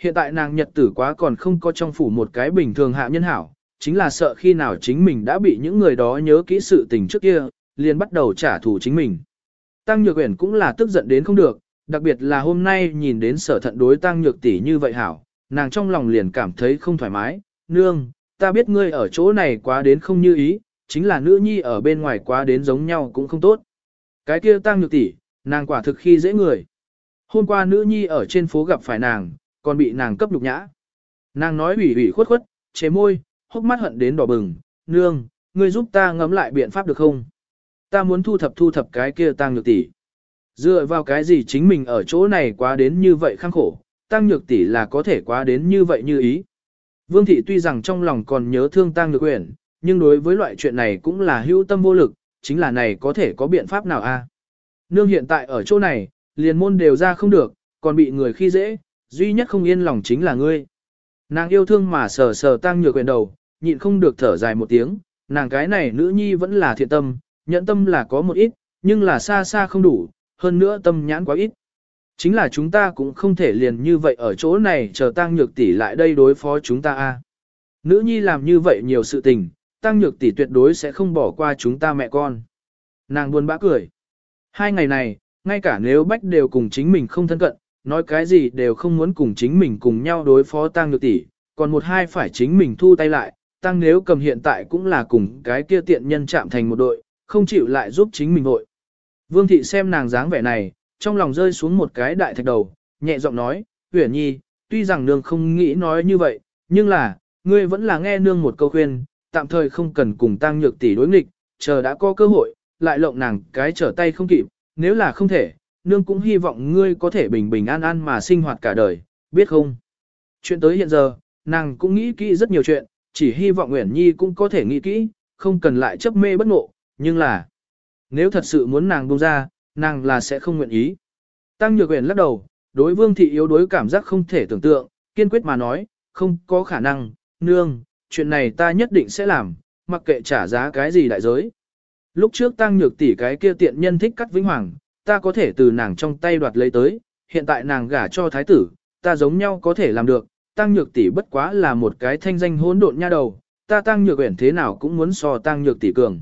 Hiện tại nàng nhật tử quá còn không có trong phủ một cái bình thường hạ nhân hảo, chính là sợ khi nào chính mình đã bị những người đó nhớ kỹ sự tình trước kia, liền bắt đầu trả thù chính mình. Tăng Nhược Uyển cũng là tức giận đến không được, đặc biệt là hôm nay nhìn đến sở thận đối Tăng Nhược tỷ như vậy hảo, nàng trong lòng liền cảm thấy không thoải mái, nương, ta biết ngươi ở chỗ này quá đến không như ý, chính là nữ nhi ở bên ngoài quá đến giống nhau cũng không tốt. Cái kia Tăng Nhược tỷ, nàng quả thực khi dễ người. Hôm qua nữ nhi ở trên phố gặp phải nàng, còn bị nàng cấp nhục nhã. Nàng nói ủy ủy khuất khuất, chế môi, hốc mắt hận đến đỏ bừng, nương, ngươi giúp ta ngẫm lại biện pháp được không? Ta muốn thu thập thu thập cái kia tăng nhược tỷ. Dựa vào cái gì chính mình ở chỗ này quá đến như vậy khăng khổ, tăng nhược tỷ là có thể quá đến như vậy như ý. Vương thị tuy rằng trong lòng còn nhớ thương tăng nhược quyển, nhưng đối với loại chuyện này cũng là hữu tâm vô lực, chính là này có thể có biện pháp nào a? Nương hiện tại ở chỗ này, liền môn đều ra không được, còn bị người khi dễ, duy nhất không yên lòng chính là ngươi. Nàng yêu thương mà sờ sờ tăng nhược quyền đầu, nhịn không được thở dài một tiếng, nàng cái này nữ nhi vẫn là thiện tâm, nhẫn tâm là có một ít, nhưng là xa xa không đủ, hơn nữa tâm nhãn quá ít. Chính là chúng ta cũng không thể liền như vậy ở chỗ này chờ tăng nhược tỷ lại đây đối phó chúng ta a. Nữ nhi làm như vậy nhiều sự tình, tăng nhược tỷ tuyệt đối sẽ không bỏ qua chúng ta mẹ con. Nàng buồn bã cười. Hai ngày này, ngay cả nếu bách đều cùng chính mình không thân cận, nói cái gì đều không muốn cùng chính mình cùng nhau đối phó tăng nhược tỷ, còn một hai phải chính mình thu tay lại, tăng nếu cầm hiện tại cũng là cùng cái kia tiện nhân chạm thành một đội, không chịu lại giúp chính mình hội. Vương thị xem nàng dáng vẻ này, trong lòng rơi xuống một cái đại thạch đầu, nhẹ giọng nói, uyển Nhi, tuy rằng nương không nghĩ nói như vậy, nhưng là, ngươi vẫn là nghe nương một câu khuyên, tạm thời không cần cùng tăng nhược tỷ đối nghịch, chờ đã có cơ hội, lại lộng nàng cái trở tay không kịp, nếu là không thể, nương cũng hy vọng ngươi có thể bình bình an an mà sinh hoạt cả đời, biết không? Chuyện tới hiện giờ, nàng cũng nghĩ kỹ rất nhiều chuyện, chỉ hy vọng Nguyễn Nhi cũng có thể nghĩ kỹ, không cần lại chấp mê bất ngộ, nhưng là, nếu thật sự muốn nàng buông ra, nàng là sẽ không nguyện ý. Tăng Nhược Uyển lắc đầu, đối Vương thị yếu đối cảm giác không thể tưởng tượng, kiên quyết mà nói, không có khả năng, nương, chuyện này ta nhất định sẽ làm, mặc kệ trả giá cái gì đại giới. Lúc trước Tăng Nhược tỷ cái kia tiện nhân thích cắt vĩnh hoàng, ta có thể từ nàng trong tay đoạt lấy tới, hiện tại nàng gả cho thái tử, ta giống nhau có thể làm được, Tăng Nhược tỷ bất quá là một cái thanh danh hỗn độn nha đầu, ta Tăng Nhược Uyển thế nào cũng muốn so Tăng Nhược tỷ cường.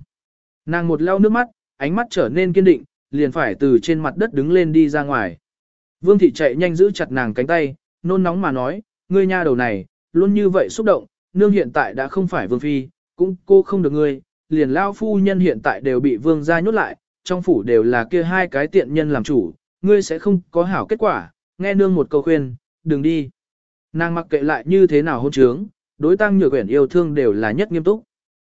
Nàng một lau nước mắt, ánh mắt trở nên kiên định, liền phải từ trên mặt đất đứng lên đi ra ngoài. Vương thị chạy nhanh giữ chặt nàng cánh tay, nôn nóng mà nói, ngươi nha đầu này, luôn như vậy xúc động, nương hiện tại đã không phải vương phi, cũng cô không được ngươi, liền lao phu nhân hiện tại đều bị vương gia nhốt lại, trong phủ đều là kia hai cái tiện nhân làm chủ, ngươi sẽ không có hảo kết quả, nghe nương một câu khuyên, đừng đi. Nàng mặc kệ lại như thế nào hôn trướng, đối tăng nhược quyển yêu thương đều là nhất nghiêm túc.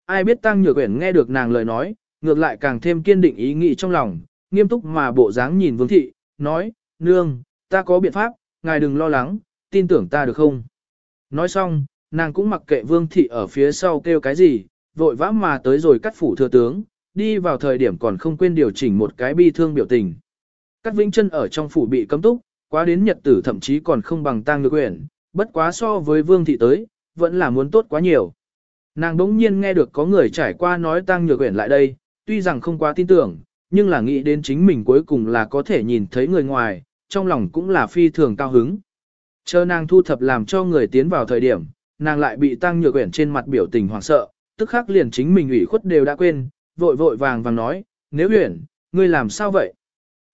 Ai biết tăng nhược quyển nghe được nàng lời nói, ngược lại càng thêm kiên định ý nghĩ trong lòng, nghiêm túc mà bộ dáng nhìn vương thị, nói, nương, ta có biện pháp, ngài đừng lo lắng, tin tưởng ta được không? Nói xong, nàng cũng mặc kệ vương thị ở phía sau kêu cái gì, vội vã mà tới rồi cắt phủ thừa tướng, đi vào thời điểm còn không quên điều chỉnh một cái bi thương biểu tình. Cát vĩnh chân ở trong phủ bị cấm túc, quá đến nhật tử thậm chí còn không bằng tang nhược quyển, bất quá so với vương thị tới, vẫn là muốn tốt quá nhiều. Nàng đống nhiên nghe được có người trải qua nói tang nhược quyển lại đây, tuy rằng không quá tin tưởng, nhưng là nghĩ đến chính mình cuối cùng là có thể nhìn thấy người ngoài, trong lòng cũng là phi thường cao hứng. Chờ nàng thu thập làm cho người tiến vào thời điểm, nàng lại bị tăng nhược quyển trên mặt biểu tình hoảng sợ, tức khắc liền chính mình ủy khuất đều đã quên, vội vội vàng vàng nói, nếu huyển, ngươi làm sao vậy?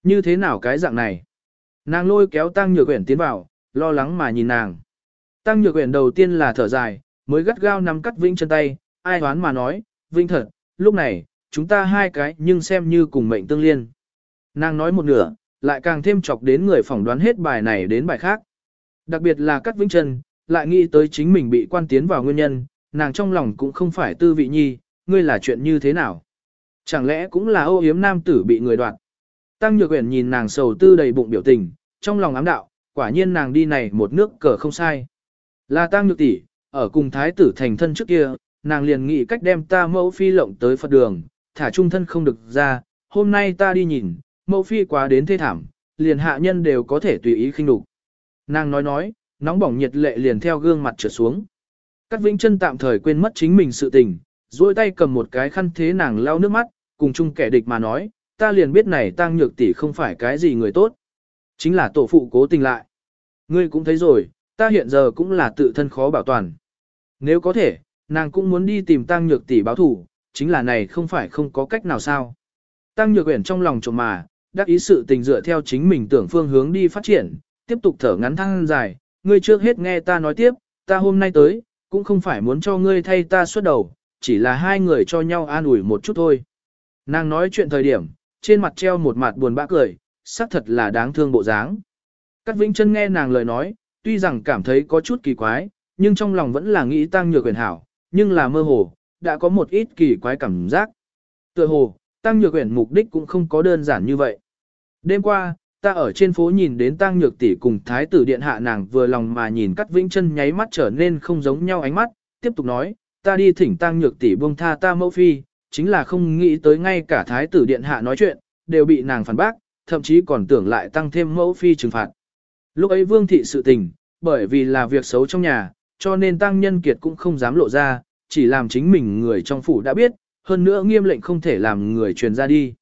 Như thế nào cái dạng này? Nàng lôi kéo tăng nhược huyển tiến vào, lo lắng mà nhìn nàng. Tăng nhược huyển đầu tiên là thở dài, mới gắt gao nắm cắt Vinh chân tay, ai hoán mà nói, Vinh thật, lúc này, chúng ta hai cái nhưng xem như cùng mệnh tương liên. Nàng nói một nửa, lại càng thêm chọc đến người phỏng đoán hết bài này đến bài khác. Đặc biệt là cắt Vinh chân, lại nghĩ tới chính mình bị quan tiến vào nguyên nhân, nàng trong lòng cũng không phải tư vị nhi, ngươi là chuyện như thế nào. Chẳng lẽ cũng là ô hiếm nam tử bị người đoạt. Tăng Nhược Uyển nhìn nàng sầu tư đầy bụng biểu tình, trong lòng ám đạo, quả nhiên nàng đi này một nước cờ không sai. Là Tăng Nhược tỷ, ở cùng thái tử thành thân trước kia, nàng liền nghĩ cách đem ta mẫu phi lộng tới Phật đường, thả trung thân không được ra, hôm nay ta đi nhìn, mẫu phi quá đến thê thảm, liền hạ nhân đều có thể tùy ý khinh đục. Nàng nói nói, nóng bỏng nhiệt lệ liền theo gương mặt trượt xuống. Cát Vĩnh Chân tạm thời quên mất chính mình sự tình, duỗi tay cầm một cái khăn thế nàng lau nước mắt, cùng chung kẻ địch mà nói, ta liền biết này tăng nhược tỷ không phải cái gì người tốt. Chính là tổ phụ cố tình lại. Ngươi cũng thấy rồi, ta hiện giờ cũng là tự thân khó bảo toàn. Nếu có thể, nàng cũng muốn đi tìm tăng nhược tỷ báo thủ, chính là này không phải không có cách nào sao. Tăng nhược uyển trong lòng trộm mà, đắc ý sự tình dựa theo chính mình tưởng phương hướng đi phát triển, tiếp tục thở ngắn thăng dài, ngươi trước hết nghe ta nói tiếp, ta hôm nay tới, cũng không phải muốn cho ngươi thay ta xuất đầu, chỉ là hai người cho nhau an ủi một chút thôi. Nàng nói chuyện thời điểm, trên mặt treo một mặt buồn bã cười, xác thật là đáng thương bộ dáng. Cát Vĩnh Chân nghe nàng lời nói, tuy rằng cảm thấy có chút kỳ quái, nhưng trong lòng vẫn là nghĩ tăng nhược quyền hảo, nhưng là mơ hồ, đã có một ít kỳ quái cảm giác. Tựa hồ, tăng nhược quyền mục đích cũng không có đơn giản như vậy. Đêm qua, ta ở trên phố nhìn đến tăng nhược tỷ cùng thái tử điện hạ nàng vừa lòng mà nhìn Cát Vĩnh Chân nháy mắt trở nên không giống nhau ánh mắt, tiếp tục nói, ta đi thỉnh tăng nhược tỷ buông tha ta mẫu phi, chính là không nghĩ tới ngay cả thái tử điện hạ nói chuyện, đều bị nàng phản bác, thậm chí còn tưởng lại tăng thêm mẫu phi trừng phạt. Lúc ấy vương thị sự tình, bởi vì là việc xấu trong nhà, cho nên tăng nhân kiệt cũng không dám lộ ra, chỉ làm chính mình người trong phủ đã biết, hơn nữa nghiêm lệnh không thể làm người truyền ra đi.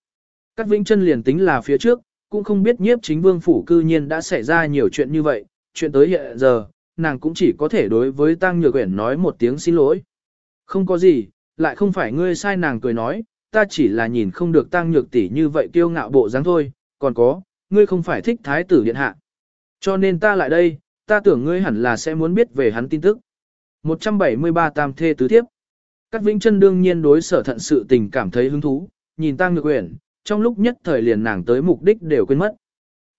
Cát Vĩnh Chân liền tính là phía trước, cũng không biết nhiếp chính vương phủ cư nhiên đã xảy ra nhiều chuyện như vậy, chuyện tới hiện giờ, nàng cũng chỉ có thể đối với Tăng Nhược Uyển nói một tiếng xin lỗi. Không có gì, lại không phải ngươi sai nàng cười nói, ta chỉ là nhìn không được Tăng Nhược tỷ như vậy kiêu ngạo bộ dáng thôi, còn có, ngươi không phải thích thái tử điện hạ. Cho nên ta lại đây, ta tưởng ngươi hẳn là sẽ muốn biết về hắn tin tức. 173 tam thê tứ thiếp. Cát Vĩnh Chân đương nhiên đối sở thận sự tình cảm thấy hứng thú, nhìn Tăng Nhược Uyển, trong lúc nhất thời liền nàng tới mục đích đều quên mất.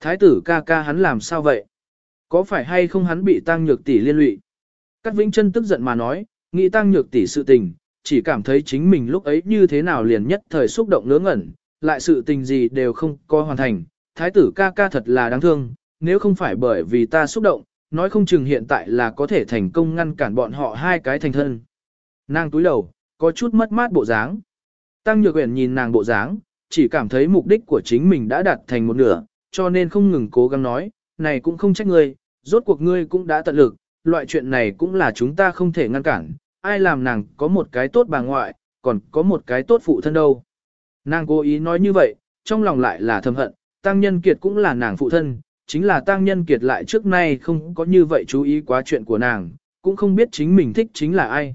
Thái tử ca ca hắn làm sao vậy? Có phải hay không hắn bị Tăng Nhược tỷ liên lụy? Cát Vĩnh Chân tức giận mà nói, nghĩ Tăng Nhược tỷ sự tình, chỉ cảm thấy chính mình lúc ấy như thế nào liền nhất thời xúc động ngớ ngẩn, lại sự tình gì đều không có hoàn thành. Thái tử ca ca thật là đáng thương, nếu không phải bởi vì ta xúc động, nói không chừng hiện tại là có thể thành công ngăn cản bọn họ hai cái thành thân. Nàng túi đầu, có chút mất mát bộ dáng. Tăng Nhược Uyển nhìn nàng bộ dáng, chỉ cảm thấy mục đích của chính mình đã đạt thành một nửa, cho nên không ngừng cố gắng nói, này cũng không trách ngươi, rốt cuộc ngươi cũng đã tận lực, loại chuyện này cũng là chúng ta không thể ngăn cản, ai làm nàng có một cái tốt bà ngoại, còn có một cái tốt phụ thân đâu. Nàng cố ý nói như vậy, trong lòng lại là thầm hận, Tăng Nhân Kiệt cũng là nàng phụ thân, chính là Tăng Nhân Kiệt lại trước nay không có như vậy chú ý quá chuyện của nàng, cũng không biết chính mình thích chính là ai.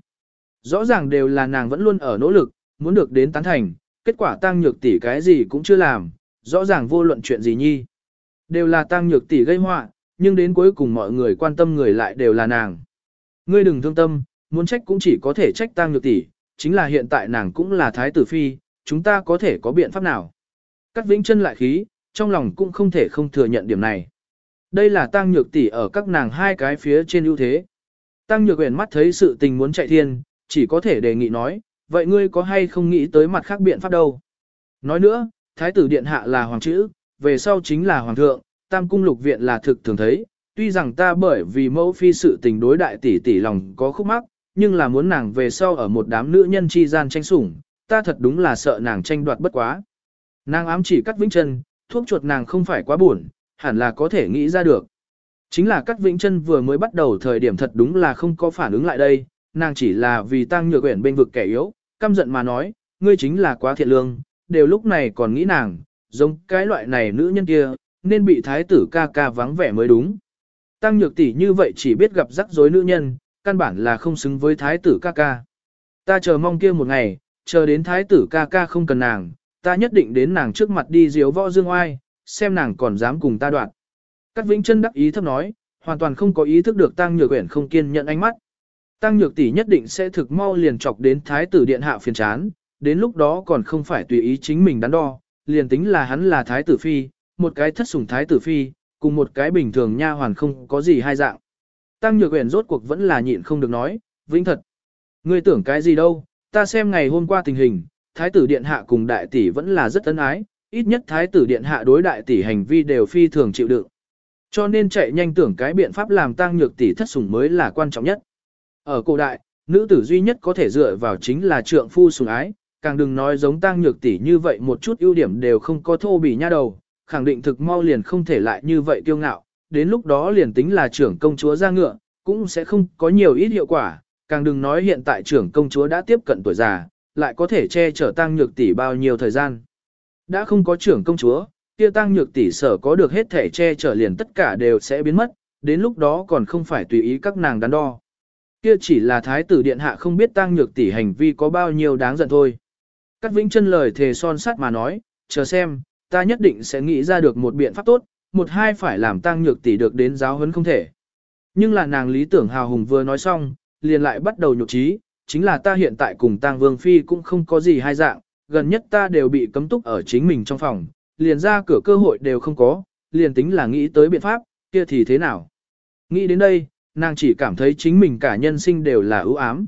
Rõ ràng đều là nàng vẫn luôn ở nỗ lực, muốn được đến tán thành, kết quả Tăng Nhược tỷ cái gì cũng chưa làm, rõ ràng vô luận chuyện gì nhi. Đều là Tăng Nhược tỷ gây họa, nhưng đến cuối cùng mọi người quan tâm người lại đều là nàng. Ngươi đừng thương tâm, muốn trách cũng chỉ có thể trách Tăng Nhược tỷ, chính là hiện tại nàng cũng là thái tử phi, chúng ta có thể có biện pháp nào. Cắt vĩnh chân lại khí, trong lòng cũng không thể không thừa nhận điểm này. Đây là tăng nhược tỷ ở các nàng hai cái phía trên ưu thế. Tăng nhược huyền mắt thấy sự tình muốn chạy thiên, chỉ có thể đề nghị nói, vậy ngươi có hay không nghĩ tới mặt khác biện pháp đâu. Nói nữa, thái tử điện hạ là hoàng chữ, về sau chính là hoàng thượng, tam cung lục viện là thực thường thấy, tuy rằng ta bởi vì mẫu phi sự tình đối đại tỷ tỷ lòng có khúc mắc, nhưng là muốn nàng về sau ở một đám nữ nhân chi gian tranh sủng, ta thật đúng là sợ nàng tranh đoạt bất quá. Nàng ám chỉ cắt vĩnh chân, thuốc chuột nàng không phải quá buồn, hẳn là có thể nghĩ ra được. Chính là cắt vĩnh chân vừa mới bắt đầu thời điểm thật đúng là không có phản ứng lại đây, nàng chỉ là vì tăng nhược quyển bên vực kẻ yếu, căm giận mà nói, ngươi chính là quá thiện lương, đều lúc này còn nghĩ nàng, giống cái loại này nữ nhân kia, nên bị thái tử ca ca vắng vẻ mới đúng. Tăng nhược tỷ như vậy chỉ biết gặp rắc rối nữ nhân, căn bản là không xứng với thái tử ca ca. Ta chờ mong kia một ngày, chờ đến thái tử ca ca không cần nàng, ta nhất định đến nàng trước mặt đi diếu võ dương oai, xem nàng còn dám cùng ta đoạn. Cát Vĩnh chân đắc ý thấp nói, hoàn toàn không có ý thức được Tăng Nhược Uyển không kiên nhận ánh mắt. Tăng Nhược tỷ nhất định sẽ thực mau liền chọc đến thái tử điện hạ phiền chán, đến lúc đó còn không phải tùy ý chính mình đắn đo, liền tính là hắn là thái tử phi, một cái thất sủng thái tử phi, cùng một cái bình thường nha hoàn không có gì hai dạng. Tăng Nhược Uyển rốt cuộc vẫn là nhịn không được nói, vĩnh thật. Ngươi tưởng cái gì đâu, ta xem ngày hôm qua tình hình, thái tử điện hạ cùng đại tỷ vẫn là rất ân ái, ít nhất thái tử điện hạ đối đại tỷ hành vi đều phi thường chịu đựng. Cho nên chạy nhanh tưởng cái biện pháp làm tăng nhược tỷ thất sủng mới là quan trọng nhất. Ở cổ đại, nữ tử duy nhất có thể dựa vào chính là trượng phu sủng ái, càng đừng nói giống tăng nhược tỷ như vậy một chút ưu điểm đều không có thô bỉ nha đầu, khẳng định thực mau liền không thể lại như vậy kiêu ngạo, đến lúc đó liền tính là trưởng công chúa ra ngựa, cũng sẽ không có nhiều ít hiệu quả, càng đừng nói hiện tại trưởng công chúa đã tiếp cận tuổi già, lại có thể che chở tăng nhược tỷ bao nhiêu thời gian. Đã không có trưởng công chúa, kia tăng nhược tỷ sở có được hết thể che chở liền tất cả đều sẽ biến mất, đến lúc đó còn không phải tùy ý các nàng đắn đo. Kia chỉ là thái tử điện hạ không biết tăng nhược tỷ hành vi có bao nhiêu đáng giận thôi. Cát Vĩnh chân lời thề son sắt mà nói, chờ xem, ta nhất định sẽ nghĩ ra được một biện pháp tốt, một hai phải làm tăng nhược tỷ được đến giáo huấn không thể. Nhưng là nàng lý tưởng hào hùng vừa nói xong, liền lại bắt đầu nhục trí, chính là ta hiện tại cùng tang vương phi cũng không có gì hai dạng, gần nhất ta đều bị cấm túc ở chính mình trong phòng, liền ra cửa cơ hội đều không có, liền tính là nghĩ tới biện pháp, kia thì thế nào. Nghĩ đến đây, nàng chỉ cảm thấy chính mình cả nhân sinh đều là ưu ám.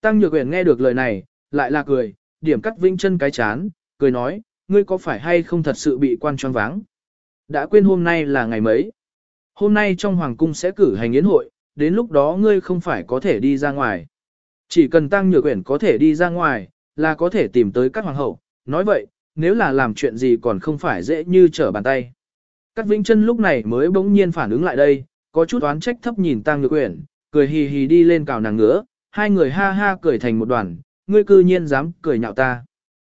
Tăng Nhược Uyển nghe được lời này, lại là cười, điểm cắt vĩnh chân cái chán, cười nói, ngươi có phải hay không thật sự bị quan choáng váng? Đã quên hôm nay là ngày mấy? Hôm nay trong hoàng cung sẽ cử hành yến hội, đến lúc đó ngươi không phải có thể đi ra ngoài. Chỉ cần tăng nhược quyển có thể đi ra ngoài, là có thể tìm tới các hoàng hậu. Nói vậy, nếu là làm chuyện gì còn không phải dễ như trở bàn tay. Các vĩnh chân lúc này mới bỗng nhiên phản ứng lại đây, có chút oán trách thấp nhìn tăng nhược quyển, cười hì hì đi lên cào nàng ngứa, hai người ha ha cười thành một đoàn, ngươi cư nhiên dám cười nhạo ta.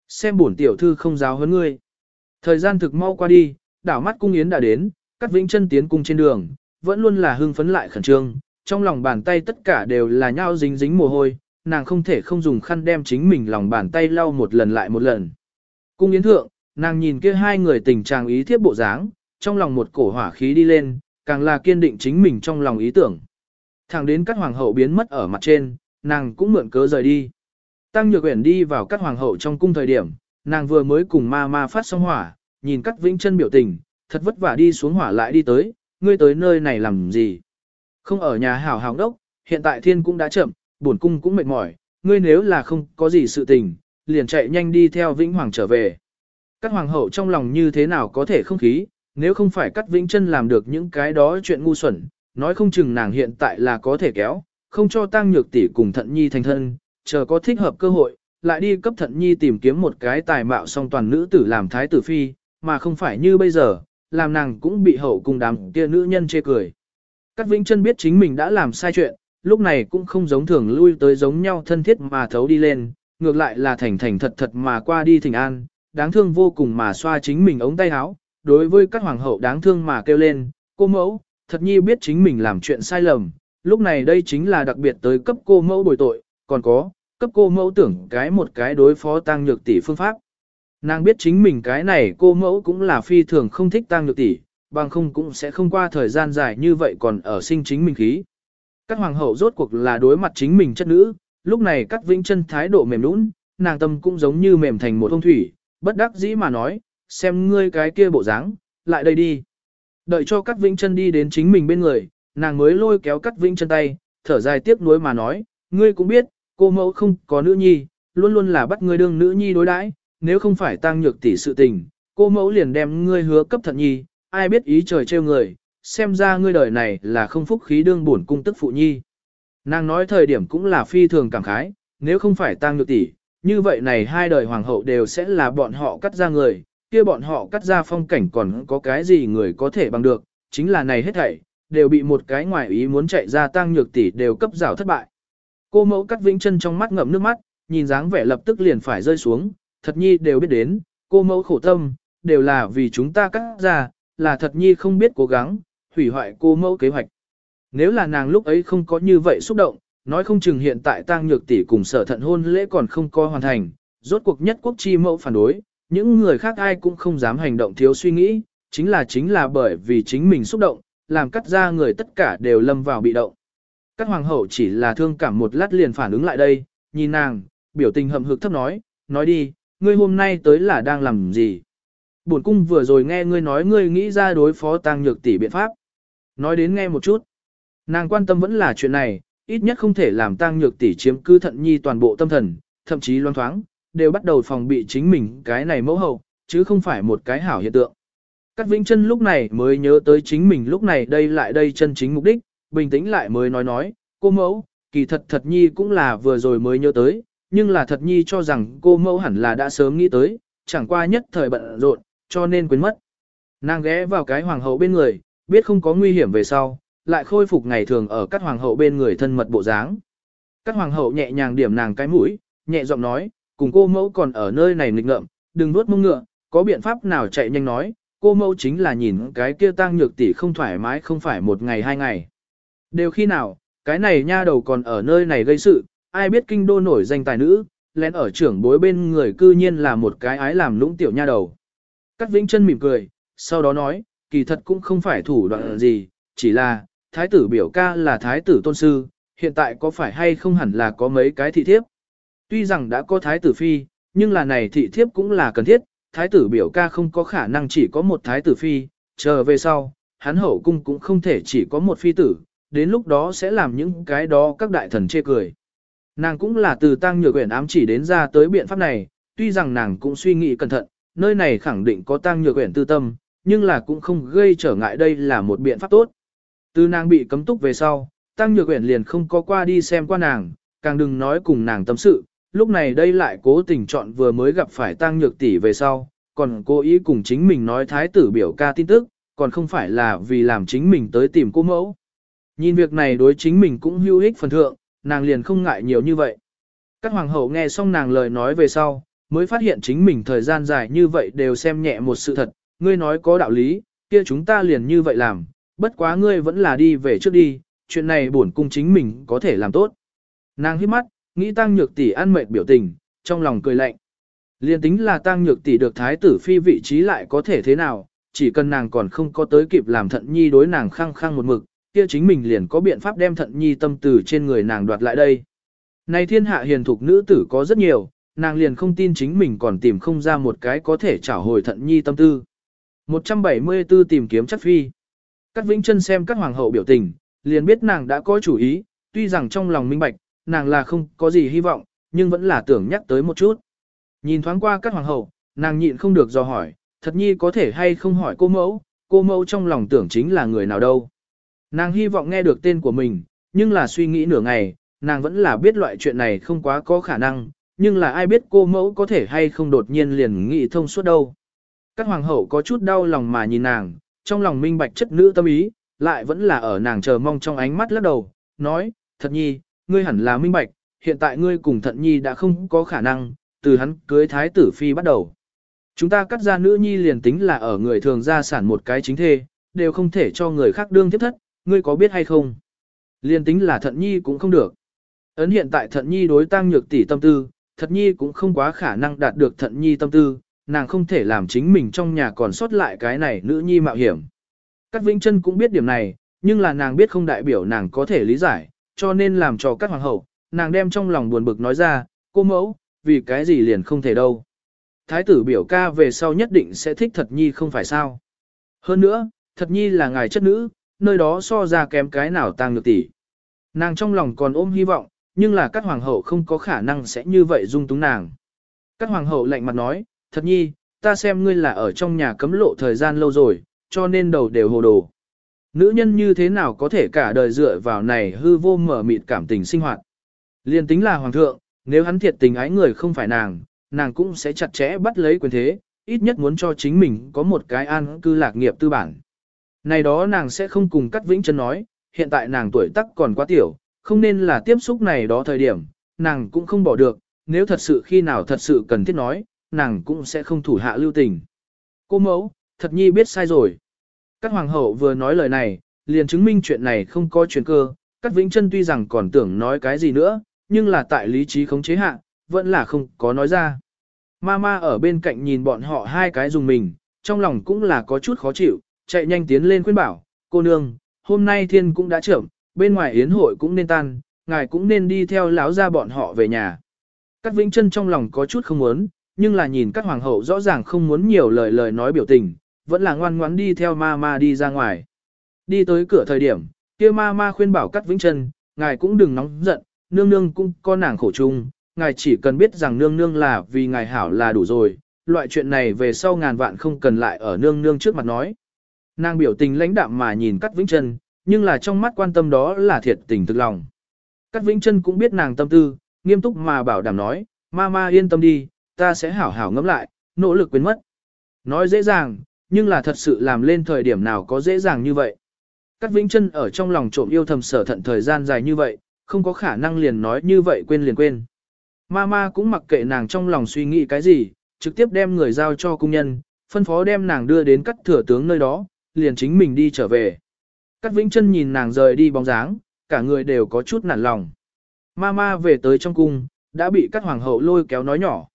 Xem bổn tiểu thư không giáo hơn ngươi. Thời gian thực mau qua đi, đảo mắt cung yến đã đến, cắt vĩnh chân tiến cung trên đường, vẫn luôn là hưng phấn lại khẩn trương, trong lòng bàn tay tất cả đều là nhau dính dính mồ hôi, nàng không thể không dùng khăn đem chính mình lòng bàn tay lau một lần lại một lần. Cung yến thượng, nàng nhìn kia hai người tình trạng ý thiếp bộ dáng, trong lòng một cổ hỏa khí đi lên, càng là kiên định chính mình trong lòng ý tưởng. Thẳng đến các hoàng hậu biến mất ở mặt trên, nàng cũng mượn cớ rời đi. Tăng Nhược Uyển đi vào các hoàng hậu trong cung thời điểm, nàng vừa mới cùng ma ma phát xong hỏa, nhìn các vĩnh chân biểu tình, thật vất vả đi xuống hỏa lại đi tới, ngươi tới nơi này làm gì? Không ở nhà hảo hảo đốc, hiện tại thiên cũng đã chậm, bổn cung cũng mệt mỏi, ngươi nếu là không có gì sự tình, liền chạy nhanh đi theo vĩnh hoàng trở về. Các hoàng hậu trong lòng như thế nào có thể không khí, nếu không phải cắt vĩnh chân làm được những cái đó chuyện ngu xuẩn, nói không chừng nàng hiện tại là có thể kéo, không cho tăng nhược tỷ cùng thận nhi thành thân, chờ có thích hợp cơ hội, lại đi cấp thận nhi tìm kiếm một cái tài mạo song toàn nữ tử làm thái tử phi, mà không phải như bây giờ, làm nàng cũng bị hậu cùng đám kia nữ nhân chê cười. Cát Vĩnh Chân biết chính mình đã làm sai chuyện, lúc này cũng không giống thường lui tới giống nhau thân thiết mà thấu đi lên, ngược lại là thành thành thật thật mà qua đi thỉnh an, đáng thương vô cùng mà xoa chính mình ống tay áo, đối với các hoàng hậu đáng thương mà kêu lên, cô mẫu, thật nhi biết chính mình làm chuyện sai lầm, lúc này đây chính là đặc biệt tới cấp cô mẫu bồi tội, còn có, cấp cô mẫu tưởng cái một cái đối phó tăng nhược tỷ phương pháp. Nàng biết chính mình cái này cô mẫu cũng là phi thường không thích tăng nhược tỷ, bằng không cũng sẽ không qua thời gian dài như vậy còn ở sinh chính mình khí. Các hoàng hậu rốt cuộc là đối mặt chính mình chất nữ, lúc này các vĩnh chân thái độ mềm nũng, nàng tâm cũng giống như mềm thành một thông thủy, bất đắc dĩ mà nói, xem ngươi cái kia bộ dáng, lại đây đi. Đợi cho các vĩnh chân đi đến chính mình bên người, nàng mới lôi kéo các vĩnh chân tay, thở dài tiếc nuối mà nói, ngươi cũng biết, cô mẫu không có nữ nhi, luôn luôn là bắt ngươi đương nữ nhi đối đãi, nếu không phải tăng nhược tỷ sự tình, cô mẫu liền đem ngươi hứa cấp thận nhi, ai biết ý trời trêu người, xem ra ngươi đời này là không phúc khí đương bổn cung tức phụ nhi. Nàng nói thời điểm cũng là phi thường cảm khái, nếu không phải tăng nhược tỷ, như vậy này hai đời hoàng hậu đều sẽ là bọn họ cắt ra người, kia bọn họ cắt ra phong cảnh còn có cái gì người có thể bằng được, chính là này hết thảy, đều bị một cái ngoài ý muốn chạy ra tăng nhược tỷ đều cấp rào thất bại. Cô mẫu cắt vĩnh chân trong mắt ngậm nước mắt, nhìn dáng vẻ lập tức liền phải rơi xuống, thật nhi đều biết đến, cô mẫu khổ tâm, đều là vì chúng ta cắt ra, là thật nhi không biết cố gắng, hủy hoại cô mẫu kế hoạch. Nếu là nàng lúc ấy không có như vậy xúc động, nói không chừng hiện tại tang nhược tỷ cùng sở thận hôn lễ còn không có hoàn thành, rốt cuộc nhất quốc chi mẫu phản đối, những người khác ai cũng không dám hành động thiếu suy nghĩ, chính là chính là bởi vì chính mình xúc động, làm cắt ra người tất cả đều lâm vào bị động. Các hoàng hậu chỉ là thương cảm một lát liền phản ứng lại đây, nhìn nàng, biểu tình hậm hực thấp nói, nói đi, ngươi hôm nay tới là đang làm gì? Bổn cung vừa rồi nghe ngươi nói ngươi nghĩ ra đối phó tăng nhược tỷ biện pháp. Nói đến nghe một chút. Nàng quan tâm vẫn là chuyện này, ít nhất không thể làm tăng nhược tỷ chiếm cư thận nhi toàn bộ tâm thần, thậm chí loan thoáng, đều bắt đầu phòng bị chính mình cái này mẫu hậu, chứ không phải một cái hảo hiện tượng. Cát Vĩnh Chân lúc này mới nhớ tới chính mình lúc này đây lại đây chân chính mục đích, bình tĩnh lại mới nói nói, cô mẫu, kỳ thật thật nhi cũng là vừa rồi mới nhớ tới, nhưng là thật nhi cho rằng cô mẫu hẳn là đã sớm nghĩ tới, chẳng qua nhất thời bận rộn, cho nên quên mất. Nàng ghé vào cái hoàng hậu bên người, biết không có nguy hiểm về sau, lại khôi phục ngày thường ở các hoàng hậu bên người thân mật bộ dáng. Các hoàng hậu nhẹ nhàng điểm nàng cái mũi, nhẹ giọng nói, cùng cô mẫu còn ở nơi này nghịch ngợm, đừng nuốt mông ngựa, có biện pháp nào chạy nhanh nói, cô mẫu chính là nhìn cái kia tang nhược tỷ không thoải mái không phải một ngày hai ngày. Đều khi nào, cái này nha đầu còn ở nơi này gây sự, ai biết kinh đô nổi danh tài nữ, lén ở trưởng bối bên người cư nhiên là một cái ái làm lũng tiểu nha đầu. Cát Vĩnh chân mỉm cười, sau đó nói, kỳ thật cũng không phải thủ đoạn gì, chỉ là, thái tử biểu ca là thái tử tôn sư, hiện tại có phải hay không hẳn là có mấy cái thị thiếp. Tuy rằng đã có thái tử phi, nhưng là này thị thiếp cũng là cần thiết, thái tử biểu ca không có khả năng chỉ có một thái tử phi, chờ về sau, hắn hậu cung cũng không thể chỉ có một phi tử, đến lúc đó sẽ làm những cái đó các đại thần chê cười. Nàng cũng là từ tăng nhược quyển ám chỉ đến ra tới biện pháp này, tuy rằng nàng cũng suy nghĩ cẩn thận, nơi này khẳng định có tăng nhược quyển tư tâm, nhưng là cũng không gây trở ngại đây là một biện pháp tốt. Từ nàng bị cấm túc về sau, tăng nhược quyển liền không có qua đi xem qua nàng, càng đừng nói cùng nàng tâm sự, lúc này đây lại cố tình chọn vừa mới gặp phải tăng nhược tỷ về sau, còn cố ý cùng chính mình nói thái tử biểu ca tin tức, còn không phải là vì làm chính mình tới tìm cô mẫu. Nhìn việc này đối chính mình cũng hữu ích phần thượng, nàng liền không ngại nhiều như vậy. Các hoàng hậu nghe xong nàng lời nói về sau, mới phát hiện chính mình thời gian dài như vậy đều xem nhẹ một sự thật, ngươi nói có đạo lý, kia chúng ta liền như vậy làm, bất quá ngươi vẫn là đi về trước đi, chuyện này bổn cung chính mình có thể làm tốt. Nàng hít mắt, nghĩ tăng nhược tỷ ăn mệt biểu tình, trong lòng cười lạnh. Liên tính là tăng nhược tỷ được thái tử phi vị trí lại có thể thế nào, chỉ cần nàng còn không có tới kịp làm thận nhi đối nàng khăng khăng một mực, kia chính mình liền có biện pháp đem thận nhi tâm từ trên người nàng đoạt lại đây. Này thiên hạ hiền thục nữ tử có rất nhiều, nàng liền không tin chính mình còn tìm không ra một cái có thể trả hồi thận nhi tâm tư. 174 tìm kiếm chắc phi. Các vĩnh chân xem các hoàng hậu biểu tình, liền biết nàng đã có chủ ý, tuy rằng trong lòng minh bạch, nàng là không có gì hy vọng, nhưng vẫn là tưởng nhắc tới một chút. Nhìn thoáng qua các hoàng hậu, nàng nhịn không được do hỏi, thật nhi có thể hay không hỏi cô mẫu, cô mẫu trong lòng tưởng chính là người nào đâu. Nàng hy vọng nghe được tên của mình, nhưng là suy nghĩ nửa ngày, nàng vẫn là biết loại chuyện này không quá có khả năng, nhưng là ai biết cô mẫu có thể hay không đột nhiên liền nghĩ thông suốt đâu. Các hoàng hậu có chút đau lòng mà nhìn nàng, trong lòng minh bạch chất nữ tâm ý, lại vẫn là ở nàng chờ mong trong ánh mắt lắc đầu, nói, thật nhi, ngươi hẳn là minh bạch, hiện tại ngươi cùng thận nhi đã không có khả năng, từ hắn cưới thái tử phi bắt đầu. Chúng ta cắt ra nữ nhi liền tính là ở người thường gia sản một cái chính thê, đều không thể cho người khác đương tiếp thất, ngươi có biết hay không? Liên tính là thận nhi cũng không được. Ấn hiện tại thận nhi đối tăng nhược tỷ tâm tư, thật nhi cũng không quá khả năng đạt được thận nhi tâm tư, nàng không thể làm chính mình trong nhà còn sót lại cái này nữ nhi mạo hiểm. Các Vĩnh Chân cũng biết điểm này, nhưng là nàng biết không đại biểu nàng có thể lý giải, cho nên làm cho các hoàng hậu, nàng đem trong lòng buồn bực nói ra, cô mẫu, vì cái gì liền không thể đâu. Thái tử biểu ca về sau nhất định sẽ thích thật nhi không phải sao. Hơn nữa, thật nhi là ngài chất nữ, nơi đó so ra kém cái nào tăng được tỷ. Nàng trong lòng còn ôm hy vọng, nhưng là các hoàng hậu không có khả năng sẽ như vậy dung túng nàng. Các hoàng hậu lạnh mặt nói, thật nhi, ta xem ngươi là ở trong nhà cấm lộ thời gian lâu rồi, cho nên đầu đều hồ đồ. Nữ nhân như thế nào có thể cả đời dựa vào này hư vô mở mịt cảm tình sinh hoạt. Liên tính là hoàng thượng, nếu hắn thiệt tình ái người không phải nàng, nàng cũng sẽ chặt chẽ bắt lấy quyền thế, ít nhất muốn cho chính mình có một cái an cư lạc nghiệp tư bản. Này đó nàng sẽ không cùng Cát Vĩnh Chân nói, hiện tại nàng tuổi tác còn quá tiểu, không nên là tiếp xúc này đó thời điểm, nàng cũng không bỏ được, nếu thật sự khi nào thật sự cần thiết nói, nàng cũng sẽ không thủ hạ lưu tình. Cô mẫu, thật nhi biết sai rồi. Các hoàng hậu vừa nói lời này, liền chứng minh chuyện này không có chuyện cơ, Cát Vĩnh Chân tuy rằng còn tưởng nói cái gì nữa, nhưng là tại lý trí khống chế hạ, vẫn là không có nói ra. Mama ở bên cạnh nhìn bọn họ hai cái dùng mình, trong lòng cũng là có chút khó chịu, chạy nhanh tiến lên khuyên bảo, cô nương, hôm nay thiên cũng đã trưởng, bên ngoài yến hội cũng nên tan, ngài cũng nên đi theo lão ra bọn họ về nhà. Cát Vĩnh Chân trong lòng có chút không muốn, nhưng là nhìn các hoàng hậu rõ ràng không muốn nhiều lời lời nói biểu tình, vẫn là ngoan ngoãn đi theo ma ma đi ra ngoài. Đi tới cửa thời điểm, kia ma ma khuyên bảo Cát Vĩnh Chân, ngài cũng đừng nóng giận, nương nương cũng có nàng khổ chung, ngài chỉ cần biết rằng nương nương là vì ngài hảo là đủ rồi, loại chuyện này về sau ngàn vạn không cần lại ở nương nương trước mặt nói. Nàng biểu tình lãnh đạm mà nhìn Cát Vĩnh Chân, nhưng là trong mắt quan tâm đó là thiệt tình thực lòng. Cát Vĩnh Chân cũng biết nàng tâm tư, nghiêm túc mà bảo đảm nói, "Mama yên tâm đi, ta sẽ hảo hảo ngẫm lại, nỗ lực quên mất." Nói dễ dàng, nhưng là thật sự làm lên thời điểm nào có dễ dàng như vậy. Cát Vĩnh Chân ở trong lòng trộm yêu thầm sở thận thời gian dài như vậy, không có khả năng liền nói như vậy quên liền quên. Mama cũng mặc kệ nàng trong lòng suy nghĩ cái gì, trực tiếp đem người giao cho cung nhân, phân phó đem nàng đưa đến cắt thừa tướng nơi đó, liền chính mình đi trở về. Cát Vĩnh Chân nhìn nàng rời đi bóng dáng, cả người đều có chút nản lòng. Mama về tới trong cung, đã bị các hoàng hậu lôi kéo nói nhỏ.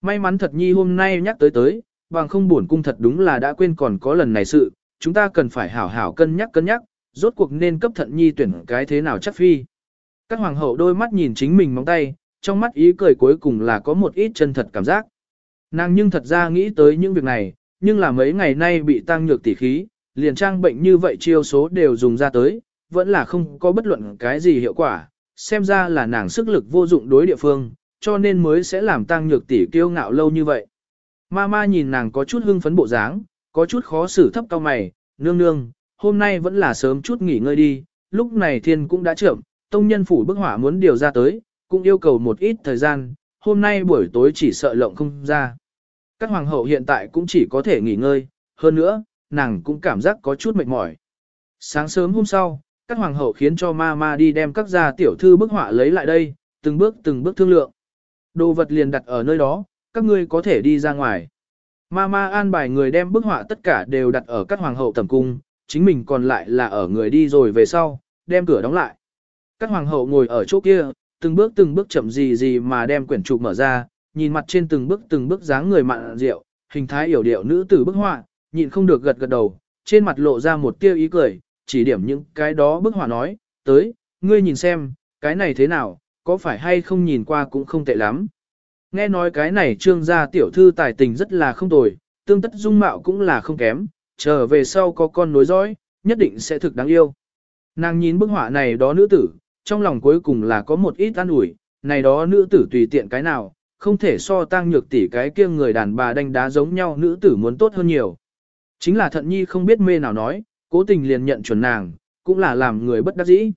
May mắn thật nhi hôm nay nhắc tới tới, bằng không buồn cung thật đúng là đã quên còn có lần này sự, chúng ta cần phải hảo hảo cân nhắc cân nhắc, rốt cuộc nên cấp thận nhi tuyển cái thế nào chắc phi. Các hoàng hậu đôi mắt nhìn chính mình móng tay, trong mắt ý cười cuối cùng là có một ít chân thật cảm giác. Nàng nhưng thật ra nghĩ tới những việc này, nhưng là mấy ngày nay bị tăng nhược tỉ khí, liền trang bệnh như vậy chiêu số đều dùng ra tới, vẫn là không có bất luận cái gì hiệu quả, xem ra là nàng sức lực vô dụng đối địa phương, cho nên mới sẽ làm tăng nhược tỷ kiêu ngạo lâu như vậy. mama nhìn nàng có chút hưng phấn bộ dáng, có chút khó xử thấp cao mày, nương nương, hôm nay vẫn là sớm chút nghỉ ngơi đi, lúc này thiên cũng đã trưởng, tông nhân phủ bức hỏa muốn điều ra tới, cũng yêu cầu một ít thời gian, hôm nay buổi tối chỉ sợ lộng không ra. Các hoàng hậu hiện tại cũng chỉ có thể nghỉ ngơi, hơn nữa, nàng cũng cảm giác có chút mệt mỏi. Sáng sớm hôm sau, các hoàng hậu khiến cho ma ma đi đem các gia tiểu thư bức họa lấy lại đây, từng bước từng bước thương lượng. Đồ vật liền đặt ở nơi đó, các ngươi có thể đi ra ngoài. Ma ma an bài người đem bức họa tất cả đều đặt ở các hoàng hậu tầm cung, chính mình còn lại là ở người đi rồi về sau, đem cửa đóng lại. Các hoàng hậu ngồi ở chỗ kia, từng bước từng bước chậm gì gì mà đem quyển trục mở ra, nhìn mặt trên từng bước từng bước dáng người mặn rượu, hình thái yểu điệu nữ tử bức họa, nhịn không được gật gật đầu, trên mặt lộ ra một tia ý cười, chỉ điểm những cái đó bức họa nói, tới, ngươi nhìn xem, cái này thế nào, có phải hay không nhìn qua cũng không tệ lắm. Nghe nói cái này trương gia tiểu thư tài tình rất là không tồi, tương tất dung mạo cũng là không kém, trở về sau có con nối dõi, nhất định sẽ thực đáng yêu. Nàng nhìn bức họa này đó nữ tử, trong lòng cuối cùng là có một ít an ủi, này đó nữ tử tùy tiện cái nào, không thể so tăng nhược tỷ cái kia người đàn bà đánh đá giống nhau nữ tử muốn tốt hơn nhiều. Chính là thận nhi không biết mê nào nói, cố tình liền nhận chuẩn nàng, cũng là làm người bất đắc dĩ.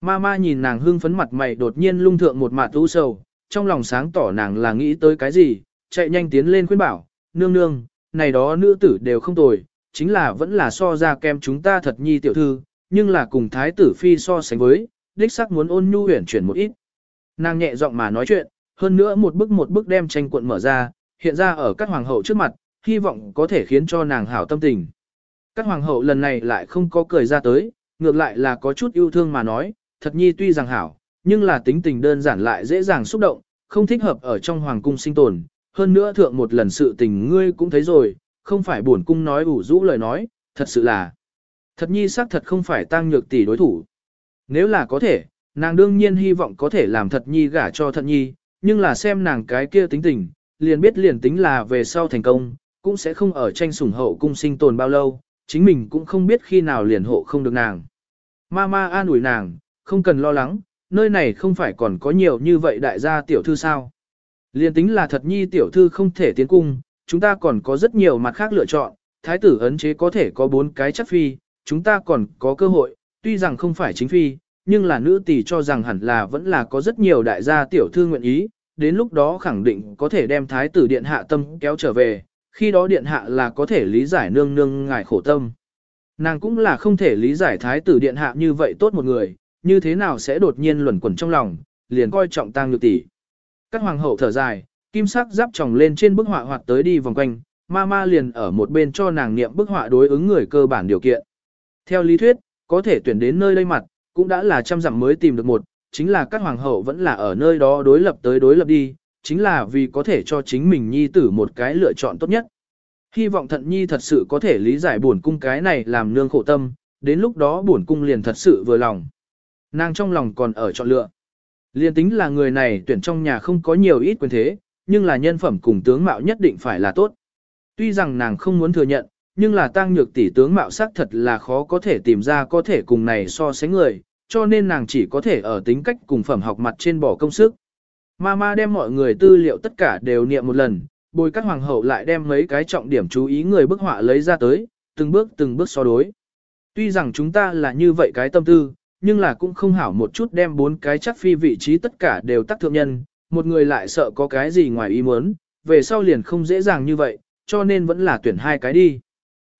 Ma ma nhìn nàng hưng phấn mặt mày đột nhiên lung thượng một mạt u sầu, trong lòng sáng tỏ nàng là nghĩ tới cái gì, chạy nhanh tiến lên khuyên bảo, nương nương, này đó nữ tử đều không tồi, chính là vẫn là so ra kem chúng ta thật nhi tiểu thư, nhưng là cùng thái tử phi so sánh với, đích sắc muốn ôn nhu huyển chuyển một ít. Nàng nhẹ giọng mà nói chuyện, hơn nữa một bức một bức đem tranh cuộn mở ra, hiện ra ở các hoàng hậu trước mặt, hy vọng có thể khiến cho nàng hảo tâm tình. Các hoàng hậu lần này lại không có cười ra tới, ngược lại là có chút yêu thương mà nói, thật nhi tuy rằng hảo, nhưng là tính tình đơn giản lại dễ dàng xúc động, không thích hợp ở trong hoàng cung sinh tồn. Hơn nữa thượng một lần sự tình ngươi cũng thấy rồi, không phải buồn cung nói ủ rũ lời nói, thật sự là. Thật nhi xác thật không phải tăng nhược tỷ đối thủ. Nếu là có thể, nàng đương nhiên hy vọng có thể làm thật nhi gả cho thật nhi, nhưng là xem nàng cái kia tính tình, liền biết liền tính là về sau thành công, cũng sẽ không ở tranh sủng hậu cung sinh tồn bao lâu, chính mình cũng không biết khi nào liền hộ không được nàng. Mama an ủi nàng, không cần lo lắng, nơi này không phải còn có nhiều như vậy đại gia tiểu thư sao. Liên tính là thật nhi tiểu thư không thể tiến cung, chúng ta còn có rất nhiều mặt khác lựa chọn, thái tử ấn chế có thể có bốn cái chất phi, chúng ta còn có cơ hội, tuy rằng không phải chính phi, nhưng là nữ tỷ cho rằng hẳn là vẫn là có rất nhiều đại gia tiểu thư nguyện ý, đến lúc đó khẳng định có thể đem thái tử điện hạ tâm kéo trở về, khi đó điện hạ là có thể lý giải nương nương ngài khổ tâm. Nàng cũng là không thể lý giải thái tử điện hạ như vậy tốt một người, như thế nào sẽ đột nhiên luẩn quẩn trong lòng, liền coi trọng tang nhược tỷ. Các hoàng hậu thở dài, kim sắc giáp tròng lên trên bức họa hoạt tới đi vòng quanh, mama liền ở một bên cho nàng niệm bức họa đối ứng người cơ bản điều kiện. Theo lý thuyết, có thể tuyển đến nơi đây mặt, cũng đã là trăm dặm mới tìm được một, chính là các hoàng hậu vẫn là ở nơi đó đối lập tới đối lập đi, chính là vì có thể cho chính mình nhi tử một cái lựa chọn tốt nhất. Hy vọng thận nhi thật sự có thể lý giải buồn cung cái này làm nương khổ tâm, đến lúc đó buồn cung liền thật sự vừa lòng. Nàng trong lòng còn ở chọn lựa. Liên tính là người này tuyển trong nhà không có nhiều ít quyền thế, nhưng là nhân phẩm cùng tướng mạo nhất định phải là tốt. Tuy rằng nàng không muốn thừa nhận, nhưng là tăng nhược tỷ tướng mạo sắc thật là khó có thể tìm ra có thể cùng này so sánh người, cho nên nàng chỉ có thể ở tính cách cùng phẩm học mặt trên bỏ công sức. Mama đem mọi người tư liệu tất cả đều niệm một lần, bồi các hoàng hậu lại đem mấy cái trọng điểm chú ý người bức họa lấy ra tới, từng bước từng bước so đối. Tuy rằng chúng ta là như vậy cái tâm tư, nhưng là cũng không hảo một chút đem bốn cái chắc phi vị trí tất cả đều tác thượng nhân, một người lại sợ có cái gì ngoài ý muốn, về sau liền không dễ dàng như vậy, cho nên vẫn là tuyển hai cái đi.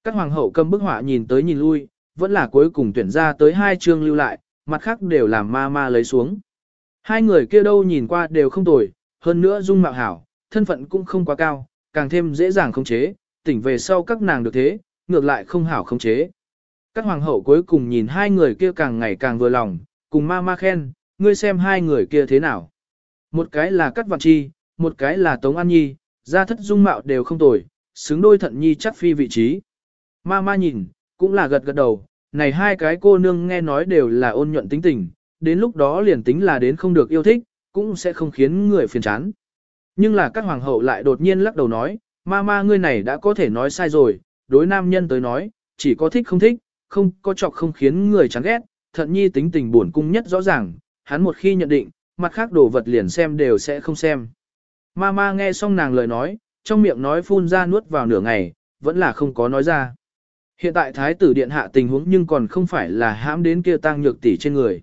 Các hoàng hậu cầm bức họa nhìn tới nhìn lui, vẫn là cuối cùng tuyển ra tới hai chương lưu lại, mặt khác đều làm ma ma lấy xuống. Hai người kia đâu nhìn qua đều không tồi, hơn nữa dung mạo hảo, thân phận cũng không quá cao, càng thêm dễ dàng khống chế, tỉnh về sau các nàng được thế, ngược lại không hảo không chế. Các hoàng hậu cuối cùng nhìn hai người kia càng ngày càng vừa lòng, cùng ma ma khen, ngươi xem hai người kia thế nào. Một cái là Cát Vạn Chi, một cái là Tống An Nhi, gia thất dung mạo đều không tồi, xứng đôi thận nhi chắc phi vị trí. Ma ma nhìn, cũng là gật gật đầu, này hai cái cô nương nghe nói đều là ôn nhuận tính tình, đến lúc đó liền tính là đến không được yêu thích, cũng sẽ không khiến người phiền chán. Nhưng là các hoàng hậu lại đột nhiên lắc đầu nói, ma ma ngươi này đã có thể nói sai rồi, đối nam nhân tới nói, chỉ có thích không thích, không có chọc không khiến người chán ghét, thận nhi tính tình buồn cung nhất rõ ràng, hắn một khi nhận định, mặt khác đồ vật liền xem đều sẽ không xem. Ma ma nghe xong nàng lời nói, trong miệng nói phun ra nuốt vào nửa ngày, vẫn là không có nói ra. Hiện tại thái tử điện hạ tình huống nhưng còn không phải là hãm đến kia tăng nhược tỷ trên người.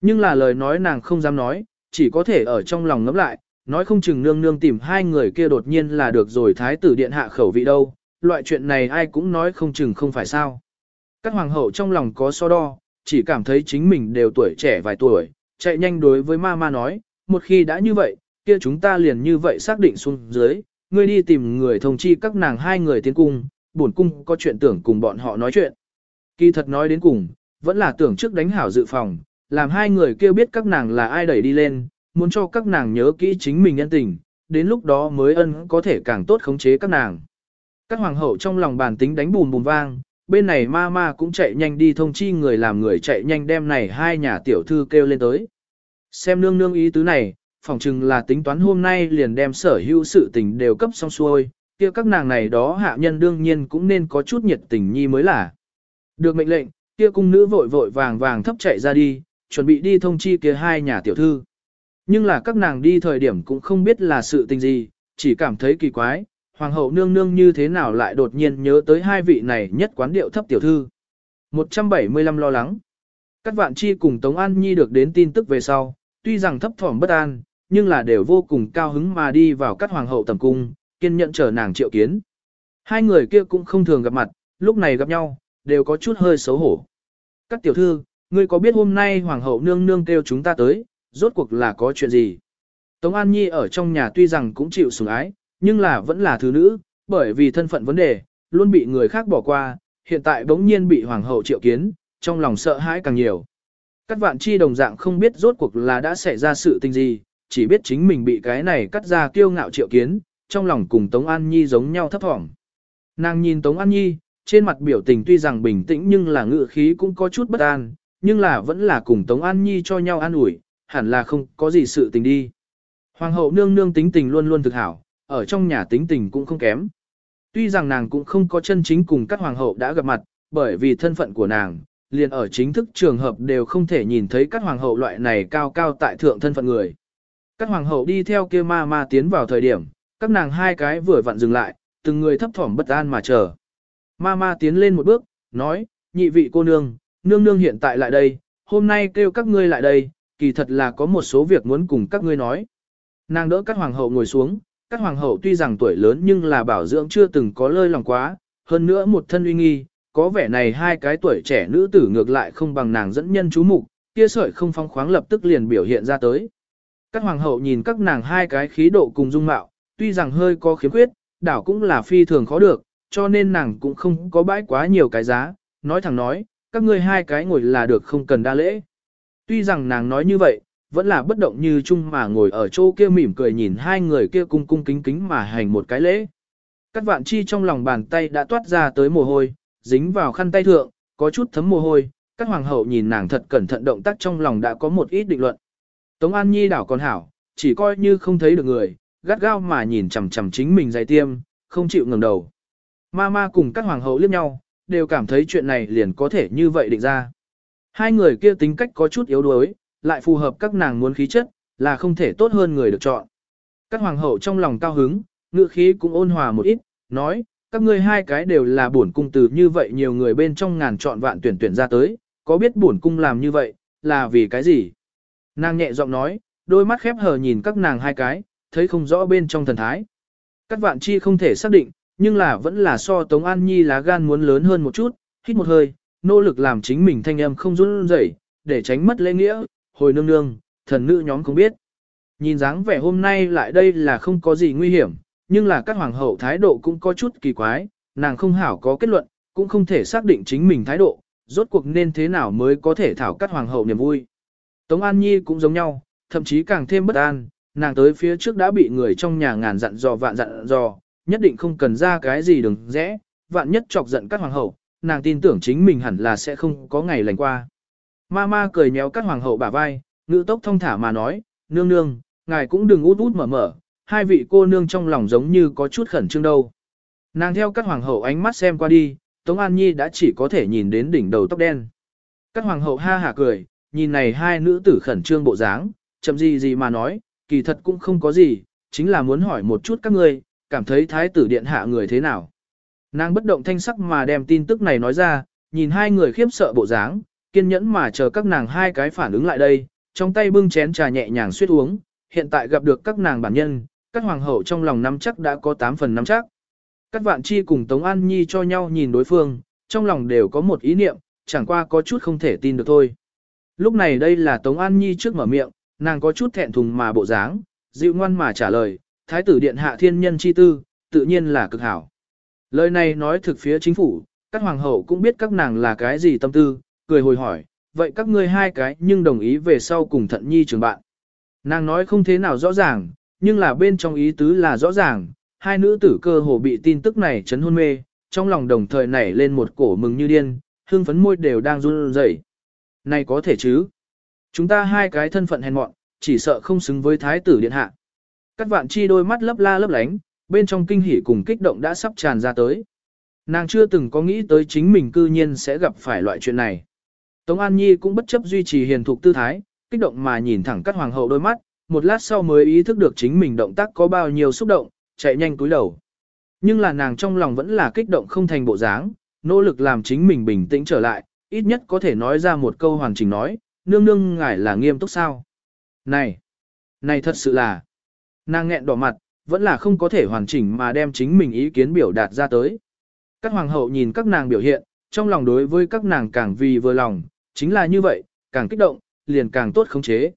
Nhưng là lời nói nàng không dám nói, chỉ có thể ở trong lòng ngẫm lại, nói không chừng nương nương tìm hai người kia đột nhiên là được rồi thái tử điện hạ khẩu vị đâu, loại chuyện này ai cũng nói không chừng không phải sao. Các hoàng hậu trong lòng có so đo, chỉ cảm thấy chính mình đều tuổi trẻ vài tuổi, chạy nhanh đối với ma ma nói, một khi đã như vậy, kia chúng ta liền như vậy xác định xuống dưới, ngươi đi tìm người thông chi các nàng hai người tiến cung, bổn cung có chuyện tưởng cùng bọn họ nói chuyện. Kỳ thật nói đến cùng, vẫn là tưởng trước đánh hảo dự phòng, làm hai người kêu biết các nàng là ai đẩy đi lên, muốn cho các nàng nhớ kỹ chính mình nhân tình, đến lúc đó mới ân có thể càng tốt khống chế các nàng. Các hoàng hậu trong lòng bàn tính đánh bùm bùm vang, bên này ma ma cũng chạy nhanh đi thông chi người làm người chạy nhanh đem này hai nhà tiểu thư kêu lên tới. Xem nương nương ý tứ này, phỏng chừng là tính toán hôm nay liền đem sở hữu sự tình đều cấp xong xuôi, kia các nàng này đó hạ nhân đương nhiên cũng nên có chút nhiệt tình nhi mới là. Được mệnh lệnh, kia cung nữ vội vội vàng vàng thấp chạy ra đi, chuẩn bị đi thông chi kia hai nhà tiểu thư. Nhưng là các nàng đi thời điểm cũng không biết là sự tình gì, chỉ cảm thấy kỳ quái, hoàng hậu nương nương như thế nào lại đột nhiên nhớ tới hai vị này nhất quán điệu thấp tiểu thư. 175 lo lắng. Các vạn chi cùng Tống An Nhi được đến tin tức về sau, tuy rằng thấp thỏm bất an, nhưng là đều vô cùng cao hứng mà đi vào các hoàng hậu tầm cung, kiên nhẫn chờ nàng triệu kiến. Hai người kia cũng không thường gặp mặt, lúc này gặp nhau, đều có chút hơi xấu hổ. Các tiểu thư, ngươi có biết hôm nay hoàng hậu nương nương kêu chúng ta tới, rốt cuộc là có chuyện gì? Tống An Nhi ở trong nhà tuy rằng cũng chịu sủng ái, nhưng là vẫn là thứ nữ, bởi vì thân phận vấn đề, luôn bị người khác bỏ qua, hiện tại bỗng nhiên bị hoàng hậu triệu kiến, trong lòng sợ hãi càng nhiều. Các vạn chi đồng dạng không biết rốt cuộc là đã xảy ra sự tình gì, chỉ biết chính mình bị cái này cắt ra kiêu ngạo triệu kiến, trong lòng cùng Tống An Nhi giống nhau thấp thỏm. Nàng nhìn Tống An Nhi, trên mặt biểu tình tuy rằng bình tĩnh nhưng là ngựa khí cũng có chút bất an, nhưng là vẫn là cùng Tống An Nhi cho nhau an ủi, hẳn là không có gì sự tình đi. Hoàng hậu nương nương tính tình luôn luôn thực hảo, ở trong nhà tính tình cũng không kém. Tuy rằng nàng cũng không có chân chính cùng các hoàng hậu đã gặp mặt, bởi vì thân phận của nàng, liền ở chính thức trường hợp đều không thể nhìn thấy các hoàng hậu loại này cao cao tại thượng thân phận người. Các hoàng hậu đi theo kia ma ma tiến vào thời điểm, các nàng hai cái vừa vặn dừng lại, từng người thấp thỏm bất an mà chờ. Ma ma tiến lên một bước, nói, nhị vị cô nương, nương nương hiện tại lại đây, hôm nay kêu các ngươi lại đây, kỳ thật là có một số việc muốn cùng các ngươi nói. Nàng đỡ các hoàng hậu ngồi xuống, các hoàng hậu tuy rằng tuổi lớn nhưng là bảo dưỡng chưa từng có lơi lòng quá, hơn nữa một thân uy nghi, có vẻ này hai cái tuổi trẻ nữ tử ngược lại không bằng nàng dẫn nhân chú mục, kia sợi không phong khoáng lập tức liền biểu hiện ra tới. Các hoàng hậu nhìn các nàng hai cái khí độ cùng dung mạo, tuy rằng hơi có khiếm khuyết, đảo cũng là phi thường khó được, cho nên nàng cũng không có bãi quá nhiều cái giá, nói thẳng nói, các ngươi hai cái ngồi là được không cần đa lễ. Tuy rằng nàng nói như vậy, vẫn là bất động như chung mà ngồi ở chỗ kia mỉm cười nhìn hai người kia cung cung kính kính mà hành một cái lễ. Các vạn chi trong lòng bàn tay đã toát ra tới mồ hôi, dính vào khăn tay thượng, có chút thấm mồ hôi, các hoàng hậu nhìn nàng thật cẩn thận động tác trong lòng đã có một ít định luận. Tống An Nhi đảo còn hảo, chỉ coi như không thấy được người, gắt gao mà nhìn chằm chằm chính mình dày tiêm, không chịu ngẩng đầu. Ma ma cùng các hoàng hậu liếc nhau, đều cảm thấy chuyện này liền có thể như vậy định ra. Hai người kia tính cách có chút yếu đuối, lại phù hợp các nàng muốn khí chất, là không thể tốt hơn người được chọn. Các hoàng hậu trong lòng cao hứng, ngữ khí cũng ôn hòa một ít, nói, các ngươi hai cái đều là bổn cung từ như vậy nhiều người bên trong ngàn chọn vạn tuyển tuyển ra tới, có biết bổn cung làm như vậy, là vì cái gì? Nàng nhẹ giọng nói, đôi mắt khép hờ nhìn các nàng hai cái, thấy không rõ bên trong thần thái. Các vạn chi không thể xác định, nhưng là vẫn là so Tống An Nhi lá gan muốn lớn hơn một chút, hít một hơi, nỗ lực làm chính mình thanh âm không run rẩy, để tránh mất lễ nghĩa, hồi nương nương, thần nữ nhóm không biết. Nhìn dáng vẻ hôm nay lại đây là không có gì nguy hiểm, nhưng là các hoàng hậu thái độ cũng có chút kỳ quái, nàng không hảo có kết luận, cũng không thể xác định chính mình thái độ, rốt cuộc nên thế nào mới có thể thảo các hoàng hậu niềm vui. Tống An Nhi cũng giống nhau, thậm chí càng thêm bất an, nàng tới phía trước đã bị người trong nhà ngàn dặn dò vạn dặn dò, nhất định không cần ra cái gì đừng rẽ, vạn nhất chọc giận các hoàng hậu, nàng tin tưởng chính mình hẳn là sẽ không có ngày lành qua. Ma ma cười nhéo các hoàng hậu bả vai, ngữ tốc thông thả mà nói, nương nương, ngài cũng đừng út út mở mở, hai vị cô nương trong lòng giống như có chút khẩn trương đâu. Nàng theo các hoàng hậu ánh mắt xem qua đi, Tống An Nhi đã chỉ có thể nhìn đến đỉnh đầu tóc đen. Các hoàng hậu ha hả cười, nhìn này hai nữ tử khẩn trương bộ dáng, chậm gì gì mà nói, kỳ thật cũng không có gì, chính là muốn hỏi một chút các ngươi, cảm thấy thái tử điện hạ người thế nào. Nàng bất động thanh sắc mà đem tin tức này nói ra, nhìn hai người khiếp sợ bộ dáng, kiên nhẫn mà chờ các nàng hai cái phản ứng lại đây, trong tay bưng chén trà nhẹ nhàng suýt uống, hiện tại gặp được các nàng bản nhân, các hoàng hậu trong lòng nắm chắc đã có 8 phần nắm chắc. Các vạn chi cùng Tống An Nhi cho nhau nhìn đối phương, trong lòng đều có một ý niệm, chẳng qua có chút không thể tin được thôi. Lúc này đây là Tống An Nhi trước mở miệng, nàng có chút thẹn thùng mà bộ dáng, dịu ngoan mà trả lời, Thái tử điện hạ thiên nhân chi tư, tự nhiên là cực hảo. Lời này nói thực phía chính phủ, các hoàng hậu cũng biết các nàng là cái gì tâm tư, cười hồi hỏi, vậy các ngươi hai cái nhưng đồng ý về sau cùng thận nhi trường bạn. Nàng nói không thế nào rõ ràng, nhưng là bên trong ý tứ là rõ ràng, hai nữ tử cơ hồ bị tin tức này chấn hôn mê, trong lòng đồng thời nảy lên một cổ mừng như điên, hương phấn môi đều đang run rẩy. Này có thể chứ? Chúng ta hai cái thân phận hèn mọn, chỉ sợ không xứng với thái tử điện hạ. Các vạn chi đôi mắt lấp la lấp lánh, bên trong kinh hỉ cùng kích động đã sắp tràn ra tới. Nàng chưa từng có nghĩ tới chính mình cư nhiên sẽ gặp phải loại chuyện này. Tống An Nhi cũng bất chấp duy trì hiền thục tư thái, kích động mà nhìn thẳng các hoàng hậu đôi mắt, một lát sau mới ý thức được chính mình động tác có bao nhiêu xúc động, chạy nhanh túi đầu. Nhưng là nàng trong lòng vẫn là kích động không thành bộ dáng, nỗ lực làm chính mình bình tĩnh trở lại, ít nhất có thể nói ra một câu hoàn chỉnh nói, nương nương ngài là nghiêm túc sao. Này, này thật sự là, nàng nghẹn đỏ mặt, vẫn là không có thể hoàn chỉnh mà đem chính mình ý kiến biểu đạt ra tới. Các hoàng hậu nhìn các nàng biểu hiện, trong lòng đối với các nàng càng vì vừa lòng, chính là như vậy, càng kích động, liền càng tốt khống chế.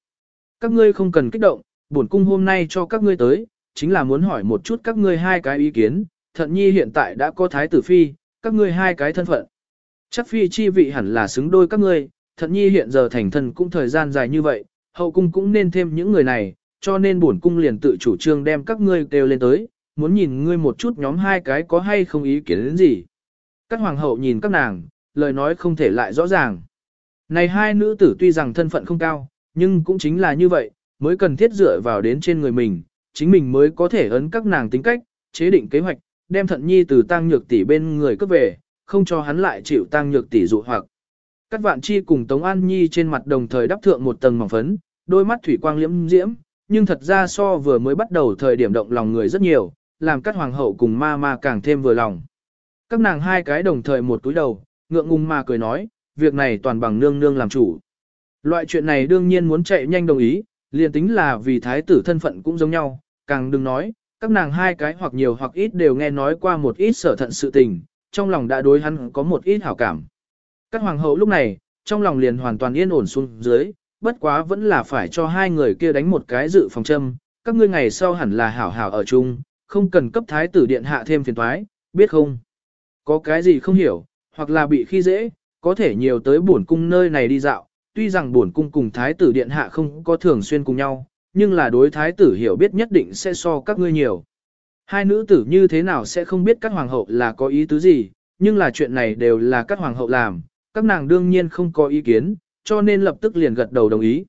Các ngươi không cần kích động, bổn cung hôm nay cho các ngươi tới, chính là muốn hỏi một chút các ngươi hai cái ý kiến, thận nhi hiện tại đã có thái tử phi, các ngươi hai cái thân phận. Chắc phi chi vị hẳn là xứng đôi các ngươi, thận nhi hiện giờ thành thân cũng thời gian dài như vậy, hậu cung cũng nên thêm những người này, cho nên bổn cung liền tự chủ trương đem các ngươi kêu lên tới, muốn nhìn ngươi một chút nhóm hai cái có hay không ý kiến đến gì. Các hoàng hậu nhìn các nàng, lời nói không thể lại rõ ràng. Này hai nữ tử tuy rằng thân phận không cao, nhưng cũng chính là như vậy, mới cần thiết dựa vào đến trên người mình, chính mình mới có thể ấn các nàng tính cách, chế định kế hoạch, đem thận nhi từ tăng nhược tỷ bên người cướp về, không cho hắn lại chịu tăng nhược tỷ dụ hoặc. Các vạn chi cùng Tống An Nhi trên mặt đồng thời đắp thượng một tầng mỏng phấn, đôi mắt thủy quang liễm diễm, nhưng thật ra so vừa mới bắt đầu thời điểm động lòng người rất nhiều, làm các hoàng hậu cùng ma ma càng thêm vừa lòng. Các nàng hai cái đồng thời một túi đầu, ngượng ngùng mà cười nói, việc này toàn bằng nương nương làm chủ. Loại chuyện này đương nhiên muốn chạy nhanh đồng ý, liền tính là vì thái tử thân phận cũng giống nhau, càng đừng nói, các nàng hai cái hoặc nhiều hoặc ít đều nghe nói qua một ít sở thận sự tình, trong lòng đã đối hắn có một ít hảo cảm. Các hoàng hậu lúc này, trong lòng liền hoàn toàn yên ổn xuống dưới, bất quá vẫn là phải cho hai người kia đánh một cái dự phòng châm, các ngươi ngày sau hẳn là hảo hảo ở chung, không cần cấp thái tử điện hạ thêm phiền toái, biết không? Có cái gì không hiểu, hoặc là bị khi dễ, có thể nhiều tới bổn cung nơi này đi dạo, tuy rằng bổn cung cùng thái tử điện hạ không có thường xuyên cùng nhau, nhưng là đối thái tử hiểu biết nhất định sẽ so các ngươi nhiều. Hai nữ tử như thế nào sẽ không biết các hoàng hậu là có ý tứ gì, nhưng là chuyện này đều là các hoàng hậu làm, các nàng đương nhiên không có ý kiến, cho nên lập tức liền gật đầu đồng ý.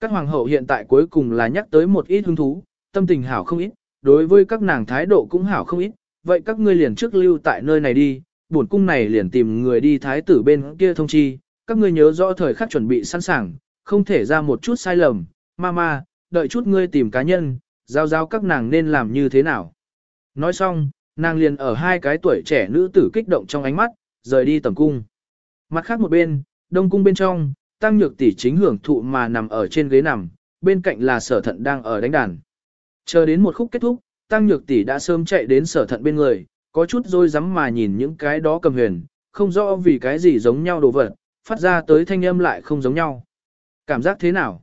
Các hoàng hậu hiện tại cuối cùng là nhắc tới một ít hứng thú, tâm tình hảo không ít, đối với các nàng thái độ cũng hảo không ít, vậy các ngươi liền trước lưu tại nơi này đi, bổn cung này liền tìm người đi thái tử bên kia thông chi, các ngươi nhớ rõ thời khắc chuẩn bị sẵn sàng, không thể ra một chút sai lầm, mama, đợi chút ngươi tìm cá nhân, giao giao các nàng nên làm như thế nào. Nói xong, nàng liền ở hai cái tuổi trẻ nữ tử kích động trong ánh mắt, rời đi tầm cung. Mặt khác một bên, đông cung bên trong, tăng nhược tỷ chính hưởng thụ mà nằm ở trên ghế nằm, bên cạnh là sở thận đang ở đánh đàn. Chờ đến một khúc kết thúc, tăng nhược tỷ đã sớm chạy đến sở thận bên người, có chút rối rắm mà nhìn những cái đó cầm huyền, không rõ vì cái gì giống nhau đồ vật, phát ra tới thanh âm lại không giống nhau. Cảm giác thế nào?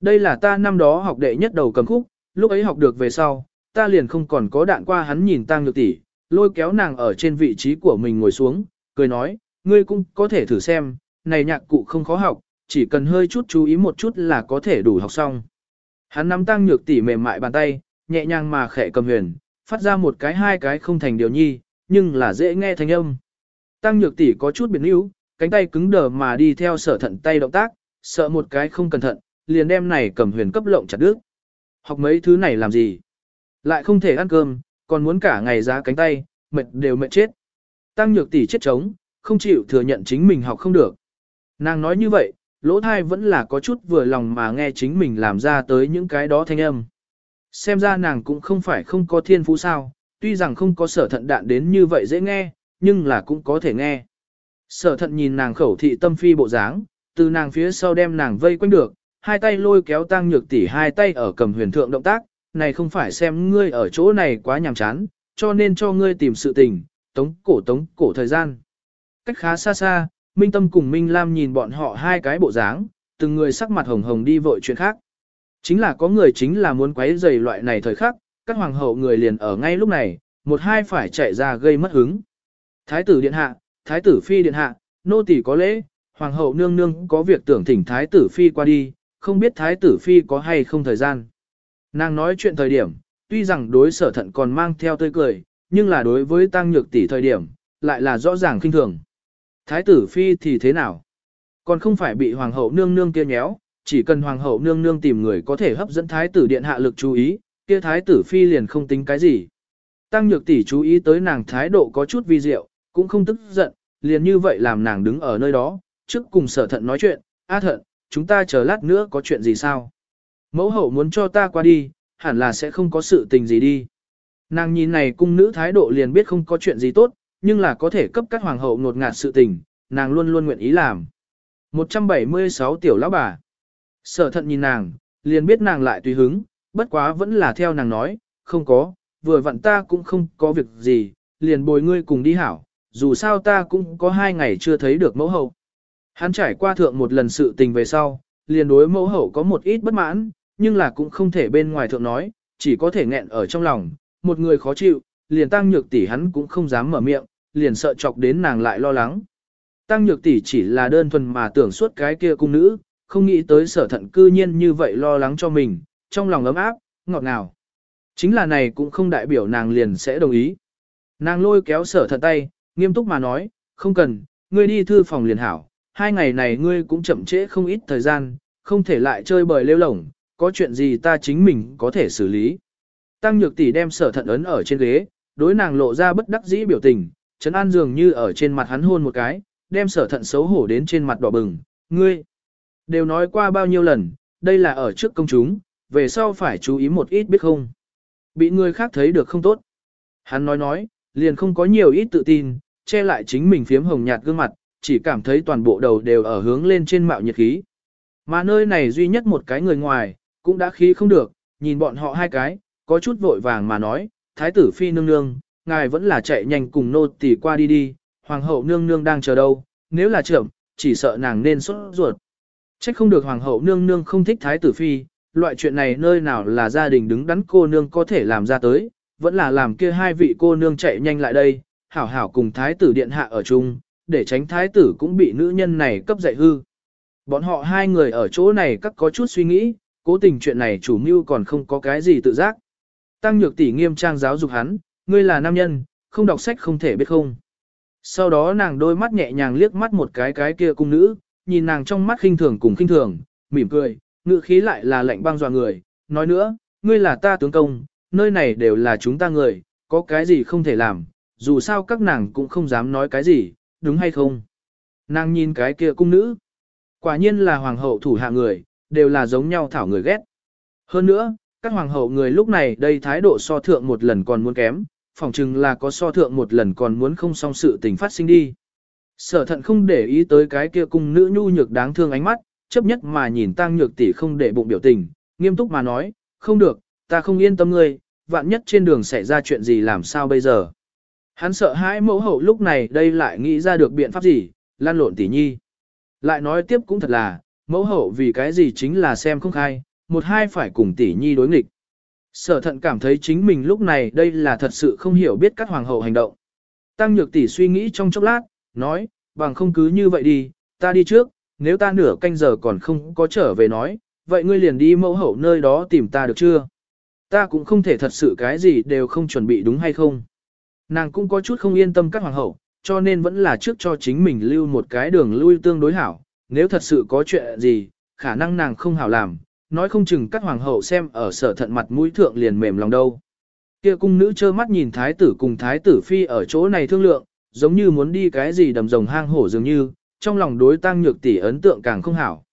Đây là ta năm đó học đệ nhất đầu cầm khúc, lúc ấy học được về sau, ta liền không còn có đạn qua hắn nhìn Tăng nhược tỷ, lôi kéo nàng ở trên vị trí của mình ngồi xuống, cười nói, ngươi cũng có thể thử xem, này nhạc cụ không khó học, chỉ cần hơi chút chú ý một chút là có thể đủ học xong. Hắn nắm tăng nhược tỷ mềm mại bàn tay, nhẹ nhàng mà khẽ cầm huyền, phát ra một cái hai cái không thành điều nhi, nhưng là dễ nghe thanh âm. Tăng nhược tỷ có chút biến yếu, cánh tay cứng đờ mà đi theo sở thận tay động tác, sợ một cái không cẩn thận, liền đem này cầm huyền cấp lộng chặt đứt. Học mấy thứ này làm gì? Lại không thể ăn cơm, còn muốn cả ngày giá cánh tay, mệt đều mệt chết. Tăng nhược tỷ chết chống, không chịu thừa nhận chính mình học không được. Nàng nói như vậy, lỗ thai vẫn là có chút vừa lòng mà nghe chính mình làm ra tới những cái đó thanh âm. Xem ra nàng cũng không phải không có thiên phú sao, tuy rằng không có sở thận đạn đến như vậy dễ nghe, nhưng là cũng có thể nghe. Sở thận nhìn nàng khẩu thị tâm phi bộ dáng, từ nàng phía sau đem nàng vây quanh được, hai tay lôi kéo tăng nhược tỷ hai tay ở cầm huyền thượng động tác, này không phải xem ngươi ở chỗ này quá nhàm chán, cho nên cho ngươi tìm sự tình, tống cổ tống cổ thời gian. Cách khá xa xa, Minh Tâm cùng Minh Lam nhìn bọn họ hai cái bộ dáng, từng người sắc mặt hồng hồng đi vội chuyện khác. Chính là có người chính là muốn quấy rầy loại này thời khắc, các hoàng hậu người liền ở ngay lúc này, một hai phải chạy ra gây mất hứng. Thái tử điện hạ, thái tử phi điện hạ, nô tỳ có lễ, hoàng hậu nương nương có việc tưởng thỉnh thái tử phi qua đi, không biết thái tử phi có hay không thời gian. Nàng nói chuyện thời điểm, tuy rằng đối sở thận còn mang theo tươi cười, nhưng là đối với tăng nhược tỷ thời điểm, lại là rõ ràng kinh thường. Thái tử phi thì thế nào? Còn không phải bị hoàng hậu nương nương kia nhéo, chỉ cần hoàng hậu nương nương tìm người có thể hấp dẫn thái tử điện hạ lực chú ý, kia thái tử phi liền không tính cái gì. Tăng nhược tỷ chú ý tới nàng thái độ có chút vi diệu, cũng không tức giận, liền như vậy làm nàng đứng ở nơi đó, trước cùng sở thận nói chuyện, a thận, chúng ta chờ lát nữa có chuyện gì sao? Mẫu hậu muốn cho ta qua đi, hẳn là sẽ không có sự tình gì đi. Nàng nhìn này cung nữ thái độ liền biết không có chuyện gì tốt, nhưng là có thể cấp các hoàng hậu ngột ngạt sự tình, nàng luôn luôn nguyện ý làm. 176 tiểu lão bà. Sở thận nhìn nàng, liền biết nàng lại tùy hứng, bất quá vẫn là theo nàng nói, không có, vừa vặn ta cũng không có việc gì, liền bồi ngươi cùng đi hảo, dù sao ta cũng có hai ngày chưa thấy được mẫu hậu. Hắn trải qua thượng một lần sự tình về sau, liền đối mẫu hậu có một ít bất mãn, nhưng là cũng không thể bên ngoài thượng nói, chỉ có thể nghẹn ở trong lòng, một người khó chịu, liền tăng nhược tỷ hắn cũng không dám mở miệng, liền sợ chọc đến nàng lại lo lắng. Tăng nhược tỷ chỉ là đơn thuần mà tưởng suốt cái kia cung nữ, không nghĩ tới sở thận cư nhiên như vậy lo lắng cho mình, trong lòng ấm áp, ngọt ngào. Chính là này cũng không đại biểu nàng liền sẽ đồng ý. Nàng lôi kéo sở thận tay, nghiêm túc mà nói, không cần, ngươi đi thư phòng liền hảo, hai ngày này ngươi cũng chậm trễ không ít thời gian, không thể lại chơi bời lêu lổng, có chuyện gì ta chính mình có thể xử lý. Tăng nhược tỷ đem sở thận ấn ở trên ghế, đối nàng lộ ra bất đắc dĩ biểu tình, Trấn An dường như ở trên mặt hắn hôn một cái, đem sở thận xấu hổ đến trên mặt đỏ bừng, ngươi. Đều nói qua bao nhiêu lần, đây là ở trước công chúng, về sau phải chú ý một ít biết không. Bị người khác thấy được không tốt. Hắn nói nói, liền không có nhiều ít tự tin, che lại chính mình phiếm hồng nhạt gương mặt, chỉ cảm thấy toàn bộ đầu đều ở hướng lên trên mạo nhiệt khí. Mà nơi này duy nhất một cái người ngoài, cũng đã khí không được, nhìn bọn họ hai cái, có chút vội vàng mà nói, thái tử phi nương nương, ngài vẫn là chạy nhanh cùng nô tỳ qua đi đi, hoàng hậu nương nương đang chờ đâu, nếu là trưởng, chỉ sợ nàng nên sốt ruột. Trách không được hoàng hậu nương nương không thích thái tử phi, loại chuyện này nơi nào là gia đình đứng đắn cô nương có thể làm ra tới, vẫn là làm kia hai vị cô nương chạy nhanh lại đây, hảo hảo cùng thái tử điện hạ ở chung, để tránh thái tử cũng bị nữ nhân này cấp dạy hư. Bọn họ hai người ở chỗ này các có chút suy nghĩ, cố tình chuyện này chủ mưu còn không có cái gì tự giác. Tăng nhược tỷ nghiêm trang giáo dục hắn, ngươi là nam nhân, không đọc sách không thể biết không. Sau đó nàng đôi mắt nhẹ nhàng liếc mắt một cái cái kia cung nữ, nhìn nàng trong mắt khinh thường cùng khinh thường, mỉm cười, ngữ khí lại là lạnh băng dọa người, nói nữa, ngươi là ta tướng công, nơi này đều là chúng ta người, có cái gì không thể làm, dù sao các nàng cũng không dám nói cái gì, đúng hay không. Nàng nhìn cái kia cung nữ, quả nhiên là hoàng hậu thủ hạ người, đều là giống nhau thảo người ghét. Hơn nữa, các hoàng hậu người lúc này đây thái độ so thượng một lần còn muốn kém, phỏng chừng là có so thượng một lần còn muốn không xong sự tình phát sinh đi. Sở thận không để ý tới cái kia cung nữ nhu nhược đáng thương ánh mắt, chấp nhất mà nhìn tăng nhược tỷ không để bụng biểu tình, nghiêm túc mà nói, không được, ta không yên tâm ngươi, vạn nhất trên đường xảy ra chuyện gì làm sao bây giờ. Hắn sợ hãi mẫu hậu lúc này đây lại nghĩ ra được biện pháp gì, lan lộn tỷ nhi. Lại nói tiếp cũng thật là, mẫu hậu vì cái gì chính là xem không khai, một hai phải cùng tỷ nhi đối nghịch. Sở thận cảm thấy chính mình lúc này đây là thật sự không hiểu biết các hoàng hậu hành động. Tăng nhược tỷ suy nghĩ trong chốc lát, nói, bằng không cứ như vậy đi, ta đi trước, nếu ta nửa canh giờ còn không có trở về nói, vậy ngươi liền đi mẫu hậu nơi đó tìm ta được chưa? Ta cũng không thể thật sự cái gì đều không chuẩn bị đúng hay không? Nàng cũng có chút không yên tâm các hoàng hậu, cho nên vẫn là trước cho chính mình lưu một cái đường lui tương đối hảo, nếu thật sự có chuyện gì, khả năng nàng không hảo làm, nói không chừng các hoàng hậu xem ở sở thận mặt mũi thượng liền mềm lòng đâu. Kia cung nữ trơ mắt nhìn thái tử cùng thái tử phi ở chỗ này thương lượng, giống như muốn đi cái gì đầm rồng hang hổ dường như, trong lòng đối tăng nhược tỷ ấn tượng càng không hảo.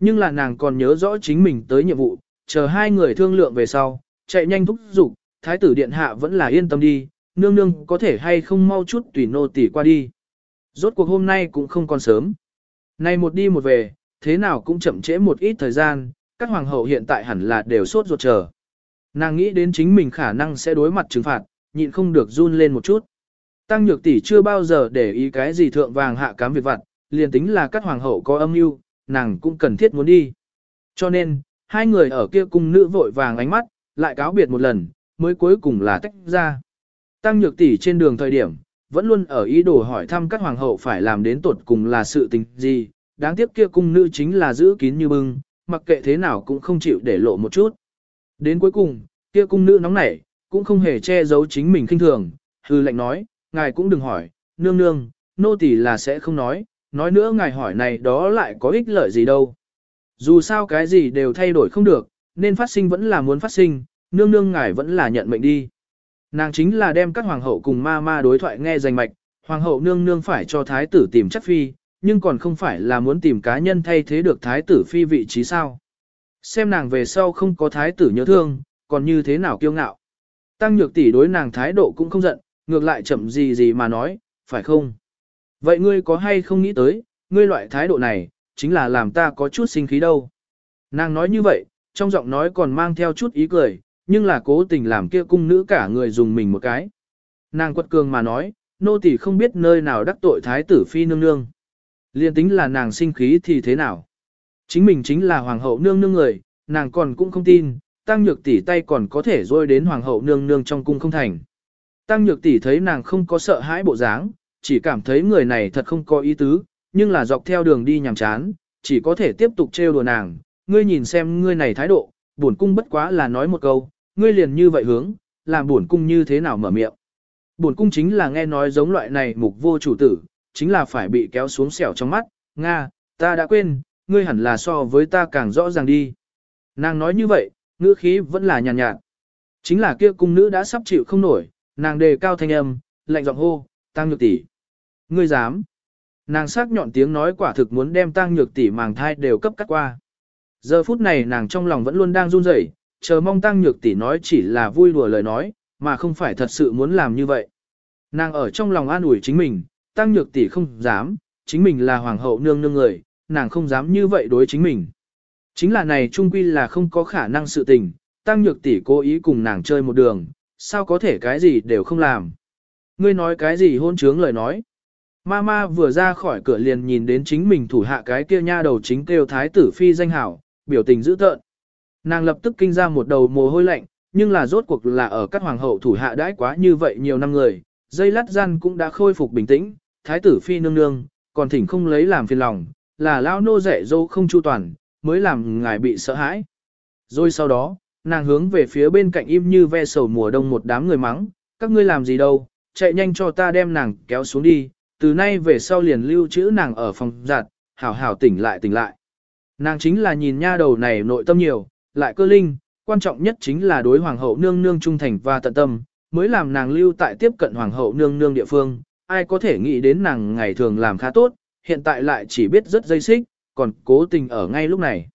Nhưng là nàng còn nhớ rõ chính mình tới nhiệm vụ, chờ hai người thương lượng về sau, chạy nhanh thúc giục, thái tử điện hạ vẫn là yên tâm đi, nương nương có thể hay không mau chút tùy nô tỷ qua đi. Rốt cuộc hôm nay cũng không còn sớm. Nay một đi một về, thế nào cũng chậm trễ một ít thời gian, các hoàng hậu hiện tại hẳn là đều sốt ruột chờ. Nàng nghĩ đến chính mình khả năng sẽ đối mặt trừng phạt, nhịn không được run lên một chút. Tăng nhược tỷ chưa bao giờ để ý cái gì thượng vàng hạ cám việc vặt, liền tính là các hoàng hậu có âm mưu, nàng cũng cần thiết muốn đi. Cho nên, hai người ở kia cung nữ vội vàng ánh mắt, lại cáo biệt một lần, mới cuối cùng là tách ra. Tăng nhược tỷ trên đường thời điểm, vẫn luôn ở ý đồ hỏi thăm các hoàng hậu phải làm đến tột cùng là sự tình gì, đáng tiếc kia cung nữ chính là giữ kín như bưng, mặc kệ thế nào cũng không chịu để lộ một chút. Đến cuối cùng, kia cung nữ nóng nảy, cũng không hề che giấu chính mình khinh thường, hư lệnh nói, ngài cũng đừng hỏi, nương nương, nô tỳ là sẽ không nói, nói nữa ngài hỏi này đó lại có ích lợi gì đâu. Dù sao cái gì đều thay đổi không được, nên phát sinh vẫn là muốn phát sinh, nương nương ngài vẫn là nhận mệnh đi. Nàng chính là đem các hoàng hậu cùng ma ma đối thoại nghe danh mạch, hoàng hậu nương nương phải cho thái tử tìm chắc phi, nhưng còn không phải là muốn tìm cá nhân thay thế được thái tử phi vị trí sao. Xem nàng về sau không có thái tử nhớ thương, còn như thế nào kiêu ngạo. Tăng nhược tỷ đối nàng thái độ cũng không giận, ngược lại chậm gì gì mà nói, phải không? Vậy ngươi có hay không nghĩ tới, ngươi loại thái độ này, chính là làm ta có chút sinh khí đâu. Nàng nói như vậy, trong giọng nói còn mang theo chút ý cười, nhưng là cố tình làm kia cung nữ cả người dùng mình một cái. Nàng quật cường mà nói, nô tỳ không biết nơi nào đắc tội thái tử phi nương nương. Liên tính là nàng sinh khí thì thế nào? Chính mình chính là hoàng hậu nương nương người, nàng còn cũng không tin, tăng nhược tỷ tay còn có thể rôi đến hoàng hậu nương nương trong cung không thành. Tăng nhược tỷ thấy nàng không có sợ hãi bộ dáng, chỉ cảm thấy người này thật không có ý tứ, nhưng là dọc theo đường đi nhàm chán, chỉ có thể tiếp tục trêu đùa nàng, ngươi nhìn xem ngươi này thái độ, bổn cung bất quá là nói một câu, ngươi liền như vậy hướng, làm bổn cung như thế nào mở miệng. Bổn cung chính là nghe nói giống loại này mục vô chủ tử, chính là phải bị kéo xuống xẻo trong mắt, Nga, ta đã quên, ngươi hẳn là so với ta càng rõ ràng đi. Nàng nói như vậy, ngữ khí vẫn là nhàn nhạt, nhạt. Chính là kia cung nữ đã sắp chịu không nổi, nàng đề cao thanh âm, lạnh giọng hô, tăng nhược tỷ. Ngươi dám. Nàng sắc nhọn tiếng nói quả thực muốn đem tăng nhược tỷ màng thai đều cấp cắt qua. Giờ phút này nàng trong lòng vẫn luôn đang run rẩy, chờ mong tăng nhược tỷ nói chỉ là vui đùa lời nói, mà không phải thật sự muốn làm như vậy. Nàng ở trong lòng an ủi chính mình, tăng nhược tỷ không dám, chính mình là hoàng hậu nương nương người, nàng không dám như vậy đối chính mình. Chính là này trung quy là không có khả năng sự tình, tăng nhược tỷ cố ý cùng nàng chơi một đường, sao có thể cái gì đều không làm. Ngươi nói cái gì hôn trướng lời nói. Mama vừa ra khỏi cửa liền nhìn đến chính mình thủ hạ cái kia nha đầu chính kêu thái tử phi danh hảo, biểu tình dữ tợn. Nàng lập tức kinh ra một đầu mồ hôi lạnh, nhưng là rốt cuộc là ở các hoàng hậu thủ hạ đãi quá như vậy nhiều năm người, dây lát gian cũng đã khôi phục bình tĩnh, thái tử phi nương nương, còn thỉnh không lấy làm phiền lòng, là lao nô dạy dỗ không chu toàn, mới làm ngài bị sợ hãi. Rồi sau đó, nàng hướng về phía bên cạnh im như ve sầu mùa đông một đám người mắng, các ngươi làm gì đâu, chạy nhanh cho ta đem nàng kéo xuống đi, từ nay về sau liền lưu trữ nàng ở phòng giặt, hảo hảo tỉnh lại tỉnh lại. Nàng chính là nhìn nha đầu này nội tâm nhiều, lại cơ linh, quan trọng nhất chính là đối hoàng hậu nương nương trung thành và tận tâm, mới làm nàng lưu tại tiếp cận hoàng hậu nương nương địa phương, ai có thể nghĩ đến nàng ngày thường làm khá tốt, hiện tại lại chỉ biết rất dây xích, còn cố tình ở ngay lúc này.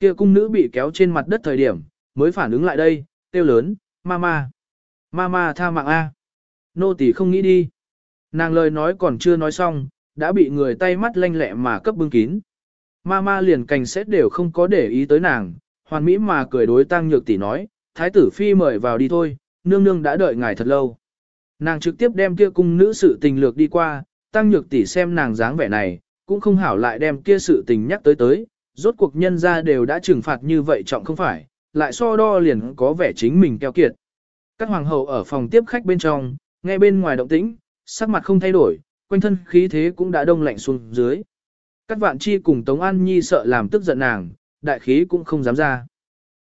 Kia cung nữ bị kéo trên mặt đất thời điểm, mới phản ứng lại đây, tiêu lớn, mama, mama tha mạng A. Nô tỳ không nghĩ đi. Nàng lời nói còn chưa nói xong, đã bị người tay mắt lanh lẹ mà cấp bưng kín. Mama liền cành xét đều không có để ý tới nàng, hoàn mỹ mà cười đối tăng nhược tỷ nói, thái tử phi mời vào đi thôi, nương nương đã đợi ngài thật lâu. Nàng trực tiếp đem kia cung nữ sự tình lược đi qua, tăng nhược tỷ xem nàng dáng vẻ này, cũng không hảo lại đem kia sự tình nhắc tới tới, rốt cuộc nhân ra đều đã trừng phạt như vậy trọng không phải, lại so đo liền có vẻ chính mình keo kiệt. Các hoàng hậu ở phòng tiếp khách bên trong, nghe bên ngoài động tĩnh, sắc mặt không thay đổi, quanh thân khí thế cũng đã đông lạnh xuống dưới. Các vạn chi cùng Tống An Nhi sợ làm tức giận nàng, đại khí cũng không dám ra.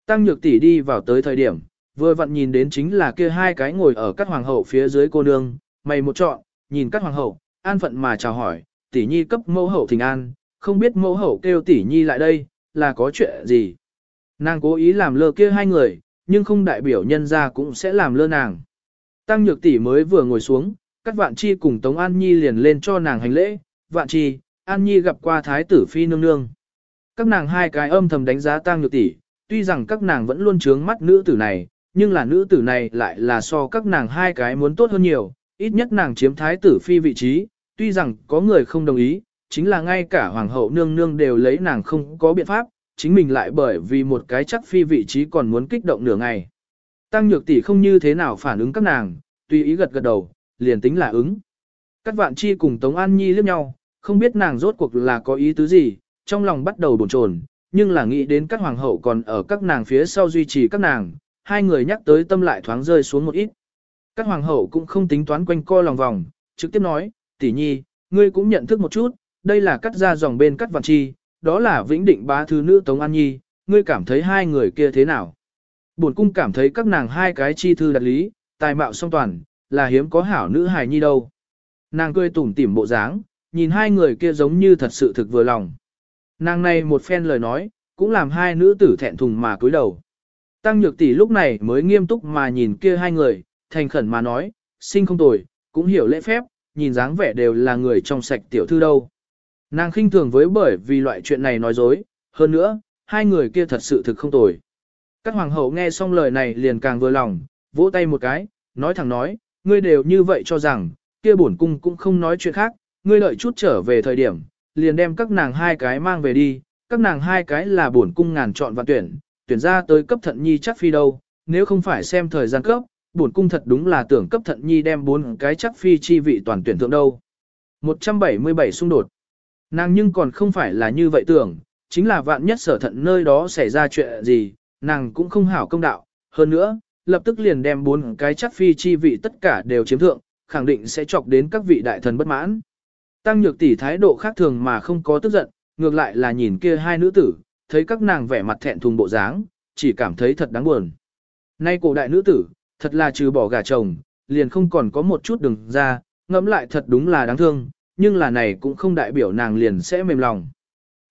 Tăng nhược tỷ đi vào tới thời điểm, vừa vặn nhìn đến chính là kia hai cái ngồi ở các hoàng hậu phía dưới cô nương, mày một trọn, nhìn các hoàng hậu, an phận mà chào hỏi, tỷ nhi cấp mẫu hậu thỉnh an, không biết mẫu hậu kêu tỷ nhi lại đây, là có chuyện gì. Nàng cố ý làm lơ kia hai người, nhưng không đại biểu nhân ra cũng sẽ làm lơ nàng. Tăng nhược tỷ mới vừa ngồi xuống, các vạn chi cùng Tống An Nhi liền lên cho nàng hành lễ, vạn chi, An Nhi gặp qua thái tử phi nương nương. Các nàng hai cái âm thầm đánh giá tăng nhược tỷ, tuy rằng các nàng vẫn luôn trướng mắt nữ tử này, nhưng là nữ tử này lại là so các nàng hai cái muốn tốt hơn nhiều, ít nhất nàng chiếm thái tử phi vị trí, tuy rằng có người không đồng ý, chính là ngay cả hoàng hậu nương nương đều lấy nàng không có biện pháp, chính mình lại bởi vì một cái chắc phi vị trí còn muốn kích động nửa ngày. Tăng nhược tỷ không như thế nào phản ứng các nàng, tùy ý gật gật đầu, liền tính là ứng. Các vạn chi cùng Tống An Nhi liếc nhau, không biết nàng rốt cuộc là có ý tứ gì, trong lòng bắt đầu bồn chồn, nhưng là nghĩ đến các hoàng hậu còn ở các nàng phía sau duy trì các nàng, hai người nhắc tới tâm lại thoáng rơi xuống một ít. Các hoàng hậu cũng không tính toán quanh co lòng vòng, trực tiếp nói, tỷ nhi, ngươi cũng nhận thức một chút, đây là cắt ra dòng bên cắt vạn chi, đó là vĩnh định bá thứ nữ Tống An Nhi, ngươi cảm thấy hai người kia thế nào? Bổn cung cảm thấy các nàng hai cái chi thư đặt lý, tài mạo song toàn, là hiếm có hảo nữ hài nhi đâu. Nàng cười tủm tỉm bộ dáng, nhìn hai người kia giống như thật sự thực vừa lòng. Nàng này một phen lời nói, cũng làm hai nữ tử thẹn thùng mà cúi đầu. Tăng nhược tỷ lúc này mới nghiêm túc mà nhìn kia hai người, thành khẩn mà nói, sinh không tồi, cũng hiểu lễ phép, nhìn dáng vẻ đều là người trong sạch tiểu thư đâu. Nàng khinh thường với bởi vì loại chuyện này nói dối, hơn nữa, hai người kia thật sự thực không tồi. Các hoàng hậu nghe xong lời này liền càng vừa lòng, vỗ tay một cái, nói thẳng nói, ngươi đều như vậy cho rằng, kia bổn cung cũng không nói chuyện khác, ngươi đợi chút trở về thời điểm, liền đem các nàng hai cái mang về đi, các nàng hai cái là bổn cung ngàn chọn và tuyển, tuyển ra tới cấp thận nhi chắc phi đâu, nếu không phải xem thời gian cấp, bổn cung thật đúng là tưởng cấp thận nhi đem bốn cái chắc phi chi vị toàn tuyển thượng đâu. 177 xung đột. Nàng nhưng còn không phải là như vậy tưởng, chính là vạn nhất sở thận nơi đó xảy ra chuyện gì, nàng cũng không hảo công đạo. Hơn nữa, lập tức liền đem bốn cái chắc phi chi vị tất cả đều chiếm thượng, khẳng định sẽ chọc đến các vị đại thần bất mãn. Tăng nhược tỷ thái độ khác thường mà không có tức giận, ngược lại là nhìn kia hai nữ tử, thấy các nàng vẻ mặt thẹn thùng bộ dáng, chỉ cảm thấy thật đáng buồn. Nay cổ đại nữ tử, thật là trừ bỏ gà chồng, liền không còn có một chút đường ra, ngẫm lại thật đúng là đáng thương, nhưng là này cũng không đại biểu nàng liền sẽ mềm lòng.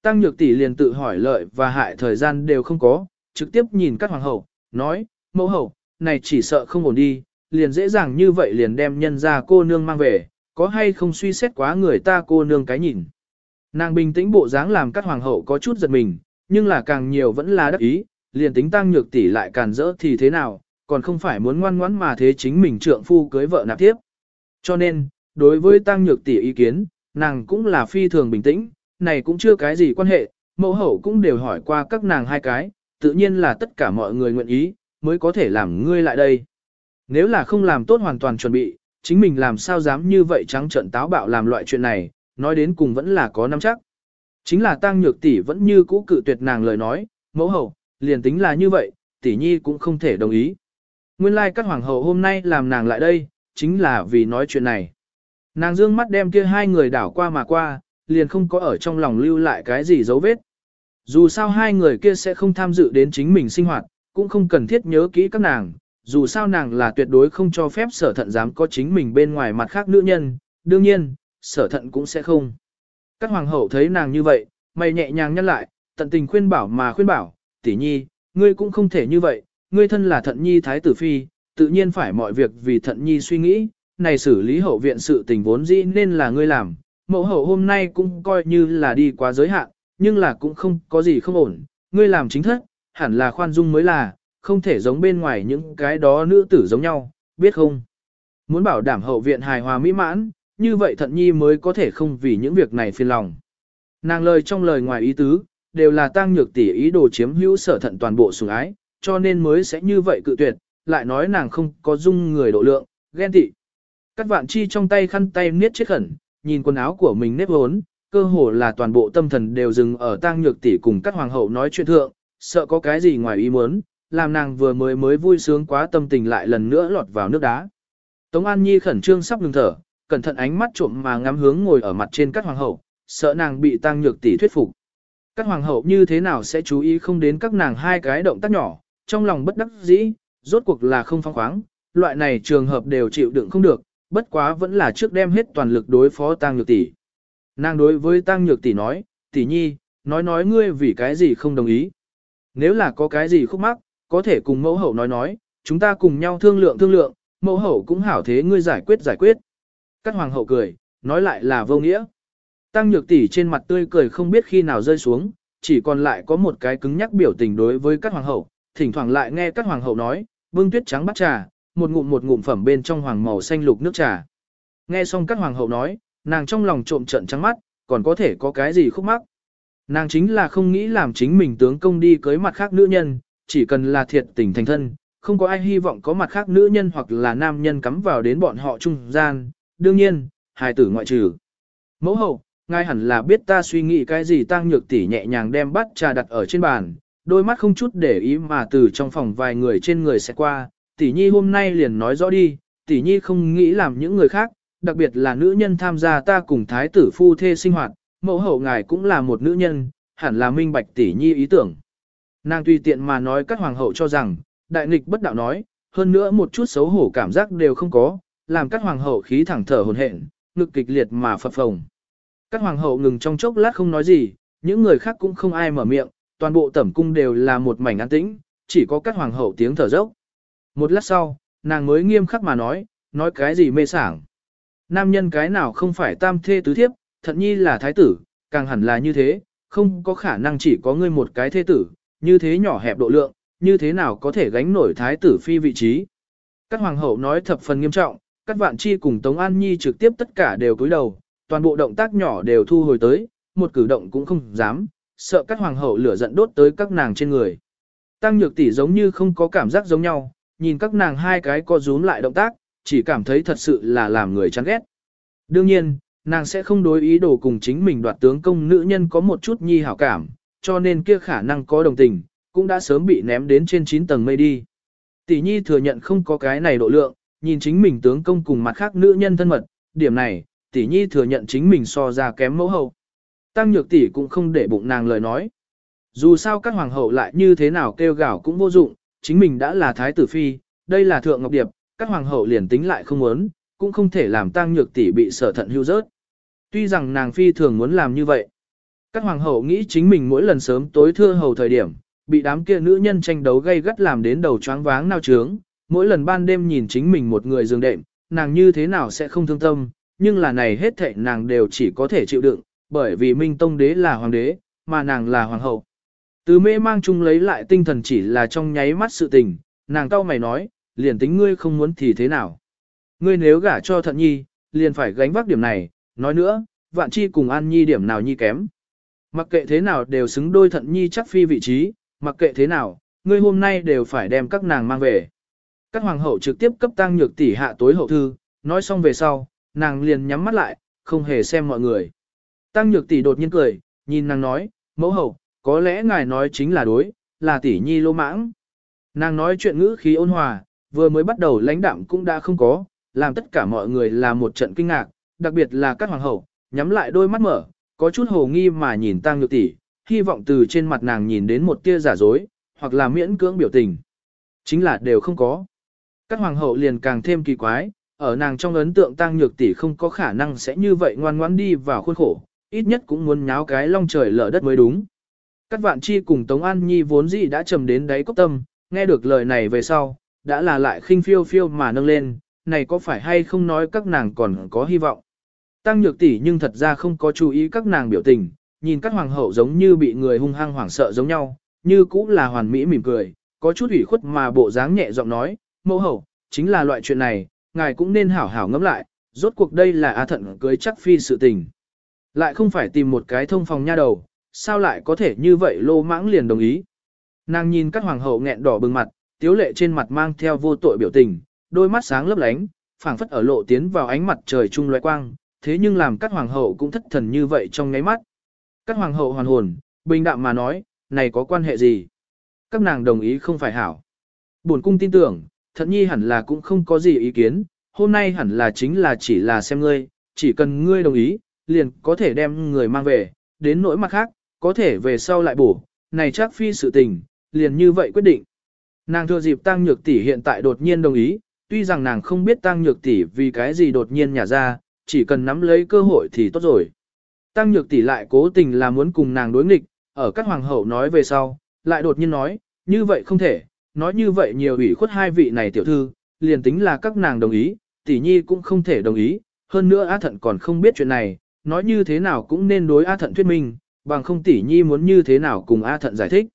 Tăng nhược tỷ liền tự hỏi lợi và hại thời gian đều không có, trực tiếp nhìn các hoàng hậu, nói, mẫu hậu, này chỉ sợ không ổn đi, liền dễ dàng như vậy liền đem nhân ra cô nương mang về, có hay không suy xét quá người ta cô nương cái nhìn. Nàng bình tĩnh bộ dáng làm các hoàng hậu có chút giật mình, nhưng là càng nhiều vẫn là đắc ý, liền tính tăng nhược tỷ lại càn rỡ thì thế nào, còn không phải muốn ngoan ngoãn mà thế chính mình trượng phu cưới vợ nạp tiếp. Cho nên, đối với tăng nhược tỷ ý kiến, nàng cũng là phi thường bình tĩnh, này cũng chưa cái gì quan hệ, mẫu hậu cũng đều hỏi qua các nàng hai cái, tự nhiên là tất cả mọi người nguyện ý, mới có thể làm ngươi lại đây. Nếu là không làm tốt hoàn toàn chuẩn bị, chính mình làm sao dám như vậy trắng trợn táo bạo làm loại chuyện này, nói đến cùng vẫn là có nắm chắc. Chính là tăng nhược tỷ vẫn như cũ cự tuyệt nàng lời nói, mẫu hậu, liền tính là như vậy, tỷ nhi cũng không thể đồng ý. Nguyên lai like các hoàng hậu hôm nay làm nàng lại đây, chính là vì nói chuyện này. Nàng dương mắt đem kia hai người đảo qua mà qua, liền không có ở trong lòng lưu lại cái gì dấu vết. Dù sao hai người kia sẽ không tham dự đến chính mình sinh hoạt, cũng không cần thiết nhớ kỹ các nàng, dù sao nàng là tuyệt đối không cho phép sở thận dám có chính mình bên ngoài mặt khác nữ nhân, đương nhiên, sở thận cũng sẽ không. Các hoàng hậu thấy nàng như vậy, mày nhẹ nhàng nhắc lại, tận tình khuyên bảo mà khuyên bảo, tỷ nhi, ngươi cũng không thể như vậy, ngươi thân là thận nhi thái tử phi, tự nhiên phải mọi việc vì thận nhi suy nghĩ, này xử lý hậu viện sự tình vốn dĩ nên là ngươi làm, mẫu hậu hôm nay cũng coi như là đi quá giới hạn, nhưng là cũng không có gì không ổn, ngươi làm chính thất, hẳn là khoan dung mới là, không thể giống bên ngoài những cái đó nữ tử giống nhau, biết không? Muốn bảo đảm hậu viện hài hòa mỹ mãn, như vậy thận nhi mới có thể không vì những việc này phiền lòng. Nàng lời trong lời ngoài ý tứ, đều là tăng nhược tỷ ý đồ chiếm hữu sở thận toàn bộ sủng ái, cho nên mới sẽ như vậy cự tuyệt, lại nói nàng không có dung người độ lượng, ghen tị. Cắt vạn chi trong tay khăn tay niết chết khẩn, nhìn quần áo của mình nếp hốn, cơ hồ là toàn bộ tâm thần đều dừng ở tang nhược tỷ cùng các hoàng hậu nói chuyện thượng, sợ có cái gì ngoài ý muốn, làm nàng vừa mới mới vui sướng quá tâm tình lại lần nữa lọt vào nước đá. Tống An Nhi khẩn trương sắp ngừng thở, cẩn thận ánh mắt trộm mà ngắm hướng ngồi ở mặt trên các hoàng hậu, sợ nàng bị tăng nhược tỷ thuyết phục. Các hoàng hậu như thế nào sẽ chú ý không đến các nàng hai cái động tác nhỏ, trong lòng bất đắc dĩ, rốt cuộc là không phong khoáng, loại này trường hợp đều chịu đựng không được, bất quá vẫn là trước đem hết toàn lực đối phó tăng nhược tỷ. Nàng đối với tăng nhược tỷ nói, tỷ nhi, nói nói ngươi vì cái gì không đồng ý. Nếu là có cái gì khúc mắc, có thể cùng mẫu hậu nói nói, chúng ta cùng nhau thương lượng thương lượng, mẫu hậu cũng hảo thế ngươi giải quyết giải quyết. Các hoàng hậu cười, nói lại là vô nghĩa. Tăng nhược tỷ trên mặt tươi cười không biết khi nào rơi xuống, chỉ còn lại có một cái cứng nhắc biểu tình đối với các hoàng hậu, thỉnh thoảng lại nghe các hoàng hậu nói, vương tuyết trắng bắt trà, một ngụm một ngụm phẩm bên trong hoàng màu xanh lục nước trà. Nghe xong các hoàng hậu nói, nàng trong lòng trộm trận trắng mắt, còn có thể có cái gì khúc mắc. Nàng chính là không nghĩ làm chính mình tướng công đi cưới mặt khác nữ nhân, chỉ cần là thiệt tình thành thân, không có ai hy vọng có mặt khác nữ nhân hoặc là nam nhân cắm vào đến bọn họ trung gian, đương nhiên, hài tử ngoại trừ. Mẫu hậu, ngài hẳn là biết ta suy nghĩ cái gì tăng nhược tỷ nhẹ nhàng đem bát trà đặt ở trên bàn, đôi mắt không chút để ý mà từ trong phòng vài người trên người sẽ qua, tỷ nhi hôm nay liền nói rõ đi, tỷ nhi không nghĩ làm những người khác, đặc biệt là nữ nhân tham gia ta cùng thái tử phu thê sinh hoạt, mẫu hậu ngài cũng là một nữ nhân, hẳn là minh bạch tỷ nhi ý tưởng. Nàng tùy tiện mà nói các hoàng hậu cho rằng, đại nghịch bất đạo nói, hơn nữa một chút xấu hổ cảm giác đều không có, làm các hoàng hậu khí thẳng thở hồn hển, ngực kịch liệt mà phập phồng. Các hoàng hậu ngừng trong chốc lát không nói gì, những người khác cũng không ai mở miệng, toàn bộ tẩm cung đều là một mảnh an tĩnh, chỉ có các hoàng hậu tiếng thở dốc. Một lát sau, nàng mới nghiêm khắc mà nói, nói cái gì mê sảng. Nam nhân cái nào không phải tam thê tứ thiếp, thận nhi là thái tử, càng hẳn là như thế, không có khả năng chỉ có ngươi một cái thê tử, như thế nhỏ hẹp độ lượng, như thế nào có thể gánh nổi thái tử phi vị trí. Các hoàng hậu nói thập phần nghiêm trọng, các vạn chi cùng Tống An Nhi trực tiếp tất cả đều cúi đầu, toàn bộ động tác nhỏ đều thu hồi tới, một cử động cũng không dám, sợ các hoàng hậu lửa giận đốt tới các nàng trên người. Tăng nhược tỷ giống như không có cảm giác giống nhau, nhìn các nàng hai cái co rúm lại động tác, chỉ cảm thấy thật sự là làm người chán ghét. Đương nhiên, nàng sẽ không đối ý đồ cùng chính mình đoạt tướng công nữ nhân có một chút nhi hảo cảm, cho nên kia khả năng có đồng tình, cũng đã sớm bị ném đến trên 9 tầng mây đi. Tỷ nhi thừa nhận không có cái này độ lượng, nhìn chính mình tướng công cùng mặt khác nữ nhân thân mật, điểm này, tỷ nhi thừa nhận chính mình so ra kém mẫu hậu. Tăng nhược tỷ cũng không để bụng nàng lời nói. Dù sao các hoàng hậu lại như thế nào kêu gào cũng vô dụng, chính mình đã là thái tử phi, đây là thượng ngọc điệp, các hoàng hậu liền tính lại không muốn, cũng không thể làm tăng nhược tỷ bị sở thận hưu rớt. Tuy rằng nàng phi thường muốn làm như vậy. Các hoàng hậu nghĩ chính mình mỗi lần sớm tối thưa hầu thời điểm, bị đám kia nữ nhân tranh đấu gây gắt làm đến đầu choáng váng nao trướng, mỗi lần ban đêm nhìn chính mình một người giường đệm, nàng như thế nào sẽ không thương tâm, nhưng là này hết thảy nàng đều chỉ có thể chịu đựng, bởi vì Minh Tông đế là hoàng đế, mà nàng là hoàng hậu. Từ mê mang chung lấy lại tinh thần chỉ là trong nháy mắt sự tình, nàng cau mày nói, liền tính ngươi không muốn thì thế nào. Ngươi nếu gả cho thận nhi, liền phải gánh vác điểm này, nói nữa, vạn chi cùng an nhi điểm nào nhi kém. Mặc kệ thế nào đều xứng đôi thận nhi chắc phi vị trí, mặc kệ thế nào, ngươi hôm nay đều phải đem các nàng mang về. Các hoàng hậu trực tiếp cấp tăng nhược tỷ hạ tối hậu thư, nói xong về sau, nàng liền nhắm mắt lại, không hề xem mọi người. Tăng nhược tỷ đột nhiên cười, nhìn nàng nói, mẫu hậu, có lẽ ngài nói chính là đối, là tỷ nhi lô mãng. Nàng nói chuyện ngữ khí ôn hòa, vừa mới bắt đầu lãnh đạm cũng đã không có, làm tất cả mọi người là một trận kinh ngạc, đặc biệt là các hoàng hậu, nhắm lại đôi mắt mở, có chút hồ nghi mà nhìn tăng nhược tỷ, hy vọng từ trên mặt nàng nhìn đến một tia giả dối, hoặc là miễn cưỡng biểu tình. Chính là đều không có. Các hoàng hậu liền càng thêm kỳ quái, ở nàng trong ấn tượng tăng nhược tỷ không có khả năng sẽ như vậy ngoan ngoãn đi vào khuôn khổ, ít nhất cũng muốn nháo cái long trời lở đất mới đúng. Các vạn chi cùng Tống An Nhi vốn dĩ đã trầm đến đáy cốc tâm, nghe được lời này về sau, đã là lại khinh phiêu phiêu mà nâng lên, này có phải hay không nói các nàng còn có hy vọng. Tăng nhược tỷ nhưng thật ra không có chú ý các nàng biểu tình, nhìn các hoàng hậu giống như bị người hung hăng hoảng sợ giống nhau, như cũng là hoàn mỹ mỉm cười, có chút ủy khuất mà bộ dáng nhẹ giọng nói, mẫu hậu, chính là loại chuyện này, ngài cũng nên hảo hảo ngẫm lại, rốt cuộc đây là a thận cưới chắc phi sự tình. Lại không phải tìm một cái thông phòng nha đầu, sao lại có thể như vậy lô mãng liền đồng ý. Nàng nhìn các hoàng hậu nghẹn đỏ bừng mặt, tiếu lệ trên mặt mang theo vô tội biểu tình, đôi mắt sáng lấp lánh, phảng phất ở lộ tiến vào ánh mặt trời trung loại quang, thế nhưng làm các hoàng hậu cũng thất thần như vậy trong ngáy mắt. Các hoàng hậu hoàn hồn, bình đạm mà nói, này có quan hệ gì? Các nàng đồng ý không phải hảo. Buồn cung tin tưởng, thận nhi hẳn là cũng không có gì ý kiến, hôm nay hẳn là chính là chỉ là xem ngươi, chỉ cần ngươi đồng ý, liền có thể đem người mang về, đến nỗi mặt khác, có thể về sau lại bổ, này chắc phi sự tình, liền như vậy quyết định. Nàng thừa dịp tăng nhược tỷ hiện tại đột nhiên đồng ý, tuy rằng nàng không biết tăng nhược tỷ vì cái gì đột nhiên nhả ra, chỉ cần nắm lấy cơ hội thì tốt rồi. Tăng nhược tỷ lại cố tình là muốn cùng nàng đối nghịch, ở các hoàng hậu nói về sau, lại đột nhiên nói, như vậy không thể, nói như vậy nhiều ủy khuất hai vị này tiểu thư, liền tính là các nàng đồng ý, tỷ nhi cũng không thể đồng ý, hơn nữa A Thận còn không biết chuyện này, nói như thế nào cũng nên đối A Thận thuyết minh, bằng không tỷ nhi muốn như thế nào cùng A Thận giải thích.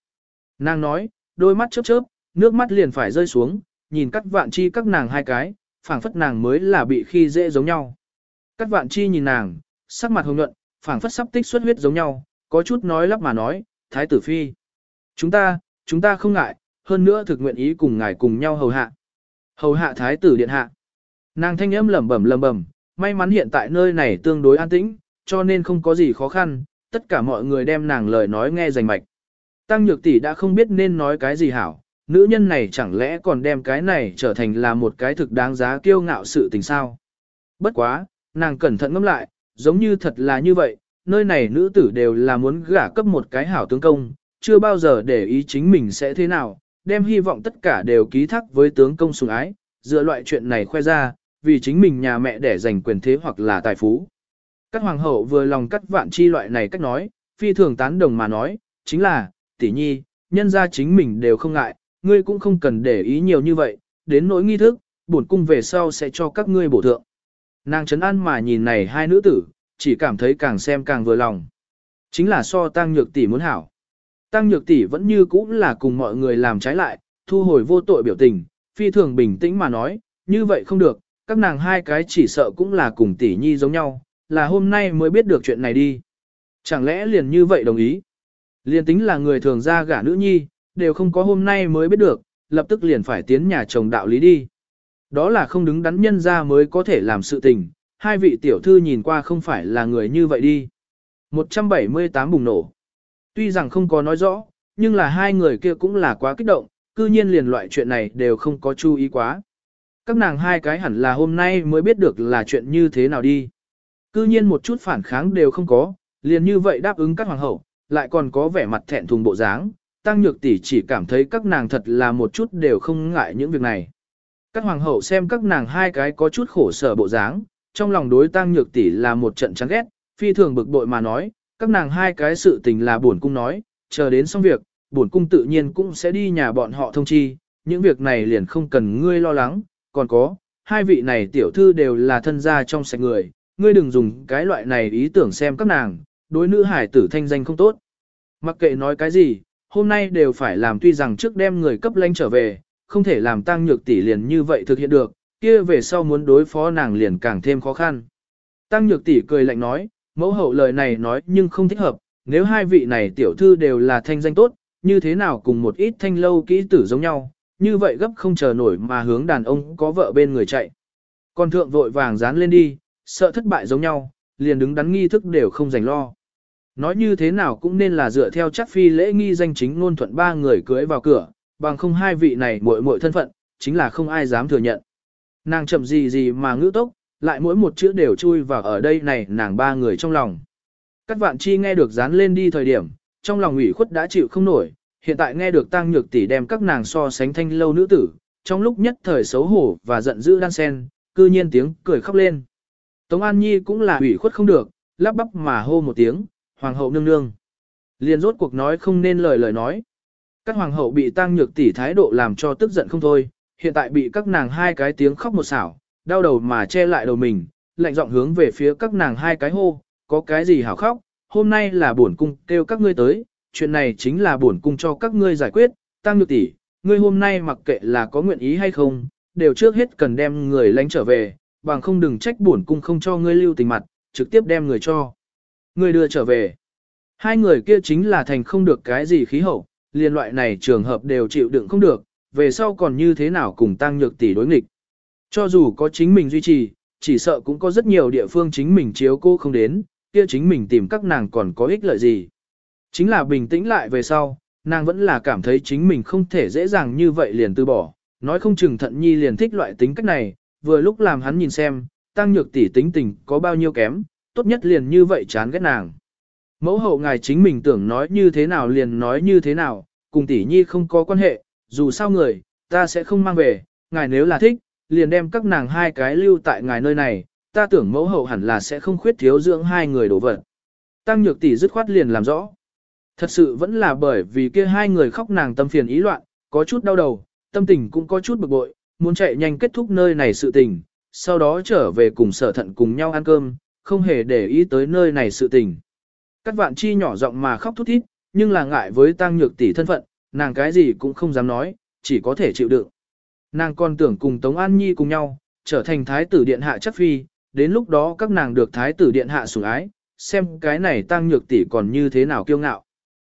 Nàng nói, đôi mắt chớp chớp, nước mắt liền phải rơi xuống, nhìn cắt vạn chi các nàng hai cái, phảng phất nàng mới là bị khi dễ giống nhau. Cắt vạn chi nhìn nàng, sắc mặt hồng nhuận, phảng phất sắp tích xuất huyết giống nhau, có chút nói lắp mà nói, thái tử phi. Chúng ta, chúng ta không ngại, hơn nữa thực nguyện ý cùng ngài cùng nhau hầu hạ. Hầu hạ thái tử điện hạ. Nàng thanh âm lẩm bẩm lẩm bẩm, may mắn hiện tại nơi này tương đối an tĩnh, cho nên không có gì khó khăn, tất cả mọi người đem nàng lời nói nghe rành mạch. Tăng Nhược tỷ đã không biết nên nói cái gì hảo, nữ nhân này chẳng lẽ còn đem cái này trở thành là một cái thực đáng giá kiêu ngạo sự tình sao? Bất quá, nàng cẩn thận ngẫm lại, giống như thật là như vậy, nơi này nữ tử đều là muốn gả cấp một cái hảo tướng công, chưa bao giờ để ý chính mình sẽ thế nào, đem hy vọng tất cả đều ký thác với tướng công sủng ái, dựa loại chuyện này khoe ra, vì chính mình nhà mẹ để giành quyền thế hoặc là tài phú. Các hoàng hậu vừa lòng cắt vạn chi loại này cách nói, phi thường tán đồng mà nói, chính là, tỷ nhi, nhân ra chính mình đều không ngại, ngươi cũng không cần để ý nhiều như vậy, đến nỗi nghi thức, bổn cung về sau sẽ cho các ngươi bổ thượng. Nàng trấn an mà nhìn này hai nữ tử, chỉ cảm thấy càng xem càng vừa lòng. Chính là so tăng nhược tỷ muốn hảo. Tăng nhược tỷ vẫn như cũ là cùng mọi người làm trái lại, thu hồi vô tội biểu tình, phi thường bình tĩnh mà nói, như vậy không được, các nàng hai cái chỉ sợ cũng là cùng tỷ nhi giống nhau, là hôm nay mới biết được chuyện này đi. Chẳng lẽ liền như vậy đồng ý? Liền tính là người thường ra gả nữ nhi, đều không có hôm nay mới biết được, lập tức liền phải tiến nhà chồng đạo lý đi. Đó là không đứng đắn nhân ra mới có thể làm sự tình, hai vị tiểu thư nhìn qua không phải là người như vậy đi. 178 bùng nổ. Tuy rằng không có nói rõ, nhưng là hai người kia cũng là quá kích động, cư nhiên liền loại chuyện này đều không có chú ý quá. Các nàng hai cái hẳn là hôm nay mới biết được là chuyện như thế nào đi. Cư nhiên một chút phản kháng đều không có, liền như vậy đáp ứng các hoàng hậu, lại còn có vẻ mặt thẹn thùng bộ dáng, tăng nhược tỷ chỉ cảm thấy các nàng thật là một chút đều không ngại những việc này. Các hoàng hậu xem các nàng hai cái có chút khổ sở bộ dáng, trong lòng đối tăng nhược tỷ là một trận chán ghét, phi thường bực bội mà nói, các nàng hai cái sự tình là buồn cung nói, chờ đến xong việc, buồn cung tự nhiên cũng sẽ đi nhà bọn họ thông chi, những việc này liền không cần ngươi lo lắng, còn có, hai vị này tiểu thư đều là thân gia trong sạch người, ngươi đừng dùng cái loại này ý tưởng xem các nàng, đối nữ hải tử thanh danh không tốt. Mặc kệ nói cái gì, hôm nay đều phải làm tuy rằng trước đem người cấp lãnh trở về, không thể làm tăng nhược tỷ liền như vậy thực hiện được, kia về sau muốn đối phó nàng liền càng thêm khó khăn. Tăng nhược tỷ cười lạnh nói, mẫu hậu lời này nói nhưng không thích hợp, nếu hai vị này tiểu thư đều là thanh danh tốt, như thế nào cùng một ít thanh lâu kỹ tử giống nhau, như vậy gấp không chờ nổi mà hướng đàn ông có vợ bên người chạy. Còn thượng vội vàng dán lên đi, sợ thất bại giống nhau, liền đứng đắn nghi thức đều không dành lo. Nói như thế nào cũng nên là dựa theo chắc phi lễ nghi danh chính ngôn thuận ba người cưới vào cửa, bằng không hai vị này muội muội thân phận, chính là không ai dám thừa nhận. Nàng chậm gì gì mà ngữ tốc, lại mỗi một chữ đều chui vào ở đây này nàng ba người trong lòng. Các vạn chi nghe được dán lên đi thời điểm, trong lòng ủy khuất đã chịu không nổi, hiện tại nghe được tăng nhược tỷ đem các nàng so sánh thanh lâu nữ tử, trong lúc nhất thời xấu hổ và giận dữ đan sen, cư nhiên tiếng cười khóc lên. Tống An Nhi cũng là ủy khuất không được, lắp bắp mà hô một tiếng, hoàng hậu nương nương. Liền rốt cuộc nói không nên lời lời nói. Các hoàng hậu bị tăng nhược tỷ thái độ làm cho tức giận không thôi, hiện tại bị các nàng hai cái tiếng khóc một xảo, đau đầu mà che lại đầu mình, lạnh giọng hướng về phía các nàng hai cái hô, có cái gì hảo khóc, hôm nay là bổn cung kêu các ngươi tới, chuyện này chính là bổn cung cho các ngươi giải quyết, tăng nhược tỷ, ngươi hôm nay mặc kệ là có nguyện ý hay không, đều trước hết cần đem người lánh trở về, bằng không đừng trách bổn cung không cho ngươi lưu tình mặt, trực tiếp đem người cho. Ngươi đưa trở về. Hai người kia chính là thành không được cái gì khí hậu, liên loại này trường hợp đều chịu đựng không được, về sau còn như thế nào cùng tăng nhược tỷ đối nghịch. Cho dù có chính mình duy trì, chỉ sợ cũng có rất nhiều địa phương chính mình chiếu cô không đến, kia chính mình tìm các nàng còn có ích lợi gì. Chính là bình tĩnh lại về sau, nàng vẫn là cảm thấy chính mình không thể dễ dàng như vậy liền từ bỏ, nói không chừng thận nhi liền thích loại tính cách này, vừa lúc làm hắn nhìn xem, tăng nhược tỷ tính tình có bao nhiêu kém, tốt nhất liền như vậy chán ghét nàng. Mẫu hậu ngài chính mình tưởng nói như thế nào liền nói như thế nào, cùng tỷ nhi không có quan hệ, dù sao người, ta sẽ không mang về, ngài nếu là thích, liền đem các nàng hai cái lưu tại ngài nơi này, ta tưởng mẫu hậu hẳn là sẽ không khuyết thiếu dưỡng hai người đổ vật. Tăng nhược tỷ dứt khoát liền làm rõ. Thật sự vẫn là bởi vì kia hai người khóc nàng tâm phiền ý loạn, có chút đau đầu, tâm tình cũng có chút bực bội, muốn chạy nhanh kết thúc nơi này sự tình, sau đó trở về cùng sở thận cùng nhau ăn cơm, không hề để ý tới nơi này sự tình. Các vạn chi nhỏ giọng mà khóc thút thít, nhưng là ngại với tăng nhược tỷ thân phận, nàng cái gì cũng không dám nói, chỉ có thể chịu đựng. Nàng còn tưởng cùng Tống An Nhi cùng nhau, trở thành thái tử điện hạ chất phi, đến lúc đó các nàng được thái tử điện hạ sủng ái, xem cái này tăng nhược tỷ còn như thế nào kiêu ngạo.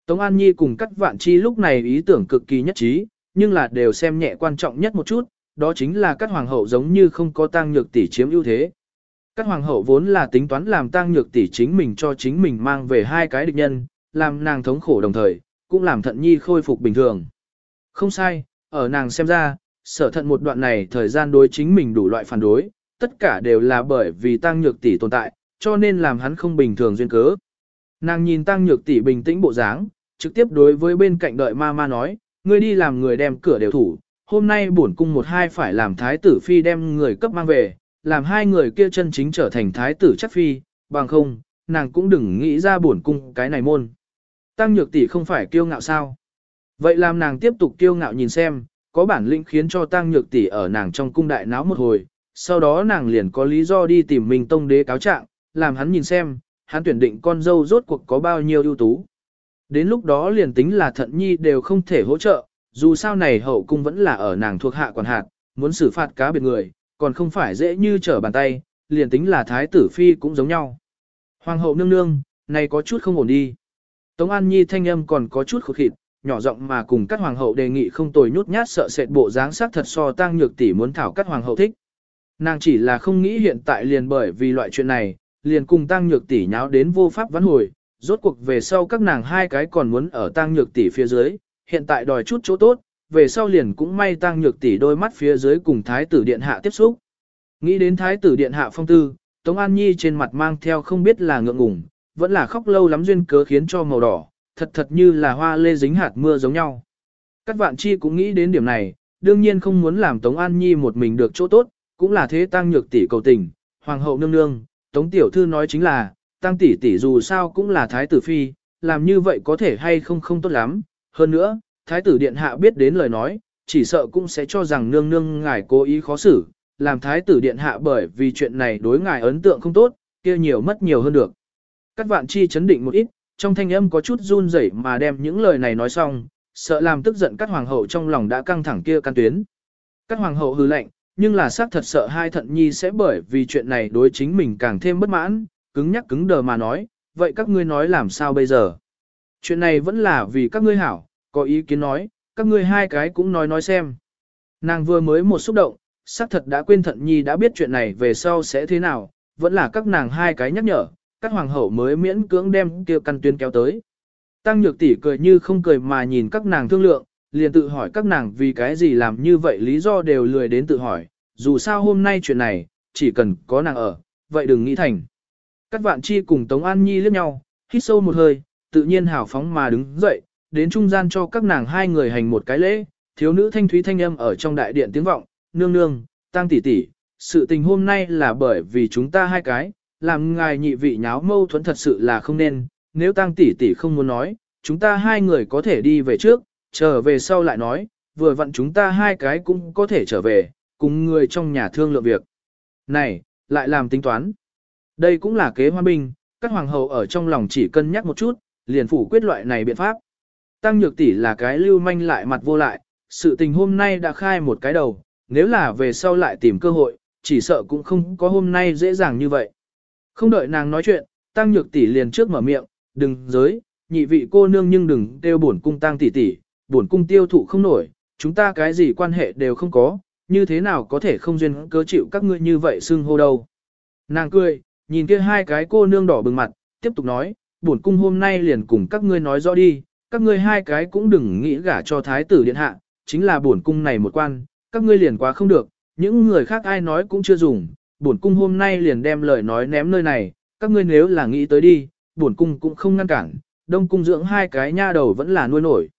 Tống An Nhi cùng các vạn chi lúc này ý tưởng cực kỳ nhất trí, nhưng là đều xem nhẹ quan trọng nhất một chút, đó chính là các hoàng hậu giống như không có tăng nhược tỷ chiếm ưu thế. Các hoàng hậu vốn là tính toán làm tăng nhược tỷ chính mình cho chính mình mang về hai cái địch nhân, làm nàng thống khổ đồng thời, cũng làm thận nhi khôi phục bình thường. Không sai, ở nàng xem ra, sở thận một đoạn này thời gian đối chính mình đủ loại phản đối, tất cả đều là bởi vì tăng nhược tỷ tồn tại, cho nên làm hắn không bình thường duyên cớ. Nàng nhìn tăng nhược tỷ bình tĩnh bộ dáng, trực tiếp đối với bên cạnh đợi ma ma nói, ngươi đi làm người đem cửa đều thủ, hôm nay bổn cung một hai phải làm thái tử phi đem người cấp mang về, làm hai người kia chân chính trở thành thái tử chắc phi, bằng không, nàng cũng đừng nghĩ ra bổn cung cái này môn. Tăng nhược tỷ không phải kiêu ngạo sao? Vậy làm nàng tiếp tục kiêu ngạo nhìn xem, có bản lĩnh khiến cho tăng nhược tỷ ở nàng trong cung đại náo một hồi, sau đó nàng liền có lý do đi tìm mình tông đế cáo trạng, làm hắn nhìn xem, hắn tuyển định con dâu rốt cuộc có bao nhiêu ưu tú. Đến lúc đó liền tính là thận nhi đều không thể hỗ trợ, dù sao này hậu cung vẫn là ở nàng thuộc hạ quản hạt, muốn xử phạt cá biệt người, còn không phải dễ như trở bàn tay, liền tính là thái tử phi cũng giống nhau. Hoàng hậu nương nương, này có chút không ổn đi. Tống An Nhi thanh âm còn có chút khó khịt, nhỏ giọng mà cùng các hoàng hậu đề nghị không tồi nhút nhát sợ sệt bộ dáng sắc thật so tăng nhược tỷ muốn thảo các hoàng hậu thích. Nàng chỉ là không nghĩ hiện tại liền bởi vì loại chuyện này, liền cùng tăng nhược tỷ nháo đến vô pháp vãn hồi, rốt cuộc về sau các nàng hai cái còn muốn ở tăng nhược tỷ phía dưới, hiện tại đòi chút chỗ tốt, về sau liền cũng may tăng nhược tỷ đôi mắt phía dưới cùng thái tử điện hạ tiếp xúc. Nghĩ đến thái tử điện hạ phong tư, Tống An Nhi trên mặt mang theo không biết là ngượng ngùng, vẫn là khóc lâu lắm duyên cớ khiến cho màu đỏ, thật thật như là hoa lê dính hạt mưa giống nhau. Các vạn chi cũng nghĩ đến điểm này, đương nhiên không muốn làm Tống An Nhi một mình được chỗ tốt, cũng là thế tăng nhược tỷ cầu tình, hoàng hậu nương nương, Tống tiểu thư nói chính là, tăng tỷ tỷ dù sao cũng là thái tử phi, làm như vậy có thể hay không không tốt lắm, hơn nữa, thái tử điện hạ biết đến lời nói, chỉ sợ cũng sẽ cho rằng nương nương ngài cố ý khó xử, làm thái tử điện hạ bởi vì chuyện này đối ngài ấn tượng không tốt, kia nhiều mất nhiều hơn được. Các vạn chi chấn định một ít, trong thanh âm có chút run rẩy mà đem những lời này nói xong, sợ làm tức giận các hoàng hậu trong lòng đã căng thẳng kia căn tuyến. Các hoàng hậu hừ lệnh, nhưng là xác thật sợ hai thận nhi sẽ bởi vì chuyện này đối chính mình càng thêm bất mãn, cứng nhắc cứng đờ mà nói, vậy các ngươi nói làm sao bây giờ? Chuyện này vẫn là vì các ngươi hảo, có ý kiến nói, các ngươi hai cái cũng nói nói xem. Nàng vừa mới một xúc động, xác thật đã quên thận nhi đã biết chuyện này về sau sẽ thế nào, vẫn là các nàng hai cái nhắc nhở, các hoàng hậu mới miễn cưỡng đem kia căn tuyến kéo tới. Tăng nhược tỷ cười như không cười mà nhìn các nàng thương lượng, liền tự hỏi các nàng vì cái gì làm như vậy lý do đều lười đến tự hỏi, dù sao hôm nay chuyện này, chỉ cần có nàng ở, vậy đừng nghĩ thành. Các vạn chi cùng Tống An Nhi liếc nhau, hít sâu một hơi, tự nhiên hào phóng mà đứng dậy, đến trung gian cho các nàng hai người hành một cái lễ, thiếu nữ thanh thúy thanh âm ở trong đại điện tiếng vọng, nương nương, tăng tỷ tỷ, sự tình hôm nay là bởi vì chúng ta hai cái, làm ngài nhị vị nháo mâu thuẫn thật sự là không nên, nếu tăng tỷ tỷ không muốn nói, chúng ta hai người có thể đi về trước, trở về sau lại nói, vừa vặn chúng ta hai cái cũng có thể trở về, cùng người trong nhà thương lượng việc. Này, lại làm tính toán. Đây cũng là kế hoa binh, các hoàng hậu ở trong lòng chỉ cân nhắc một chút, liền phủ quyết loại này biện pháp. Tăng nhược tỷ là cái lưu manh lại mặt vô lại, sự tình hôm nay đã khai một cái đầu, nếu là về sau lại tìm cơ hội, chỉ sợ cũng không có hôm nay dễ dàng như vậy. Không đợi nàng nói chuyện, tăng nhược tỷ liền trước mở miệng, đừng giới, nhị vị cô nương nhưng đừng tiêu bổn cung tăng tỷ tỷ, bổn cung tiêu thụ không nổi, chúng ta cái gì quan hệ đều không có, như thế nào có thể không duyên cớ chịu các ngươi như vậy xưng hô đâu. Nàng cười, nhìn kia hai cái cô nương đỏ bừng mặt, tiếp tục nói, bổn cung hôm nay liền cùng các ngươi nói rõ đi, các ngươi hai cái cũng đừng nghĩ gả cho thái tử điện hạ, chính là bổn cung này một quan, các ngươi liền quá không được, những người khác ai nói cũng chưa dùng, bổn cung hôm nay liền đem lời nói ném nơi này, các ngươi nếu là nghĩ tới đi, bổn cung cũng không ngăn cản, đông cung dưỡng hai cái nha đầu vẫn là nuôi nổi.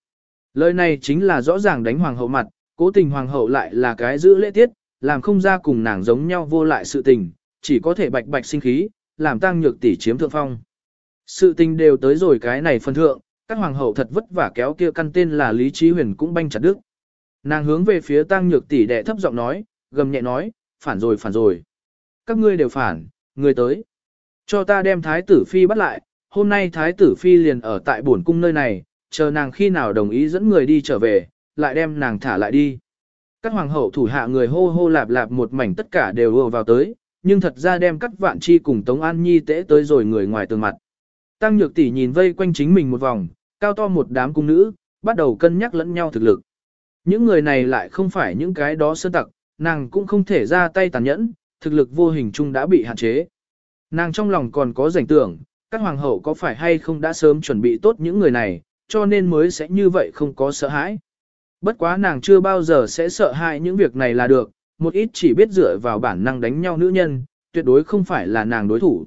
Lời này chính là rõ ràng đánh hoàng hậu mặt, cố tình hoàng hậu lại là cái giữ lễ tiết, làm không ra cùng nàng giống nhau vô lại sự tình, chỉ có thể bạch bạch sinh khí, làm tăng nhược tỷ chiếm thượng phong. Sự tình đều tới rồi cái này phân thượng, các hoàng hậu thật vất vả kéo kia căn tên là Lý Trí Huyền cũng banh chặt đứt. Nàng hướng về phía tăng nhược tỷ đệ thấp giọng nói, gầm nhẹ nói, phản rồi phản rồi. Các ngươi đều phản, người tới. Cho ta đem thái tử phi bắt lại, hôm nay thái tử phi liền ở tại bổn cung nơi này, chờ nàng khi nào đồng ý dẫn người đi trở về, lại đem nàng thả lại đi. Các hoàng hậu thủ hạ người hô hô lạp lạp một mảnh tất cả đều ùa vào tới, nhưng thật ra đem cắt vạn chi cùng Tống An Nhi tễ tới rồi người ngoài tường mặt. Tăng nhược tỷ nhìn vây quanh chính mình một vòng, cao to một đám cung nữ, bắt đầu cân nhắc lẫn nhau thực lực. Những người này lại không phải những cái đó sơn tặc, nàng cũng không thể ra tay tàn nhẫn, thực lực vô hình chung đã bị hạn chế. Nàng trong lòng còn có rảnh tưởng, các hoàng hậu có phải hay không đã sớm chuẩn bị tốt những người này, cho nên mới sẽ như vậy không có sợ hãi. Bất quá nàng chưa bao giờ sẽ sợ hãi những việc này là được, một ít chỉ biết dựa vào bản năng đánh nhau nữ nhân, tuyệt đối không phải là nàng đối thủ.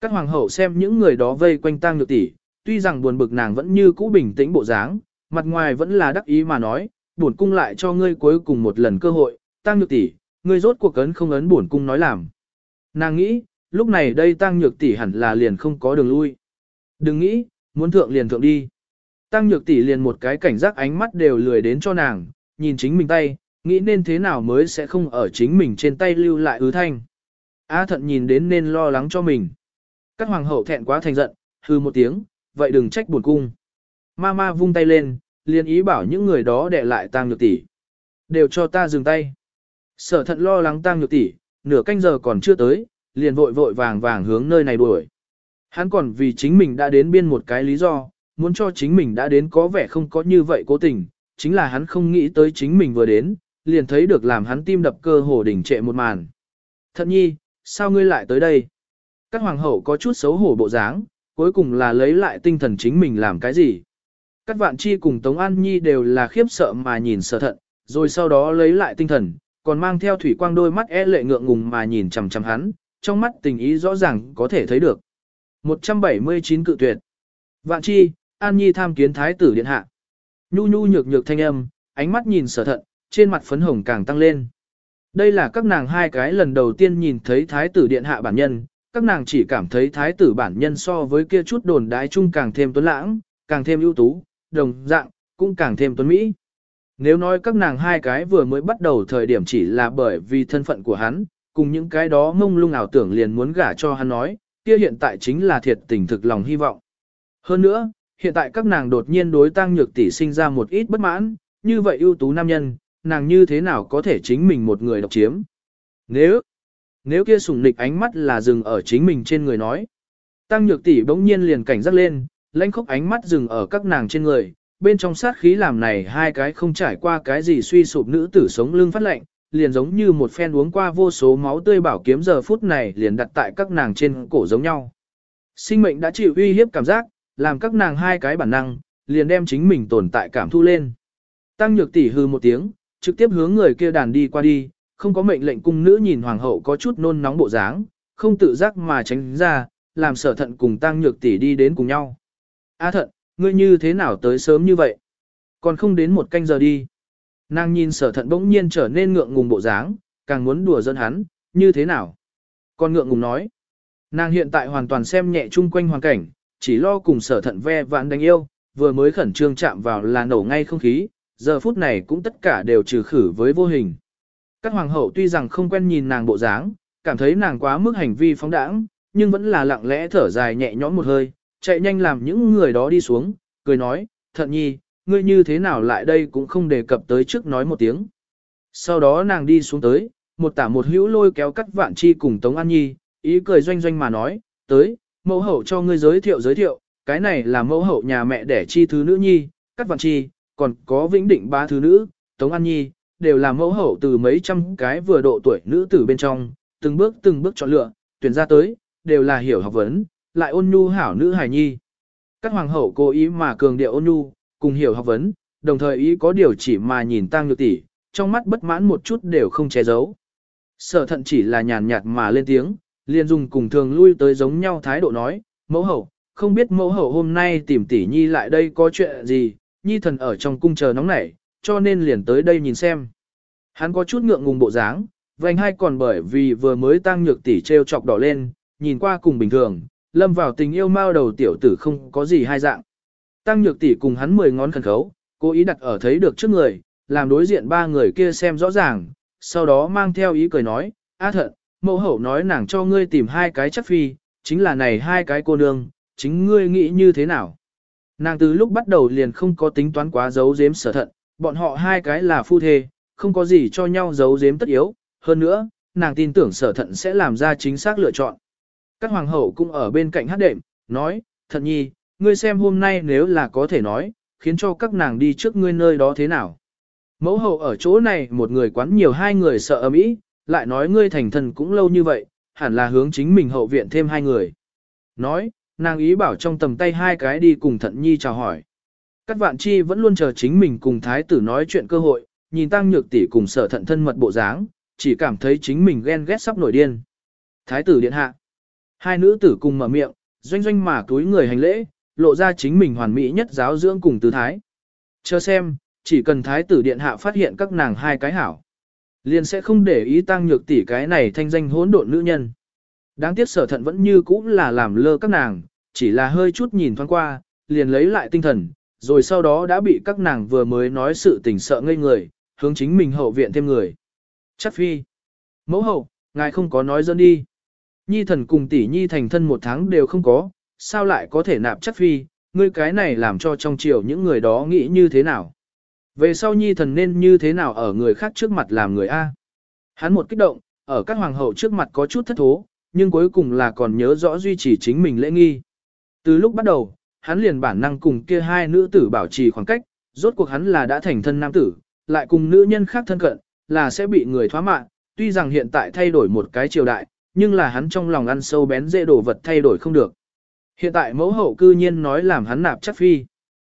Các hoàng hậu xem những người đó vây quanh tang nhược tỷ, tuy rằng buồn bực nàng vẫn như cũ bình tĩnh bộ dáng, mặt ngoài vẫn là đắc ý mà nói, bổn cung lại cho ngươi cuối cùng một lần cơ hội, tang nhược tỷ, ngươi rốt cuộc ấn không ấn bổn cung nói làm. Nàng nghĩ, lúc này đây tăng nhược tỷ hẳn là liền không có đường lui. Đừng nghĩ, muốn thượng liền thượng đi. Tăng nhược tỷ liền một cái cảnh giác ánh mắt đều lười đến cho nàng, nhìn chính mình tay, nghĩ nên thế nào mới sẽ không ở chính mình trên tay lưu lại ứ thanh. A thận nhìn đến nên lo lắng cho mình. Các hoàng hậu thẹn quá thành giận, hư một tiếng, vậy đừng trách buồn cung. Ma ma vung tay lên, liền ý bảo những người đó để lại tang nhược tỷ. Đều cho ta dừng tay. Sở thận lo lắng tang nhược tỷ, nửa canh giờ còn chưa tới, liền vội vội vàng vàng hướng nơi này đuổi. Hắn còn vì chính mình đã đến biên một cái lý do, muốn cho chính mình đã đến có vẻ không có như vậy cố tình, chính là hắn không nghĩ tới chính mình vừa đến, liền thấy được làm hắn tim đập cơ hồ đỉnh trệ một màn. Thận nhi, sao ngươi lại tới đây? Các hoàng hậu có chút xấu hổ bộ dáng, cuối cùng là lấy lại tinh thần chính mình làm cái gì? Các vạn chi cùng Tống An Nhi đều là khiếp sợ mà nhìn sở thận, rồi sau đó lấy lại tinh thần, còn mang theo thủy quang đôi mắt e lệ ngượng ngùng mà nhìn chằm chằm hắn, trong mắt tình ý rõ ràng có thể thấy được. 179 cự tuyệt. Vạn chi, An Nhi tham kiến thái tử điện hạ. Nhu nhu nhược nhược thanh âm, ánh mắt nhìn sở thận, trên mặt phấn hồng càng tăng lên. Đây là các nàng hai cái lần đầu tiên nhìn thấy thái tử điện hạ bản nhân, các nàng chỉ cảm thấy thái tử bản nhân so với kia chút đồn đái chung càng thêm tuấn lãng, càng thêm ưu tú, đồng dạng, cũng càng thêm tuấn mỹ. Nếu nói các nàng hai cái vừa mới bắt đầu thời điểm chỉ là bởi vì thân phận của hắn, cùng những cái đó mông lung ảo tưởng liền muốn gả cho hắn nói, kia hiện tại chính là thiệt tình thực lòng hy vọng. Hơn nữa, hiện tại các nàng đột nhiên đối tăng nhược tỷ sinh ra một ít bất mãn, như vậy ưu tú nam nhân, nàng như thế nào có thể chính mình một người độc chiếm. Nếu, nếu kia sùng nịch ánh mắt là dừng ở chính mình trên người nói. Tăng nhược tỷ bỗng nhiên liền cảnh giác lên, lãnh khốc ánh mắt dừng ở các nàng trên người, bên trong sát khí làm này hai cái không trải qua cái gì suy sụp nữ tử sống lưng phát lạnh, liền giống như một phen uống qua vô số máu tươi bảo kiếm giờ phút này liền đặt tại các nàng trên cổ giống nhau. Sinh mệnh đã chịu uy hiếp cảm giác, làm các nàng hai cái bản năng, liền đem chính mình tồn tại cảm thu lên. Tăng nhược tỷ hư một tiếng, trực tiếp hướng người kia đàn đi qua đi, không có mệnh lệnh cung nữ nhìn hoàng hậu có chút nôn nóng bộ dáng, không tự giác mà tránh ra, làm sở thận cùng tăng nhược tỷ đi đến cùng nhau. A thận, ngươi như thế nào tới sớm như vậy? Còn không đến một canh giờ đi. Nàng nhìn sở thận bỗng nhiên trở nên ngượng ngùng bộ dáng, càng muốn đùa giỡn hắn, như thế nào? Còn ngượng ngùng nói. Nàng hiện tại hoàn toàn xem nhẹ chung quanh hoàn cảnh, chỉ lo cùng sở thận ve vãn đánh yêu, vừa mới khẩn trương chạm vào là nổ ngay không khí, giờ phút này cũng tất cả đều trừ khử với vô hình. Các hoàng hậu tuy rằng không quen nhìn nàng bộ dáng, cảm thấy nàng quá mức hành vi phóng đãng, nhưng vẫn là lặng lẽ thở dài nhẹ nhõm một hơi, chạy nhanh làm những người đó đi xuống, cười nói, thận nhi, ngươi như thế nào lại đây cũng không đề cập tới trước nói một tiếng. Sau đó nàng đi xuống tới, một tả một hữu lôi kéo cắt vạn chi cùng Tống An Nhi, ý cười doanh doanh mà nói, tới, mẫu hậu cho ngươi giới thiệu giới thiệu, cái này là mẫu hậu nhà mẹ đẻ chi thứ nữ nhi, cắt vạn chi, còn có vĩnh định ba thứ nữ, Tống An Nhi, đều là mẫu hậu từ mấy trăm cái vừa độ tuổi nữ tử bên trong, từng bước từng bước chọn lựa, tuyển ra tới, đều là hiểu học vấn, lại ôn nhu hảo nữ hài nhi. Các hoàng hậu cố ý mà cường điệu ôn nhu, cùng hiểu học vấn, đồng thời ý có điều chỉ mà nhìn tăng nhược tỷ, trong mắt bất mãn một chút đều không che giấu. Sở thận chỉ là nhàn nhạt mà lên tiếng, liền dùng cùng thường lui tới giống nhau thái độ nói, mẫu hậu, không biết mẫu hậu hôm nay tìm tỷ nhi lại đây có chuyện gì, nhi thần ở trong cung chờ nóng nảy, cho nên liền tới đây nhìn xem. Hắn có chút ngượng ngùng bộ dáng, vành hai còn bởi vì vừa mới tăng nhược tỷ trêu chọc đỏ lên, nhìn qua cùng bình thường, lâm vào tình yêu mao đầu tiểu tử không có gì hai dạng. Tăng nhược tỷ cùng hắn mười ngón khẩn khấu, cố ý đặt ở thấy được trước người, làm đối diện ba người kia xem rõ ràng, sau đó mang theo ý cười nói, A thận, mẫu hậu nói nàng cho ngươi tìm hai cái chắc phi, chính là này hai cái cô nương, chính ngươi nghĩ như thế nào. Nàng từ lúc bắt đầu liền không có tính toán quá giấu giếm sở thận, bọn họ hai cái là phu thê, không có gì cho nhau giấu giếm tất yếu, hơn nữa, nàng tin tưởng sở thận sẽ làm ra chính xác lựa chọn. Các hoàng hậu cũng ở bên cạnh hát đệm, nói, thận nhi, ngươi xem hôm nay nếu là có thể nói, khiến cho các nàng đi trước ngươi nơi đó thế nào. Mẫu hậu ở chỗ này một người quán nhiều hai người sợ ấm ý, lại nói ngươi thành thần cũng lâu như vậy, hẳn là hướng chính mình hậu viện thêm hai người. Nói, nàng ý bảo trong tầm tay hai cái đi cùng thận nhi chào hỏi. Các vạn chi vẫn luôn chờ chính mình cùng thái tử nói chuyện cơ hội, nhìn tăng nhược tỷ cùng sở thận thân mật bộ dáng, chỉ cảm thấy chính mình ghen ghét sắp nổi điên. Thái tử điện hạ. Hai nữ tử cùng mở miệng, doanh doanh mà túi người hành lễ, lộ ra chính mình hoàn mỹ nhất giáo dưỡng cùng tư thái. Chờ xem, chỉ cần thái tử điện hạ phát hiện các nàng hai cái hảo. Liền sẽ không để ý tăng nhược tỷ cái này thanh danh hỗn độn nữ nhân. Đáng tiếc sở thận vẫn như cũ là làm lơ các nàng, chỉ là hơi chút nhìn thoáng qua, liền lấy lại tinh thần, rồi sau đó đã bị các nàng vừa mới nói sự tình sợ ngây người, hướng chính mình hậu viện thêm người. Chắc phi. Mẫu hậu, ngài không có nói dân đi. Nhi thần cùng tỷ nhi thành thân một tháng đều không có, sao lại có thể nạp chắc phi, ngươi cái này làm cho trong triều những người đó nghĩ như thế nào. Về sau nhi thần nên như thế nào ở người khác trước mặt làm người A. Hắn một kích động, ở các hoàng hậu trước mặt có chút thất thố, nhưng cuối cùng là còn nhớ rõ duy trì chính mình lễ nghi. Từ lúc bắt đầu, hắn liền bản năng cùng kia hai nữ tử bảo trì khoảng cách, rốt cuộc hắn là đã thành thân nam tử, lại cùng nữ nhân khác thân cận, là sẽ bị người thoá mạng, tuy rằng hiện tại thay đổi một cái triều đại, nhưng là hắn trong lòng ăn sâu bén dễ đổ vật thay đổi không được. Hiện tại mẫu hậu cư nhiên nói làm hắn nạp chắc phi.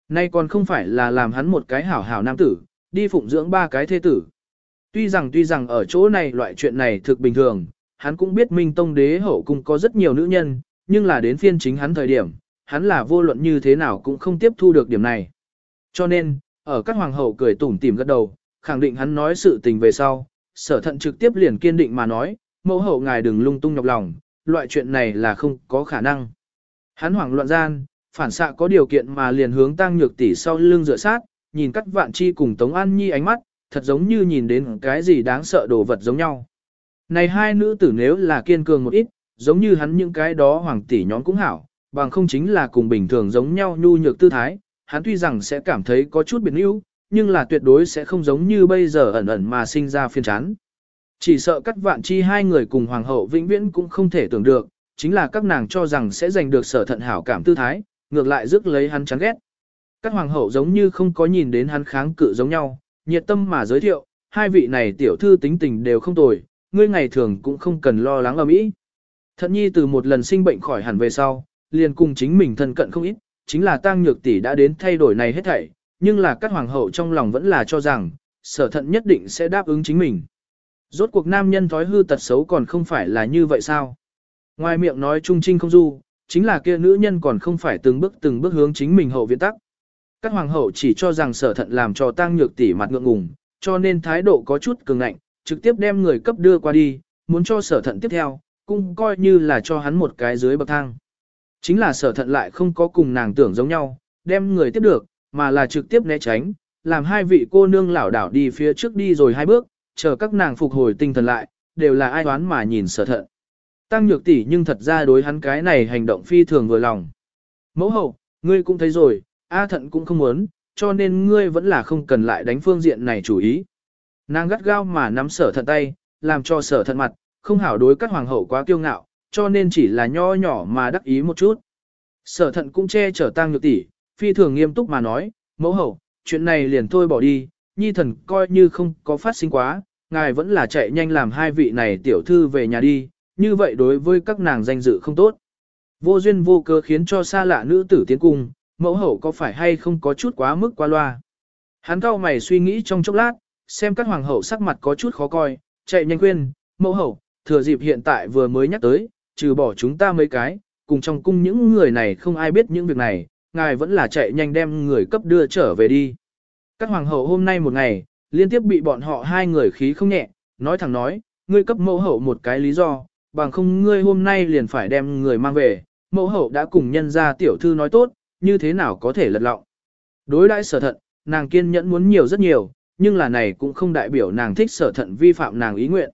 Nay còn không phải là làm hắn một cái hảo hảo nam tử, đi phụng dưỡng ba cái thế tử. Tuy rằng tuy rằng ở chỗ này loại chuyện này thực bình thường, hắn cũng biết Minh Tông đế hậu cung có rất nhiều nữ nhân, nhưng là đến phiên chính hắn thời điểm, hắn là vô luận như thế nào cũng không tiếp thu được điểm này. Cho nên, ở các hoàng hậu cười tủm tỉm gật đầu, khẳng định hắn nói sự tình về sau, sở thận trực tiếp liền kiên định mà nói, mẫu hậu ngài đừng lung tung nhọc lòng, loại chuyện này là không có khả năng. Hắn hoảng loạn gian, phản xạ có điều kiện mà liền hướng tăng nhược tỷ sau lưng dựa sát, nhìn cắt vạn chi cùng Tống An Nhi ánh mắt, thật giống như nhìn đến cái gì đáng sợ đồ vật giống nhau. Này hai nữ tử nếu là kiên cường một ít, giống như hắn những cái đó hoàng tỷ nhóm cũng hảo, bằng không chính là cùng bình thường giống nhau nhu nhược tư thái, hắn tuy rằng sẽ cảm thấy có chút biệt níu, nhưng là tuyệt đối sẽ không giống như bây giờ ẩn ẩn mà sinh ra phiên chán. Chỉ sợ các vạn chi hai người cùng hoàng hậu vĩnh viễn cũng không thể tưởng được, chính là các nàng cho rằng sẽ giành được sở thận hảo cảm tư thái, ngược lại rước lấy hắn chán ghét. Các hoàng hậu giống như không có nhìn đến hắn kháng cự giống nhau, nhiệt tâm mà giới thiệu, hai vị này tiểu thư tính tình đều không tồi, ngươi ngày thường cũng không cần lo lắng ầm ĩ. Thận nhi từ một lần sinh bệnh khỏi hẳn về sau, liền cùng chính mình thân cận không ít, chính là tang nhược tỷ đã đến thay đổi này hết thảy, nhưng là các hoàng hậu trong lòng vẫn là cho rằng, sở thận nhất định sẽ đáp ứng chính mình. Rốt cuộc nam nhân thói hư tật xấu còn không phải là như vậy sao? Ngoài miệng nói trung trinh không du, chính là kia nữ nhân còn không phải từng bước từng bước hướng chính mình hậu viện tắc. Các hoàng hậu chỉ cho rằng sở thận làm cho tang nhược tỷ mặt ngượng ngùng, cho nên thái độ có chút cường ngạnh, trực tiếp đem người cấp đưa qua đi, muốn cho sở thận tiếp theo, cũng coi như là cho hắn một cái dưới bậc thang. Chính là sở thận lại không có cùng nàng tưởng giống nhau, đem người tiếp được, mà là trực tiếp né tránh, làm hai vị cô nương lảo đảo đi phía trước đi rồi hai bước, chờ các nàng phục hồi tinh thần lại, đều là ai đoán mà nhìn sở thận. Tăng nhược tỷ nhưng thật ra đối hắn cái này hành động phi thường vừa lòng. Mẫu hậu, ngươi cũng thấy rồi, A thận cũng không muốn, cho nên ngươi vẫn là không cần lại đánh phương diện này chủ ý. Nàng gắt gao mà nắm sở thận tay, làm cho sở thận mặt, không hảo đối các hoàng hậu quá kiêu ngạo, cho nên chỉ là nho nhỏ mà đắc ý một chút. Sở thận cũng che chở tăng nhược tỷ, phi thường nghiêm túc mà nói, mẫu hậu, chuyện này liền thôi bỏ đi, nhi thần coi như không có phát sinh quá, ngài vẫn là chạy nhanh làm hai vị này tiểu thư về nhà đi, như vậy đối với các nàng danh dự không tốt. Vô duyên vô cớ khiến cho xa lạ nữ tử tiến cung, mẫu hậu có phải hay không có chút quá mức qua loa. Hắn cao mày suy nghĩ trong chốc lát, xem các hoàng hậu sắc mặt có chút khó coi, chạy nhanh khuyên, mẫu hậu, thừa dịp hiện tại vừa mới nhắc tới, trừ bỏ chúng ta mấy cái, cùng trong cung những người này không ai biết những việc này, ngài vẫn là chạy nhanh đem người cấp đưa trở về đi. Các hoàng hậu hôm nay một ngày, liên tiếp bị bọn họ hai người khí không nhẹ, nói thẳng nói, ngươi cấp mẫu hậu một cái lý do, bằng không ngươi hôm nay liền phải đem người mang về, mẫu hậu đã cùng nhân ra tiểu thư nói tốt, như thế nào có thể lật lọng. Đối đãi sở thận, nàng kiên nhẫn muốn nhiều rất nhiều, nhưng là này cũng không đại biểu nàng thích sở thận vi phạm nàng ý nguyện.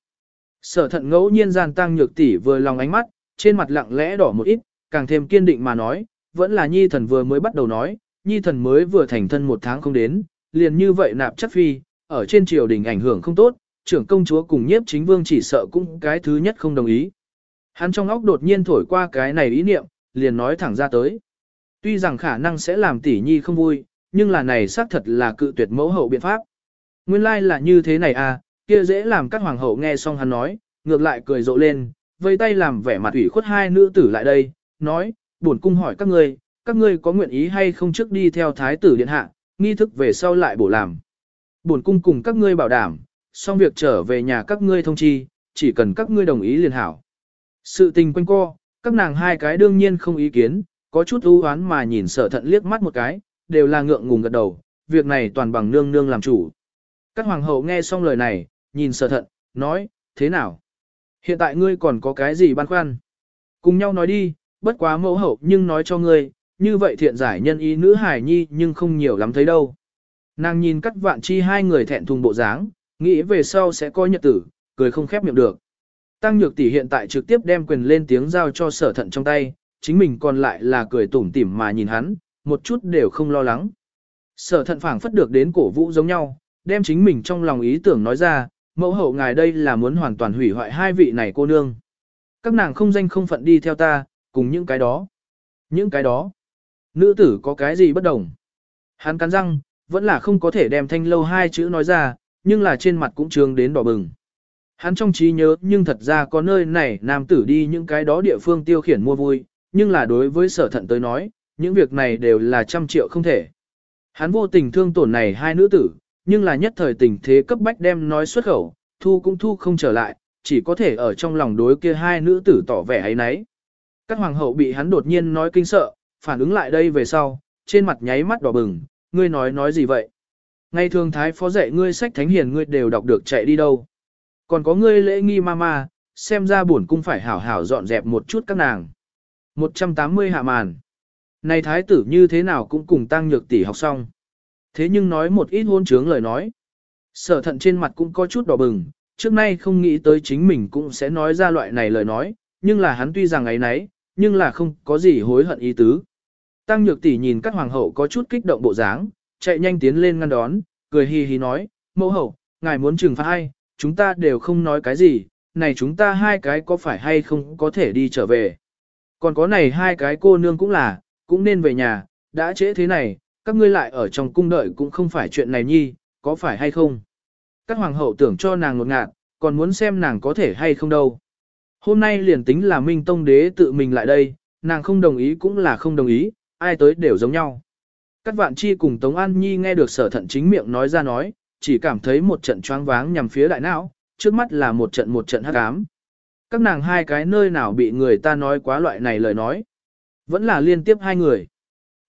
Sở thận ngẫu nhiên gian tăng nhược tỷ vừa lòng ánh mắt, trên mặt lặng lẽ đỏ một ít, càng thêm kiên định mà nói, vẫn là nhi thần vừa mới bắt đầu nói, nhi thần mới vừa thành thân một tháng không đến, liền như vậy nạp chắc phi, ở trên triều đình ảnh hưởng không tốt, trưởng công chúa cùng nhiếp chính vương chỉ sợ cũng cái thứ nhất không đồng ý. Hắn trong óc đột nhiên thổi qua cái này ý niệm, liền nói thẳng ra tới. Tuy rằng khả năng sẽ làm tỷ nhi không vui, nhưng là này xác thật là cự tuyệt mẫu hậu biện pháp. Nguyên lai like là như thế này à, kia dễ làm các hoàng hậu nghe xong hắn nói, ngược lại cười rộ lên, vây tay làm vẻ mặt ủy khuất hai nữ tử lại đây, nói, buồn cung hỏi các ngươi, các ngươi có nguyện ý hay không trước đi theo thái tử điện hạ, nghi thức về sau lại bổ làm. Buồn cung cùng các ngươi bảo đảm, xong việc trở về nhà các ngươi thông chi, chỉ cần các ngươi đồng ý liền hảo. Sự tình quanh co, các nàng hai cái đương nhiên không ý kiến, có chút ưu oán mà nhìn sở thận liếc mắt một cái, đều là ngượng ngùng gật đầu, việc này toàn bằng nương nương làm chủ. Các hoàng hậu nghe xong lời này, nhìn sở thận, nói, thế nào? Hiện tại ngươi còn có cái gì băn khoăn? Cùng nhau nói đi, bất quá mẫu hậu nhưng nói cho ngươi, như vậy thiện giải nhân ý nữ hải nhi nhưng không nhiều lắm thấy đâu. Nàng nhìn cắt vạn chi hai người thẹn thùng bộ dáng, nghĩ về sau sẽ coi nhật tử, cười không khép miệng được. Tăng nhược tỷ hiện tại trực tiếp đem quyền lên tiếng giao cho sở thận trong tay, chính mình còn lại là cười tủm tỉm mà nhìn hắn, một chút đều không lo lắng. Sở thận phảng phất được đến cổ vũ giống nhau, đem chính mình trong lòng ý tưởng nói ra, mẫu hậu ngài đây là muốn hoàn toàn hủy hoại hai vị này cô nương. Các nàng không danh không phận đi theo ta, cùng những cái đó. Những cái đó. Nữ tử có cái gì bất đồng? Hắn cắn răng, vẫn là không có thể đem thanh lâu hai chữ nói ra, nhưng là trên mặt cũng trường đến đỏ bừng. Hắn trong trí nhớ nhưng thật ra có nơi này nam tử đi những cái đó địa phương tiêu khiển mua vui, nhưng là đối với sở thận tới nói, những việc này đều là trăm triệu không thể. Hắn vô tình thương tổn này hai nữ tử, nhưng là nhất thời tình thế cấp bách đem nói xuất khẩu, thu cũng thu không trở lại, chỉ có thể ở trong lòng đối kia hai nữ tử tỏ vẻ ấy nấy. Các hoàng hậu bị hắn đột nhiên nói kinh sợ, phản ứng lại đây về sau, trên mặt nháy mắt đỏ bừng, ngươi nói nói gì vậy? Ngày thường thái phó dạy ngươi sách thánh hiền ngươi đều đọc được chạy đi đâu. Còn có ngươi lễ nghi mama, xem ra bổn cung phải hảo hảo dọn dẹp một chút các nàng. 180 hạ màn. Này thái tử như thế nào cũng cùng tăng nhược tỷ học xong. Thế nhưng nói một ít hôn trướng lời nói. Sở thận trên mặt cũng có chút đỏ bừng, trước nay không nghĩ tới chính mình cũng sẽ nói ra loại này lời nói, nhưng là hắn tuy rằng ấy nấy, nhưng là không có gì hối hận ý tứ. Tăng nhược tỷ nhìn các hoàng hậu có chút kích động bộ dáng, chạy nhanh tiến lên ngăn đón, cười hi hi nói, mẫu hậu, ngài muốn trừng phạt ai, chúng ta đều không nói cái gì, này chúng ta hai cái có phải hay không có thể đi trở về. Còn có này hai cái cô nương cũng là, cũng nên về nhà, đã trễ thế này, các ngươi lại ở trong cung đợi cũng không phải chuyện này nhi, có phải hay không. Các hoàng hậu tưởng cho nàng ngột ngạt, còn muốn xem nàng có thể hay không đâu. Hôm nay liền tính là Minh Tông Đế tự mình lại đây, nàng không đồng ý cũng là không đồng ý, ai tới đều giống nhau. Các vạn chi cùng Tống An Nhi nghe được sở thận chính miệng nói ra nói, chỉ cảm thấy một trận choáng váng nhằm phía đại não, trước mắt là một trận một trận hắc ám. Các nàng hai cái nơi nào bị người ta nói quá loại này lời nói. Vẫn là liên tiếp hai người.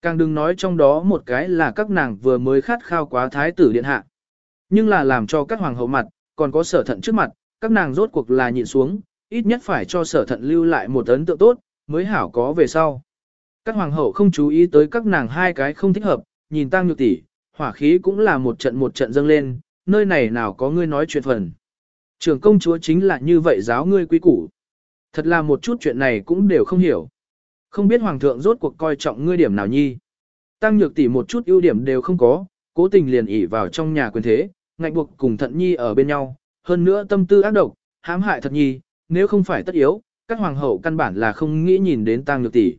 Càng đừng nói trong đó một cái là các nàng vừa mới khát khao quá thái tử điện hạ. Nhưng là làm cho các hoàng hậu mặt, còn có sở thận trước mặt, các nàng rốt cuộc là nhịn xuống, ít nhất phải cho sở thận lưu lại một ấn tượng tốt, mới hảo có về sau. Các hoàng hậu không chú ý tới các nàng hai cái không thích hợp, nhìn tăng nhược tỷ, hỏa khí cũng là một trận một trận dâng lên, nơi này nào có ngươi nói chuyện phần. Trưởng công chúa chính là như vậy giáo ngươi quý củ. Thật là một chút chuyện này cũng đều không hiểu. Không biết hoàng thượng rốt cuộc coi trọng ngươi điểm nào nhi. Tăng nhược tỷ một chút ưu điểm đều không có, cố tình liền ỷ vào trong nhà quyền thế, ngạnh buộc cùng thận nhi ở bên nhau, hơn nữa tâm tư ác độc, hãm hại thật nhi, nếu không phải tất yếu, các hoàng hậu căn bản là không nghĩ nhìn đến tăng nhược tỷ.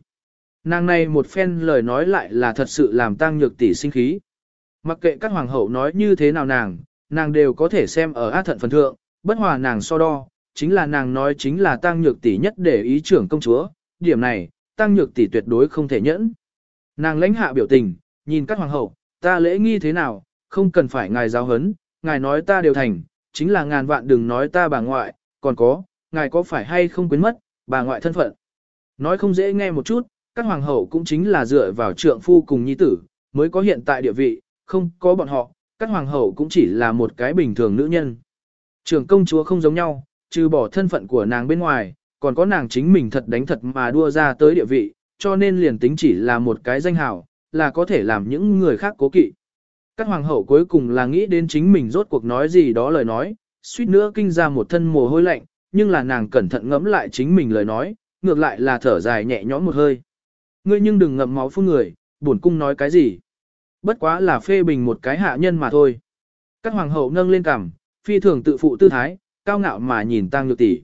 Nàng này một phen lời nói lại là thật sự làm tăng nhược tỷ sinh khí. Mặc kệ các hoàng hậu nói như thế nào nàng, nàng đều có thể xem ở ác thận phần thượng, bất hòa nàng so đo, chính là nàng nói chính là tăng nhược tỷ nhất để ý trưởng công chúa, điểm này, tăng nhược tỷ tuyệt đối không thể nhẫn. Nàng lãnh hạ biểu tình, nhìn các hoàng hậu, ta lễ nghi thế nào, không cần phải ngài giáo hấn, ngài nói ta đều thành, chính là ngàn vạn đừng nói ta bà ngoại, còn có, ngài có phải hay không quên mất, bà ngoại thân phận. Nói không dễ nghe một chút, các hoàng hậu cũng chính là dựa vào trượng phu cùng nhi tử, mới có hiện tại địa vị, không có bọn họ, các hoàng hậu cũng chỉ là một cái bình thường nữ nhân. Trường công chúa không giống nhau, trừ bỏ thân phận của nàng bên ngoài, còn có nàng chính mình thật đánh thật mà đua ra tới địa vị, cho nên liền tính chỉ là một cái danh hào, là có thể làm những người khác cố kỵ. Các hoàng hậu cuối cùng là nghĩ đến chính mình rốt cuộc nói gì đó lời nói, suýt nữa kinh ra một thân mồ hôi lạnh, nhưng là nàng cẩn thận ngẫm lại chính mình lời nói, ngược lại là thở dài nhẹ nhõm một hơi. Ngươi nhưng đừng ngậm máu phun người, bổn cung nói cái gì. Bất quá là phê bình một cái hạ nhân mà thôi. Các hoàng hậu nâng lên cằm, phi thường tự phụ tư thái, cao ngạo mà nhìn tăng nhược tỷ.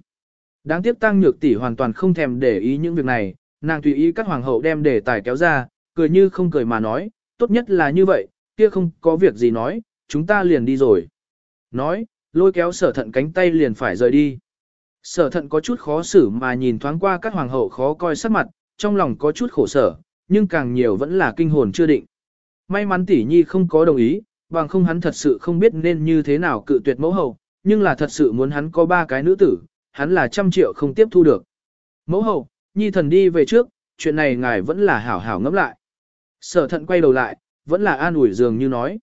Đáng tiếc tăng nhược tỷ hoàn toàn không thèm để ý những việc này, nàng tùy ý các hoàng hậu đem đề tài kéo ra, cười như không cười mà nói, tốt nhất là như vậy, kia không có việc gì nói, chúng ta liền đi rồi. Nói, lôi kéo sở thận cánh tay liền phải rời đi. Sở thận có chút khó xử mà nhìn thoáng qua các hoàng hậu khó coi sắc mặt, trong lòng có chút khổ sở, nhưng càng nhiều vẫn là kinh hồn chưa định. May mắn tỷ nhi không có đồng ý, bằng không hắn thật sự không biết nên như thế nào cự tuyệt mẫu hậu, nhưng là thật sự muốn hắn có ba cái nữ tử, hắn là trăm triệu không tiếp thu được. Mẫu hậu, nhi thần đi về trước, chuyện này ngài vẫn là hảo hảo ngẫm lại. Sở thận quay đầu lại, vẫn là an ủi dường như nói.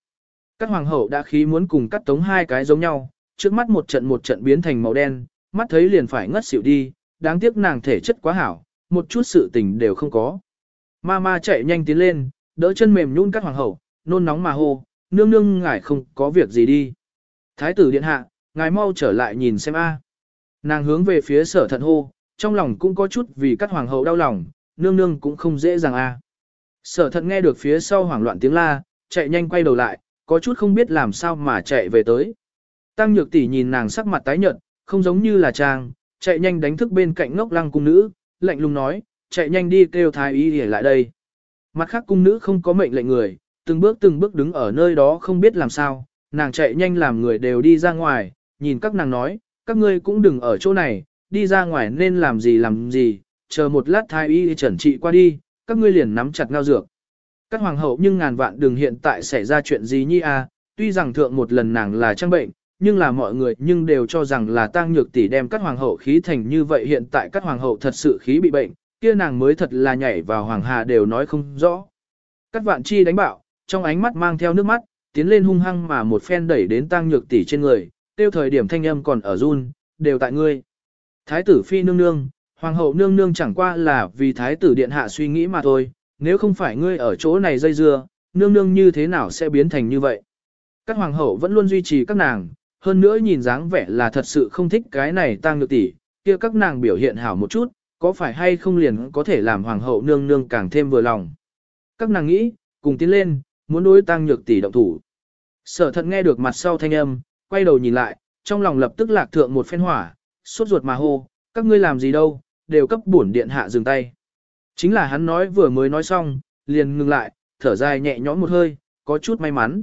Các hoàng hậu đã khí muốn cùng cắt tống hai cái giống nhau, trước mắt một trận một trận biến thành màu đen, mắt thấy liền phải ngất xỉu đi, đáng tiếc nàng thể chất quá hảo, một chút sự tình đều không có. Ma ma chạy nhanh tiến lên, đỡ chân mềm nhún các hoàng hậu, nôn nóng mà hô, nương nương ngài không có việc gì đi. Thái tử điện hạ, ngài mau trở lại nhìn xem a. Nàng hướng về phía sở thận hô, trong lòng cũng có chút vì các hoàng hậu đau lòng, nương nương cũng không dễ dàng a. Sở thận nghe được phía sau hoảng loạn tiếng la, chạy nhanh quay đầu lại, có chút không biết làm sao mà chạy về tới. Tăng nhược tỷ nhìn nàng sắc mặt tái nhợt, không giống như là trang, chạy nhanh đánh thức bên cạnh ngốc lăng cung nữ, lạnh lùng nói, chạy nhanh đi kêu thái y để lại đây. Mặt khác cung nữ không có mệnh lệnh người, từng bước từng bước đứng ở nơi đó không biết làm sao, nàng chạy nhanh làm người đều đi ra ngoài, nhìn các nàng nói, các ngươi cũng đừng ở chỗ này, đi ra ngoài nên làm gì làm gì, chờ một lát thái y chuẩn trị qua đi, các ngươi liền nắm chặt ngao dược. Các hoàng hậu nhưng ngàn vạn đừng hiện tại xảy ra chuyện gì nhi à, tuy rằng thượng một lần nàng là trang bệnh, nhưng là mọi người nhưng đều cho rằng là tang nhược tỷ đem các hoàng hậu khí thành như vậy hiện tại các hoàng hậu thật sự khí bị bệnh, kia nàng mới thật là nhảy vào hoàng hà đều nói không rõ. Các vạn chi đánh bạo, trong ánh mắt mang theo nước mắt, tiến lên hung hăng mà một phen đẩy đến tang nhược tỷ trên người, tiêu thời điểm thanh âm còn ở run, đều tại ngươi. Thái tử phi nương nương, hoàng hậu nương nương chẳng qua là vì thái tử điện hạ suy nghĩ mà thôi, nếu không phải ngươi ở chỗ này dây dưa, nương nương như thế nào sẽ biến thành như vậy. Các hoàng hậu vẫn luôn duy trì các nàng, hơn nữa nhìn dáng vẻ là thật sự không thích cái này tang nhược tỷ, kia các nàng biểu hiện hảo một chút, có phải hay không liền có thể làm hoàng hậu nương nương càng thêm vừa lòng. Các nàng nghĩ, cùng tiến lên, muốn đối tang nhược tỷ động thủ. Sở thận nghe được mặt sau thanh âm, quay đầu nhìn lại, trong lòng lập tức lạc thượng một phen hỏa, suốt ruột mà hô, các ngươi làm gì đâu, đều cấp bổn điện hạ dừng tay. Chính là hắn nói vừa mới nói xong, liền ngừng lại, thở dài nhẹ nhõm một hơi, có chút may mắn.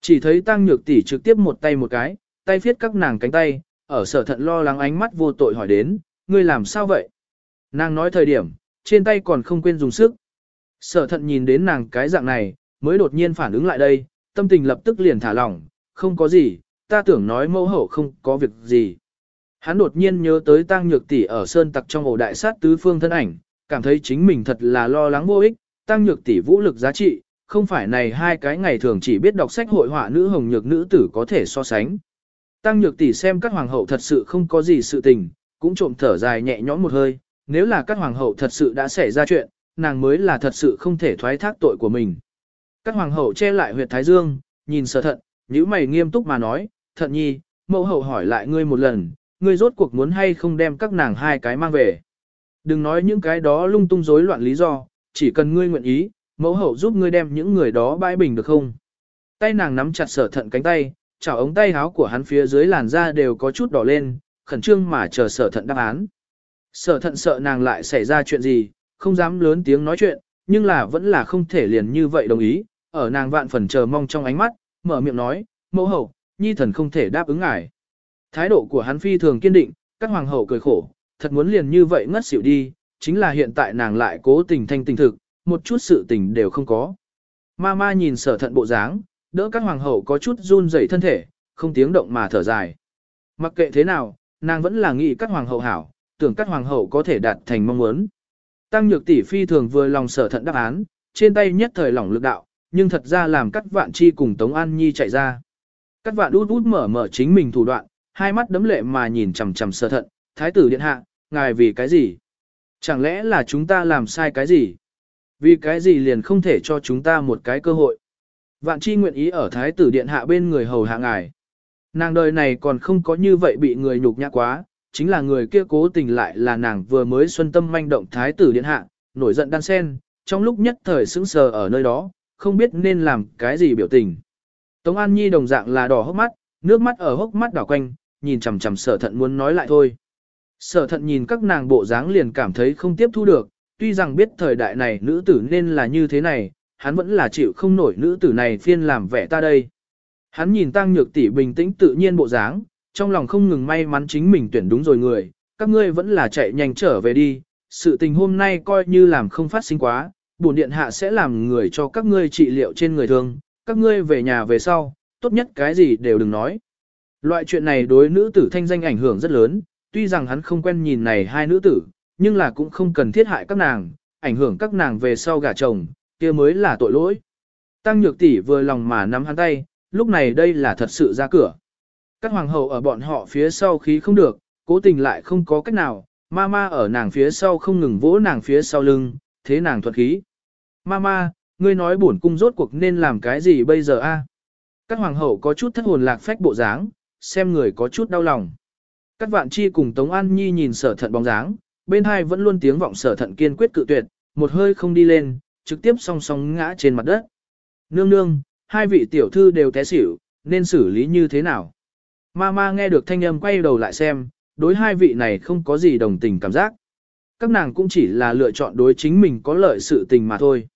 Chỉ thấy tăng nhược tỷ trực tiếp một tay một cái, tay phiết các nàng cánh tay, ở sở thận lo lắng ánh mắt vô tội hỏi đến, ngươi làm sao vậy? Nàng nói thời điểm, trên tay còn không quên dùng sức. Sở thận nhìn đến nàng cái dạng này, mới đột nhiên phản ứng lại đây, tâm tình lập tức liền thả lỏng, không có gì, ta tưởng nói mẫu hậu không có việc gì. Hắn đột nhiên nhớ tới tang nhược tỷ ở sơn tặc trong ổ đại sát tứ phương thân ảnh, cảm thấy chính mình thật là lo lắng vô ích, tăng nhược tỷ vũ lực giá trị, không phải này hai cái ngày thường chỉ biết đọc sách hội họa nữ hồng nhược nữ tử có thể so sánh. Tăng nhược tỷ xem các hoàng hậu thật sự không có gì sự tình, cũng trộm thở dài nhẹ nhõm một hơi, nếu là các hoàng hậu thật sự đã xảy ra chuyện, nàng mới là thật sự không thể thoái thác tội của mình. Các hoàng hậu che lại huyệt thái dương, nhìn sở thận, nhíu mày nghiêm túc mà nói, thận nhi, mẫu hậu hỏi lại ngươi một lần, ngươi rốt cuộc muốn hay không đem các nàng hai cái mang về. Đừng nói những cái đó lung tung rối loạn lý do, chỉ cần ngươi nguyện ý, mẫu hậu giúp ngươi đem những người đó bãi bình được không? Tay nàng nắm chặt sở thận cánh tay, chảo ống tay áo của hắn phía dưới làn da đều có chút đỏ lên, khẩn trương mà chờ sở thận đáp án. Sở thận sợ nàng lại xảy ra chuyện gì, không dám lớn tiếng nói chuyện, nhưng là vẫn là không thể liền như vậy đồng ý, ở nàng vạn phần chờ mong trong ánh mắt, mở miệng nói, mẫu hậu, nhi thần không thể đáp ứng ngài. Thái độ của hắn phi thường kiên định, các hoàng hậu cười khổ, thật muốn liền như vậy ngất xỉu đi, chính là hiện tại nàng lại cố tình thanh tình thực, một chút sự tình đều không có. Ma ma nhìn sở thận bộ dáng, đỡ các hoàng hậu có chút run rẩy thân thể, không tiếng động mà thở dài. Mặc kệ thế nào, nàng vẫn là nghĩ các hoàng hậu hảo, tưởng các hoàng hậu có thể đạt thành mong muốn. Tăng nhược tỷ phi thường vừa lòng sở thận đáp án, trên tay nhất thời lỏng lực đạo, nhưng thật ra làm cắt vạn chi cùng Tống An Nhi chạy ra. Cắt vạn út út mở mở chính mình thủ đoạn, hai mắt đấm lệ mà nhìn chằm chằm sở thận, thái tử điện hạ, ngài vì cái gì? Chẳng lẽ là chúng ta làm sai cái gì? Vì cái gì liền không thể cho chúng ta một cái cơ hội? Vạn chi nguyện ý ở thái tử điện hạ bên người hầu hạ ngài. Nàng đời này còn không có như vậy bị người nhục nhã quá, chính là người kia cố tình lại là nàng vừa mới xuân tâm manh động thái tử điện hạ, nổi giận đan sen, trong lúc nhất thời sững sờ ở nơi đó, không biết nên làm cái gì biểu tình. Tống An Nhi đồng dạng là đỏ hốc mắt, nước mắt ở hốc mắt đảo quanh, nhìn chằm chằm sở thận muốn nói lại thôi. Sở thận nhìn các nàng bộ dáng liền cảm thấy không tiếp thu được, tuy rằng biết thời đại này nữ tử nên là như thế này, hắn vẫn là chịu không nổi nữ tử này phiên làm vẻ ta đây. Hắn nhìn tăng nhược tỷ bình tĩnh tự nhiên bộ dáng, trong lòng không ngừng may mắn chính mình tuyển đúng rồi người, các ngươi vẫn là chạy nhanh trở về đi, sự tình hôm nay coi như làm không phát sinh quá, bổn điện hạ sẽ làm người cho các ngươi trị liệu trên người thương, các ngươi về nhà về sau, tốt nhất cái gì đều đừng nói. Loại chuyện này đối nữ tử thanh danh ảnh hưởng rất lớn, tuy rằng hắn không quen nhìn này hai nữ tử, nhưng là cũng không cần thiết hại các nàng, ảnh hưởng các nàng về sau gả chồng, kia mới là tội lỗi. Tăng nhược tỷ vừa lòng mà nắm hắn tay, lúc này đây là thật sự ra cửa. Các hoàng hậu ở bọn họ phía sau khí không được, cố tình lại không có cách nào, Mama ở nàng phía sau không ngừng vỗ nàng phía sau lưng, thế nàng thuật khí. Mama, ngươi nói bổn cung rốt cuộc nên làm cái gì bây giờ a? Các hoàng hậu có chút thất hồn lạc phách bộ dáng, xem người có chút đau lòng. Các vạn chi cùng Tống An Nhi nhìn sở thận bóng dáng, bên hai vẫn luôn tiếng vọng sở thận kiên quyết cự tuyệt, một hơi không đi lên, trực tiếp song song ngã trên mặt đất. Nương nương, hai vị tiểu thư đều té xỉu, nên xử lý như thế nào? Mama nghe được thanh âm quay đầu lại xem, đối hai vị này không có gì đồng tình cảm giác. Các nàng cũng chỉ là lựa chọn đối chính mình có lợi sự tình mà thôi.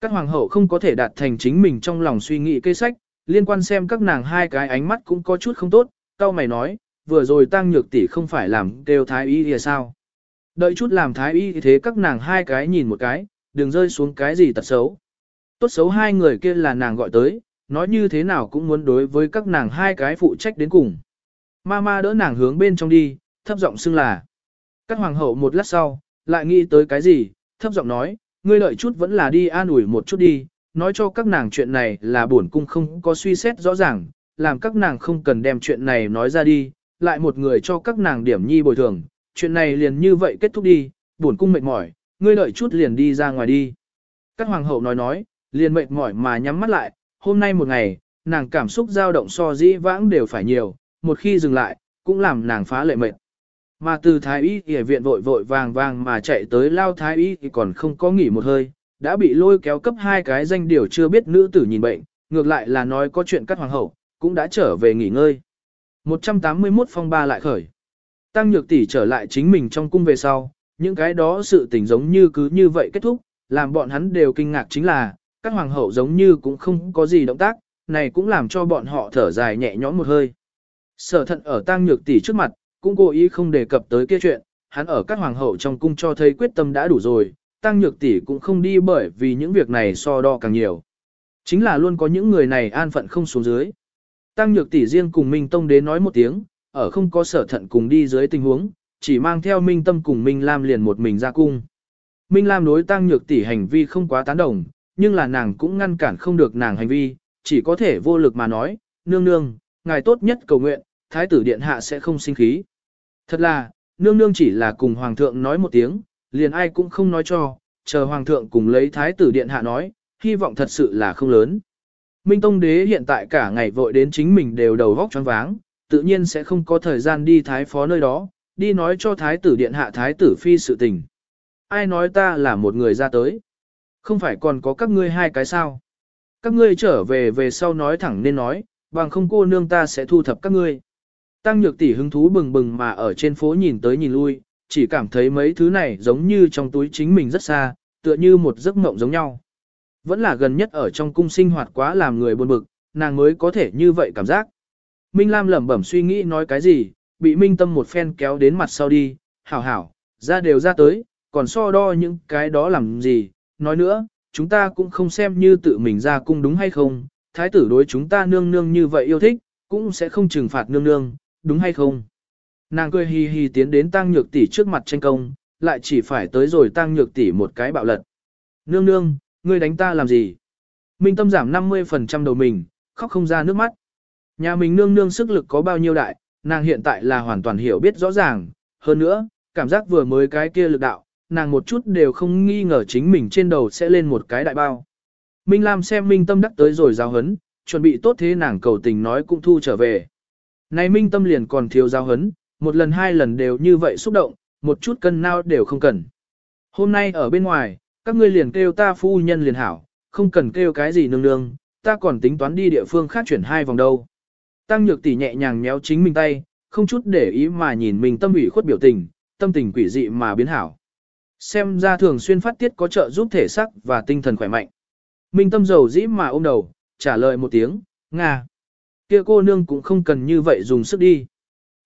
Các hoàng hậu không có thể đạt thành chính mình trong lòng suy nghĩ cây sách, liên quan xem các nàng hai cái ánh mắt cũng có chút không tốt, cao mày nói, vừa rồi tăng nhược tỷ không phải làm đều thái y thì sao. Đợi chút làm thái y thế các nàng hai cái nhìn một cái, đừng rơi xuống cái gì tật xấu. Tốt xấu hai người kia là nàng gọi tới, nói như thế nào cũng muốn đối với các nàng hai cái phụ trách đến cùng. Mama đỡ nàng hướng bên trong đi, thấp giọng xưng là. Các hoàng hậu một lát sau, lại nghĩ tới cái gì, thấp giọng nói, ngươi lợi chút vẫn là đi an ủi một chút đi, nói cho các nàng chuyện này là bổn cung không có suy xét rõ ràng, làm các nàng không cần đem chuyện này nói ra đi, lại một người cho các nàng điểm nhi bồi thường, chuyện này liền như vậy kết thúc đi, bổn cung mệt mỏi, ngươi lợi chút liền đi ra ngoài đi. Các hoàng hậu nói nói, liền mệt mỏi mà nhắm mắt lại, hôm nay một ngày, nàng cảm xúc dao động so dĩ vãng đều phải nhiều, một khi dừng lại, cũng làm nàng phá lệ mệt. Mà từ thái y y viện vội vội vàng vàng mà chạy tới lao thái y thì còn không có nghỉ một hơi, đã bị lôi kéo cấp hai cái danh điều chưa biết nữ tử nhìn bệnh, ngược lại là nói có chuyện cắt hoàng hậu, cũng đã trở về nghỉ ngơi. 181 phong ba lại khởi. Tăng nhược tỷ trở lại chính mình trong cung về sau, những cái đó sự tình giống như cứ như vậy kết thúc, làm bọn hắn đều kinh ngạc chính là, các hoàng hậu giống như cũng không có gì động tác, này cũng làm cho bọn họ thở dài nhẹ nhõm một hơi. Sở thận ở tăng nhược tỷ trước mặt, cũng cố ý không đề cập tới kia chuyện, hắn ở các hoàng hậu trong cung cho thấy quyết tâm đã đủ rồi, tăng nhược tỷ cũng không đi bởi vì những việc này so đo càng nhiều. Chính là luôn có những người này an phận không xuống dưới. Tăng nhược tỷ riêng cùng Minh Tông đến nói một tiếng, ở không có sở thận cùng đi dưới tình huống, chỉ mang theo Minh Tâm cùng Minh Lam liền một mình ra cung. Minh Lam đối tăng nhược tỷ hành vi không quá tán đồng, nhưng là nàng cũng ngăn cản không được nàng hành vi, chỉ có thể vô lực mà nói, nương nương, ngài tốt nhất cầu nguyện, thái tử điện hạ sẽ không sinh khí. Thật là, nương nương chỉ là cùng hoàng thượng nói một tiếng, liền ai cũng không nói cho, chờ hoàng thượng cùng lấy thái tử điện hạ nói, hy vọng thật sự là không lớn. Minh Tông đế hiện tại cả ngày vội đến chính mình đều đầu vóc choáng váng, tự nhiên sẽ không có thời gian đi thái phó nơi đó, đi nói cho thái tử điện hạ thái tử phi sự tình. Ai nói ta là một người ra tới? Không phải còn có các ngươi hai cái sao? Các ngươi trở về về sau nói thẳng nên nói, bằng không cô nương ta sẽ thu thập các ngươi. Tăng nhược tỷ hứng thú bừng bừng mà ở trên phố nhìn tới nhìn lui, chỉ cảm thấy mấy thứ này giống như trong túi chính mình rất xa, tựa như một giấc mộng giống nhau. Vẫn là gần nhất ở trong cung sinh hoạt quá làm người buồn bực, nàng mới có thể như vậy cảm giác. Minh Lam lẩm bẩm suy nghĩ nói cái gì, bị Minh Tâm một phen kéo đến mặt sau đi, hảo hảo, ra đều ra tới, còn so đo những cái đó làm gì, nói nữa, chúng ta cũng không xem như tự mình ra cung đúng hay không, thái tử đối chúng ta nương nương như vậy yêu thích, cũng sẽ không trừng phạt nương nương, đúng hay không. Nàng cười hì hì tiến đến tăng nhược tỷ trước mặt tranh công, lại chỉ phải tới rồi tăng nhược tỷ một cái bạo lật. Nương nương, ngươi đánh ta làm gì? Minh tâm giảm 50% đầu mình, khóc không ra nước mắt. Nhà mình nương nương sức lực có bao nhiêu đại, nàng hiện tại là hoàn toàn hiểu biết rõ ràng. Hơn nữa, cảm giác vừa mới cái kia lực đạo, nàng một chút đều không nghi ngờ chính mình trên đầu sẽ lên một cái đại bao. Minh Lam xem Minh Tâm đắc tới rồi giao hấn, chuẩn bị tốt thế nàng cầu tình nói cũng thu trở về. Này Minh Tâm liền còn thiếu giao hấn, một lần hai lần đều như vậy xúc động, một chút cân nào đều không cần. Hôm nay ở bên ngoài, các ngươi liền kêu ta phu nhân liền hảo, không cần kêu cái gì nương nương, ta còn tính toán đi địa phương khác chuyển hai vòng đâu. Tăng nhược tỷ nhẹ nhàng méo chính mình tay, không chút để ý mà nhìn mình tâm ủy khuất biểu tình, tâm tình quỷ dị mà biến hảo. Xem ra thường xuyên phát tiết có trợ giúp thể sắc và tinh thần khỏe mạnh. Minh tâm dầu dĩ mà ôm đầu, trả lời một tiếng, Nga. kia cô nương cũng không cần như vậy dùng sức đi.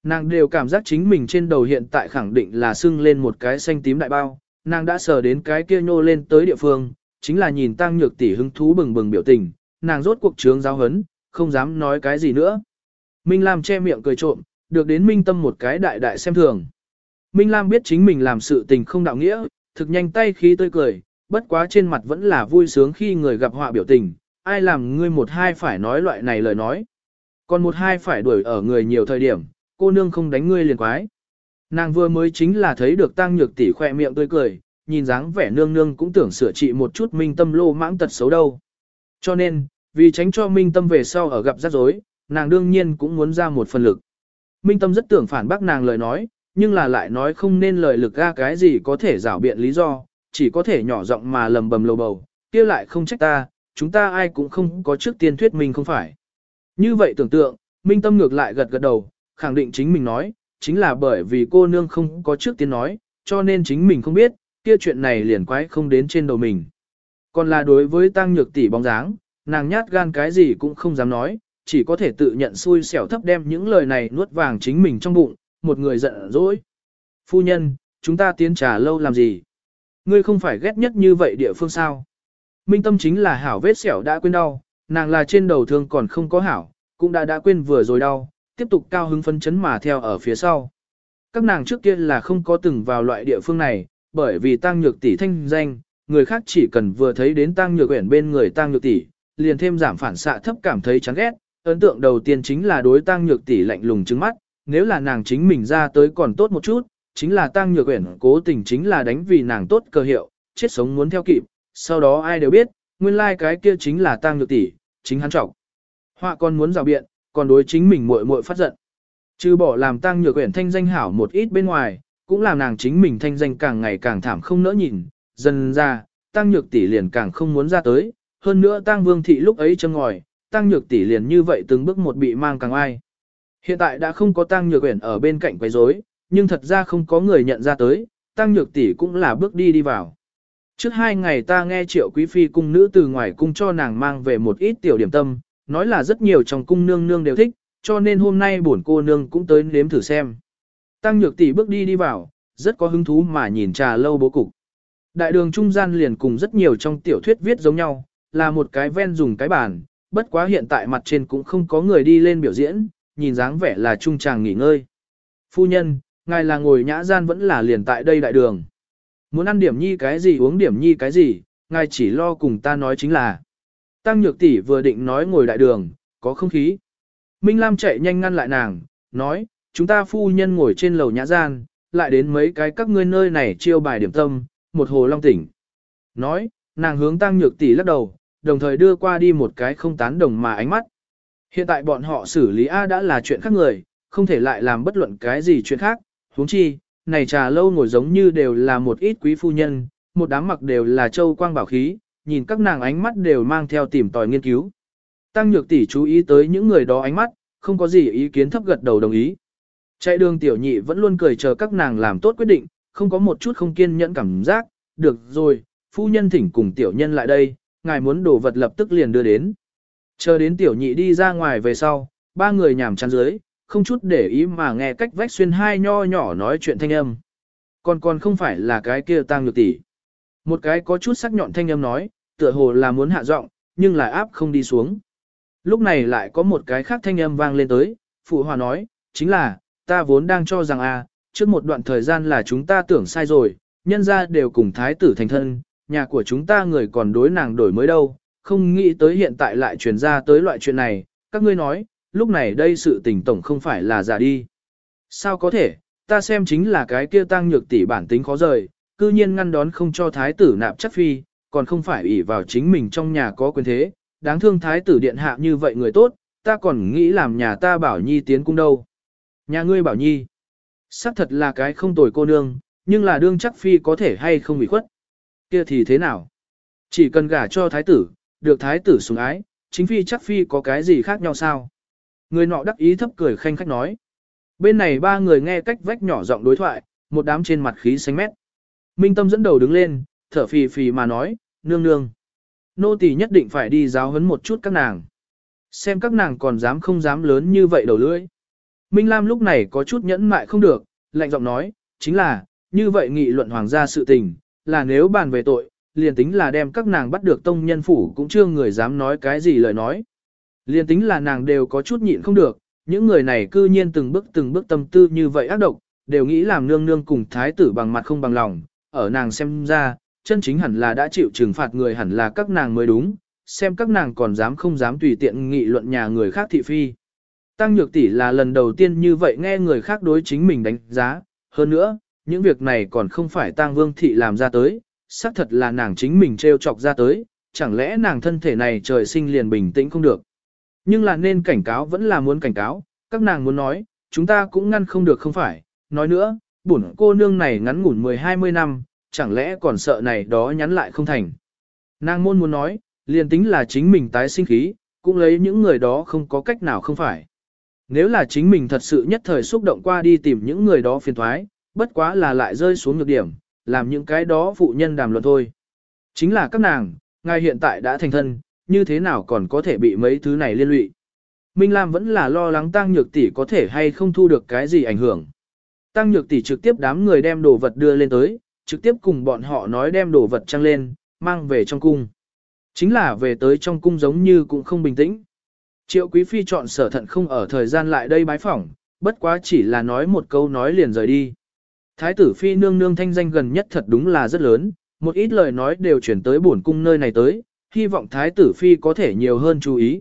Nàng đều cảm giác chính mình trên đầu hiện tại khẳng định là sưng lên một cái xanh tím đại bao, nàng đã sờ đến cái kia nhô lên tới địa phương, chính là nhìn tăng nhược tỷ hứng thú bừng bừng biểu tình, nàng rốt cuộc trướng giáo hấn, không dám nói cái gì nữa. Minh Lam che miệng cười trộm, được đến Minh Tâm một cái đại đại xem thường. Minh Lam biết chính mình làm sự tình không đạo nghĩa, thực nhanh tay khí tươi cười, bất quá trên mặt vẫn là vui sướng khi người gặp họa biểu tình, ai làm ngươi một hai phải nói loại này lời nói. Còn một hai phải đuổi ở người nhiều thời điểm, cô nương không đánh ngươi liền quái. Nàng vừa mới chính là thấy được tăng nhược tỷ khỏe miệng tươi cười, nhìn dáng vẻ nương nương cũng tưởng sửa trị một chút minh tâm lô mãng tật xấu đâu. Cho nên, vì tránh cho minh tâm về sau ở gặp rắc rối, nàng đương nhiên cũng muốn ra một phần lực. Minh tâm rất tưởng phản bác nàng lời nói, nhưng là lại nói không nên lời lực ra cái gì có thể rảo biện lý do, chỉ có thể nhỏ giọng mà lầm bầm lầu bầu, kia lại không trách ta, chúng ta ai cũng không có trước tiên thuyết mình không phải. Như vậy tưởng tượng, Minh tâm ngược lại gật gật đầu, khẳng định chính mình nói, chính là bởi vì cô nương không có trước tiên nói, cho nên chính mình không biết, kia chuyện này liền quái không đến trên đầu mình. Còn là đối với tăng nhược tỷ bóng dáng, nàng nhát gan cái gì cũng không dám nói, chỉ có thể tự nhận xui xẻo thấp đem những lời này nuốt vàng chính mình trong bụng, một người giận dỗi. Phu nhân, chúng ta tiến trà lâu làm gì? Ngươi không phải ghét nhất như vậy địa phương sao? Minh tâm chính là hảo vết xẻo đã quên đau, nàng là trên đầu thương còn không có hảo, cũng đã đã quên vừa rồi đau, tiếp tục cao hứng phấn chấn mà theo ở phía sau. Các nàng trước kia là không có từng vào loại địa phương này, bởi vì tăng nhược tỷ thanh danh, người khác chỉ cần vừa thấy đến tăng nhược quyển bên người tăng nhược tỷ, liền thêm giảm phản xạ thấp cảm thấy chán ghét. Ấn tượng đầu tiên chính là đối tăng nhược tỷ lạnh lùng trứng mắt, nếu là nàng chính mình ra tới còn tốt một chút, chính là tăng nhược uyển cố tình chính là đánh vì nàng tốt cơ hiệu, chết sống muốn theo kịp, sau đó ai đều biết, nguyên lai like cái kia chính là tăng nhược tỷ, chính hắn trọng. Họa còn muốn rào biện, còn đối chính mình muội muội phát giận. trừ bỏ làm tăng nhược uyển thanh danh hảo một ít bên ngoài, cũng làm nàng chính mình thanh danh càng ngày càng thảm không nỡ nhìn, dần ra, tăng nhược tỷ liền càng không muốn ra tới, hơn nữa tăng vương thị lúc ấy châm ngòi, tăng nhược tỷ liền như vậy từng bước một bị mang càng ai. Hiện tại đã không có tăng nhược quyển ở bên cạnh quấy rối, nhưng thật ra không có người nhận ra tới, tăng nhược tỷ cũng là bước đi đi vào. Trước hai ngày ta nghe triệu quý phi cung nữ từ ngoài cung cho nàng mang về một ít tiểu điểm tâm, nói là rất nhiều trong cung nương nương đều thích, cho nên hôm nay bổn cô nương cũng tới nếm thử xem. Tăng nhược tỷ bước đi đi vào, rất có hứng thú mà nhìn trà lâu bố cục. Đại đường trung gian liền cùng rất nhiều trong tiểu thuyết viết giống nhau, là một cái ven dùng cái bàn, bất quá hiện tại mặt trên cũng không có người đi lên biểu diễn, nhìn dáng vẻ là trung chàng nghỉ ngơi. Phu nhân, ngài là ngồi nhã gian vẫn là liền tại đây đại đường. Muốn ăn điểm nhi cái gì uống điểm nhi cái gì, ngài chỉ lo cùng ta nói chính là. Tăng nhược tỷ vừa định nói ngồi đại đường, có không khí. Minh Lam chạy nhanh ngăn lại nàng, nói, chúng ta phu nhân ngồi trên lầu nhã gian, lại đến mấy cái các ngươi nơi này chiêu bài điểm tâm, một hồ long tỉnh. Nói, nàng hướng tăng nhược tỷ lắc đầu, đồng thời đưa qua đi một cái không tán đồng mà ánh mắt. Hiện tại bọn họ xử lý A đã là chuyện khác người, không thể lại làm bất luận cái gì chuyện khác, huống chi, này trà lâu ngồi giống như đều là một ít quý phu nhân, một đám mặc đều là châu quang bảo khí, nhìn các nàng ánh mắt đều mang theo tìm tòi nghiên cứu. Tăng nhược tỷ chú ý tới những người đó ánh mắt, không có gì ý kiến thấp gật đầu đồng ý. Chạy đường tiểu nhị vẫn luôn cười chờ các nàng làm tốt quyết định, không có một chút không kiên nhẫn cảm giác, được rồi, phu nhân thỉnh cùng tiểu nhân lại đây, ngài muốn đồ vật lập tức liền đưa đến. Chờ đến tiểu nhị đi ra ngoài về sau, ba người nhảm chán dưới, không chút để ý mà nghe cách vách xuyên hai nho nhỏ nói chuyện thanh âm. Còn còn không phải là cái kia tăng nhược tỷ. Một cái có chút sắc nhọn thanh âm nói, tựa hồ là muốn hạ giọng, nhưng lại áp không đi xuống. Lúc này lại có một cái khác thanh âm vang lên tới, phụ hòa nói, chính là, ta vốn đang cho rằng a, à, trước một đoạn thời gian là chúng ta tưởng sai rồi, nhân ra đều cùng thái tử thành thân, nhà của chúng ta người còn đối nàng đổi mới đâu, không nghĩ tới hiện tại lại truyền ra tới loại chuyện này, các ngươi nói, lúc này đây sự tình tổng không phải là giả đi. Sao có thể, ta xem chính là cái kia tăng nhược tỷ bản tính khó rời, cư nhiên ngăn đón không cho thái tử nạp chất phi, còn không phải ủy vào chính mình trong nhà có quyền thế, đáng thương thái tử điện hạ như vậy người tốt, ta còn nghĩ làm nhà ta bảo nhi tiến cung đâu. Nhà ngươi bảo nhi, xác thật là cái không tồi cô nương, nhưng là đương chắc phi có thể hay không bị khuất. Kia thì thế nào? Chỉ cần gả cho thái tử, được thái tử sủng ái, chính phi chắc phi có cái gì khác nhau sao? Người nọ đắc ý thấp cười khanh khách nói. Bên này ba người nghe cách vách nhỏ giọng đối thoại, một đám trên mặt khí xanh mét. Minh Tâm dẫn đầu đứng lên, thở phì phì mà nói, nương nương. Nô tỳ nhất định phải đi giáo huấn một chút các nàng. Xem các nàng còn dám không dám lớn như vậy đầu lưỡi. Minh Lam lúc này có chút nhẫn mại không được, lạnh giọng nói, chính là, như vậy nghị luận hoàng gia sự tình, là nếu bàn về tội, liền tính là đem các nàng bắt được tông nhân phủ cũng chưa người dám nói cái gì lời nói. Liền tính là nàng đều có chút nhịn không được, những người này cư nhiên từng bước từng bước tâm tư như vậy ác độc, đều nghĩ làm nương nương cùng thái tử bằng mặt không bằng lòng, ở nàng xem ra, chân chính hẳn là đã chịu trừng phạt người hẳn là các nàng mới đúng, xem các nàng còn dám không dám tùy tiện nghị luận nhà người khác thị phi. Tăng Nhược tỷ là lần đầu tiên như vậy nghe người khác đối chính mình đánh giá, hơn nữa, những việc này còn không phải tang Vương thị làm ra tới, xác thật là nàng chính mình trêu chọc ra tới, chẳng lẽ nàng thân thể này trời sinh liền bình tĩnh không được. Nhưng là nên cảnh cáo vẫn là muốn cảnh cáo, các nàng muốn nói, chúng ta cũng ngăn không được không phải, nói nữa, bổn cô nương này ngắn ngủn 10-20 năm, chẳng lẽ còn sợ này đó nhắn lại không thành. Nàng môn muốn nói, liền tính là chính mình tái sinh khí, cũng lấy những người đó không có cách nào không phải. Nếu là chính mình thật sự nhất thời xúc động qua đi tìm những người đó phiền thoái, bất quá là lại rơi xuống nhược điểm, làm những cái đó phụ nhân đàm luận thôi. Chính là các nàng, ngài hiện tại đã thành thân, như thế nào còn có thể bị mấy thứ này liên lụy. Minh Lam vẫn là lo lắng tăng nhược tỷ có thể hay không thu được cái gì ảnh hưởng. Tăng nhược tỷ trực tiếp đám người đem đồ vật đưa lên tới, trực tiếp cùng bọn họ nói đem đồ vật trăng lên, mang về trong cung. Chính là về tới trong cung giống như cũng không bình tĩnh. Triệu Quý Phi chọn sở thận không ở thời gian lại đây bái phỏng, bất quá chỉ là nói một câu nói liền rời đi. Thái tử Phi nương nương thanh danh gần nhất thật đúng là rất lớn, một ít lời nói đều chuyển tới bổn cung nơi này tới, hy vọng Thái tử Phi có thể nhiều hơn chú ý.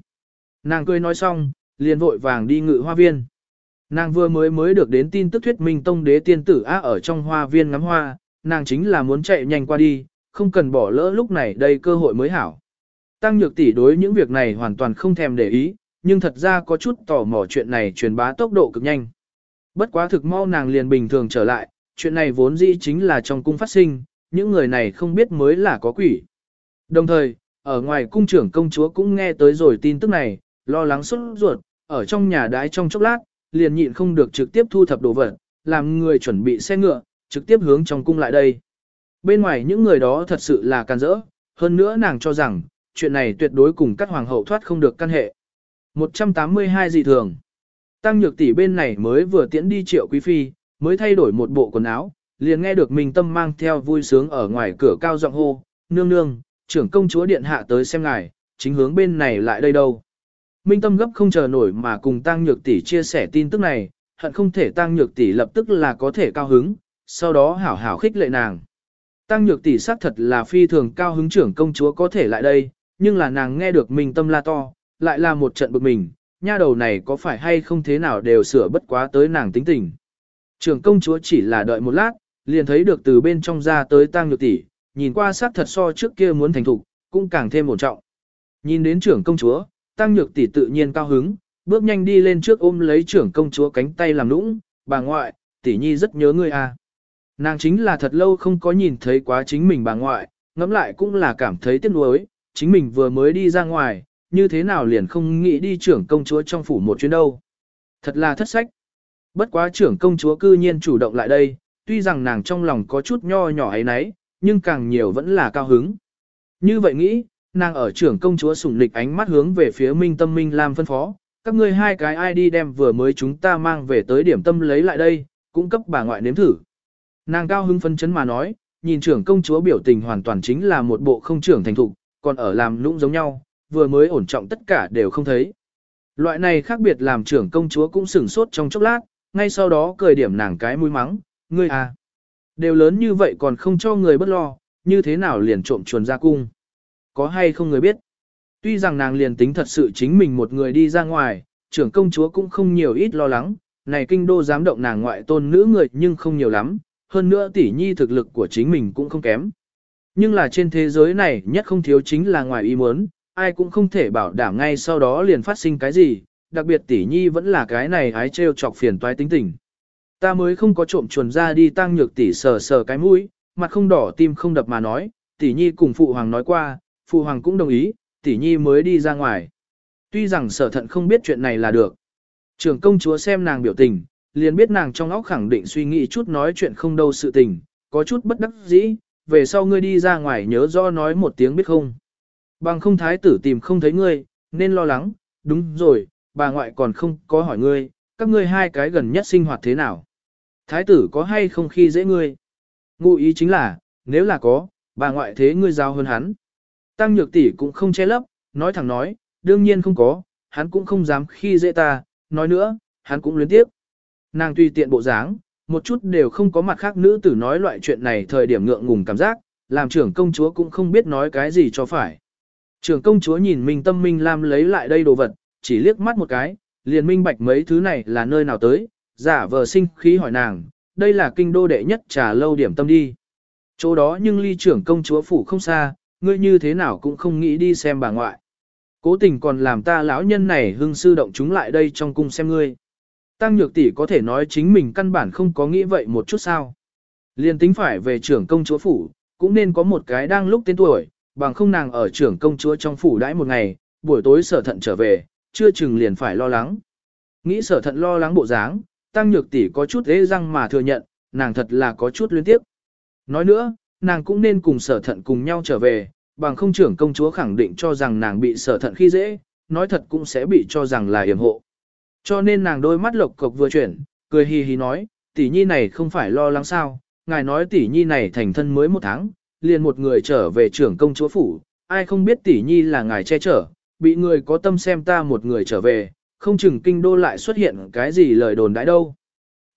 Nàng cười nói xong, liền vội vàng đi ngự hoa viên. Nàng vừa mới mới được đến tin tức thuyết minh tông đế tiên tử á ở trong hoa viên ngắm hoa, nàng chính là muốn chạy nhanh qua đi, không cần bỏ lỡ lúc này đây cơ hội mới hảo. Tăng nhược tỷ đối những việc này hoàn toàn không thèm để ý, nhưng thật ra có chút tò mò chuyện này truyền bá tốc độ cực nhanh. Bất quá thực mau nàng liền bình thường trở lại, chuyện này vốn dĩ chính là trong cung phát sinh, những người này không biết mới là có quỷ. Đồng thời, ở ngoài cung trưởng công chúa cũng nghe tới rồi tin tức này, lo lắng xuất ruột, ở trong nhà đái trong chốc lát, liền nhịn không được trực tiếp thu thập đồ vật, làm người chuẩn bị xe ngựa, trực tiếp hướng trong cung lại đây. Bên ngoài những người đó thật sự là can rỡ, hơn nữa nàng cho rằng, chuyện này tuyệt đối cùng các hoàng hậu thoát không được căn hệ. 182 dị thường. Tăng nhược tỷ bên này mới vừa tiễn đi triệu quý phi, mới thay đổi một bộ quần áo, liền nghe được mình tâm mang theo vui sướng ở ngoài cửa cao giọng hô, nương nương, trưởng công chúa điện hạ tới xem ngài, chính hướng bên này lại đây đâu. Minh tâm gấp không chờ nổi mà cùng Tăng Nhược tỷ chia sẻ tin tức này, hận không thể Tăng Nhược tỷ lập tức là có thể cao hứng, sau đó hảo hảo khích lệ nàng. Tăng Nhược tỷ xác thật là phi thường cao hứng trưởng công chúa có thể lại đây, nhưng là nàng nghe được Minh tâm la to, lại là một trận bực mình, nha đầu này có phải hay không thế nào đều sửa bất quá tới nàng tính tình. Trưởng công chúa chỉ là đợi một lát, liền thấy được từ bên trong ra tới Tăng Nhược tỷ, nhìn qua sát thật so trước kia muốn thành thục, cũng càng thêm ổn trọng. Nhìn đến trưởng công chúa, tăng nhược tỷ tự nhiên cao hứng, bước nhanh đi lên trước ôm lấy trưởng công chúa cánh tay làm nũng, bà ngoại, tỷ nhi rất nhớ ngươi à. Nàng chính là thật lâu không có nhìn thấy quá chính mình bà ngoại, ngẫm lại cũng là cảm thấy tiếc nuối, chính mình vừa mới đi ra ngoài, như thế nào liền không nghĩ đi trưởng công chúa trong phủ một chuyến đâu. Thật là thất sách. Bất quá trưởng công chúa cư nhiên chủ động lại đây, tuy rằng nàng trong lòng có chút nho nhỏ ấy nấy, nhưng càng nhiều vẫn là cao hứng. Như vậy nghĩ, nàng ở trưởng công chúa sủng lịch ánh mắt hướng về phía Minh Tâm Minh Lam phân phó, các ngươi hai cái ai đi đem vừa mới chúng ta mang về tới điểm tâm lấy lại đây, cung cấp bà ngoại nếm thử. Nàng cao hứng phân chấn mà nói, nhìn trưởng công chúa biểu tình hoàn toàn chính là một bộ không trưởng thành thục, còn ở làm lũng giống nhau, vừa mới ổn trọng tất cả đều không thấy. Loại này khác biệt làm trưởng công chúa cũng sửng sốt trong chốc lát, ngay sau đó cười điểm nàng cái mũi mắng, ngươi à. Đều lớn như vậy còn không cho người bất lo, như thế nào liền trộm chuồn ra cung. Có hay không người biết. Tuy rằng nàng liền tính thật sự chính mình một người đi ra ngoài, trưởng công chúa cũng không nhiều ít lo lắng, này kinh đô dám động nàng ngoại tôn nữ người nhưng không nhiều lắm, hơn nữa tỷ nhi thực lực của chính mình cũng không kém. Nhưng là trên thế giới này nhất không thiếu chính là ngoài ý muốn, ai cũng không thể bảo đảm ngay sau đó liền phát sinh cái gì, đặc biệt tỷ nhi vẫn là cái này ái trêu chọc phiền toái tính tình. Ta mới không có trộm chuồn ra đi tăng nhược tỷ sờ sờ cái mũi, mặt không đỏ tim không đập mà nói, tỷ nhi cùng phụ hoàng nói qua, phụ hoàng cũng đồng ý, tỷ nhi mới đi ra ngoài. Tuy rằng sở thận không biết chuyện này là được. Trưởng công chúa xem nàng biểu tình, liền biết nàng trong óc khẳng định suy nghĩ chút nói chuyện không đâu sự tình, có chút bất đắc dĩ, về sau ngươi đi ra ngoài nhớ rõ nói một tiếng biết không. Bằng không thái tử tìm không thấy ngươi, nên lo lắng, đúng rồi, bà ngoại còn không có hỏi ngươi, các ngươi hai cái gần nhất sinh hoạt thế nào. Thái tử có hay không khi dễ ngươi? Ngụ ý chính là, nếu là có, bà ngoại thế ngươi giao hơn hắn. Tăng nhược tỷ cũng không che lấp, nói thẳng nói, đương nhiên không có, hắn cũng không dám khi dễ ta, nói nữa, hắn cũng luyến tiếp. Nàng tùy tiện bộ dáng, một chút đều không có mặt khác nữ tử nói loại chuyện này thời điểm ngượng ngùng cảm giác, làm trưởng công chúa cũng không biết nói cái gì cho phải. Trưởng công chúa nhìn Minh Tâm Minh Lam lấy lại đây đồ vật, chỉ liếc mắt một cái, liền minh bạch mấy thứ này là nơi nào tới, giả vờ sinh khí hỏi nàng, đây là kinh đô đệ nhất trà lâu điểm tâm đi. Chỗ đó nhưng ly trưởng công chúa phủ không xa, ngươi như thế nào cũng không nghĩ đi xem bà ngoại. Cố tình còn làm ta lão nhân này hưng sư động chúng lại đây trong cung xem ngươi. Tăng nhược tỷ có thể nói chính mình căn bản không có nghĩ vậy một chút sao. Liên tính phải về trưởng công chúa phủ, cũng nên có một cái đang lúc tên tuổi, bằng không nàng ở trưởng công chúa trong phủ đãi một ngày, buổi tối sở thận trở về, chưa chừng liền phải lo lắng. Nghĩ sở thận lo lắng bộ dáng, tăng nhược tỷ có chút dễ răng mà thừa nhận, nàng thật là có chút luyến tiếp. Nói nữa, nàng cũng nên cùng sở thận cùng nhau trở về, bằng không trưởng công chúa khẳng định cho rằng nàng bị sở thận khi dễ, nói thật cũng sẽ bị cho rằng là yểm hộ. Cho nên nàng đôi mắt lộc cộc vừa chuyển, cười hì hì nói, tỷ nhi này không phải lo lắng sao, ngài nói tỷ nhi này thành thân mới một tháng, liền một người trở về trưởng công chúa phủ, ai không biết tỷ nhi là ngài che chở, bị người có tâm xem ta một người trở về, không chừng kinh đô lại xuất hiện cái gì lời đồn đãi đâu.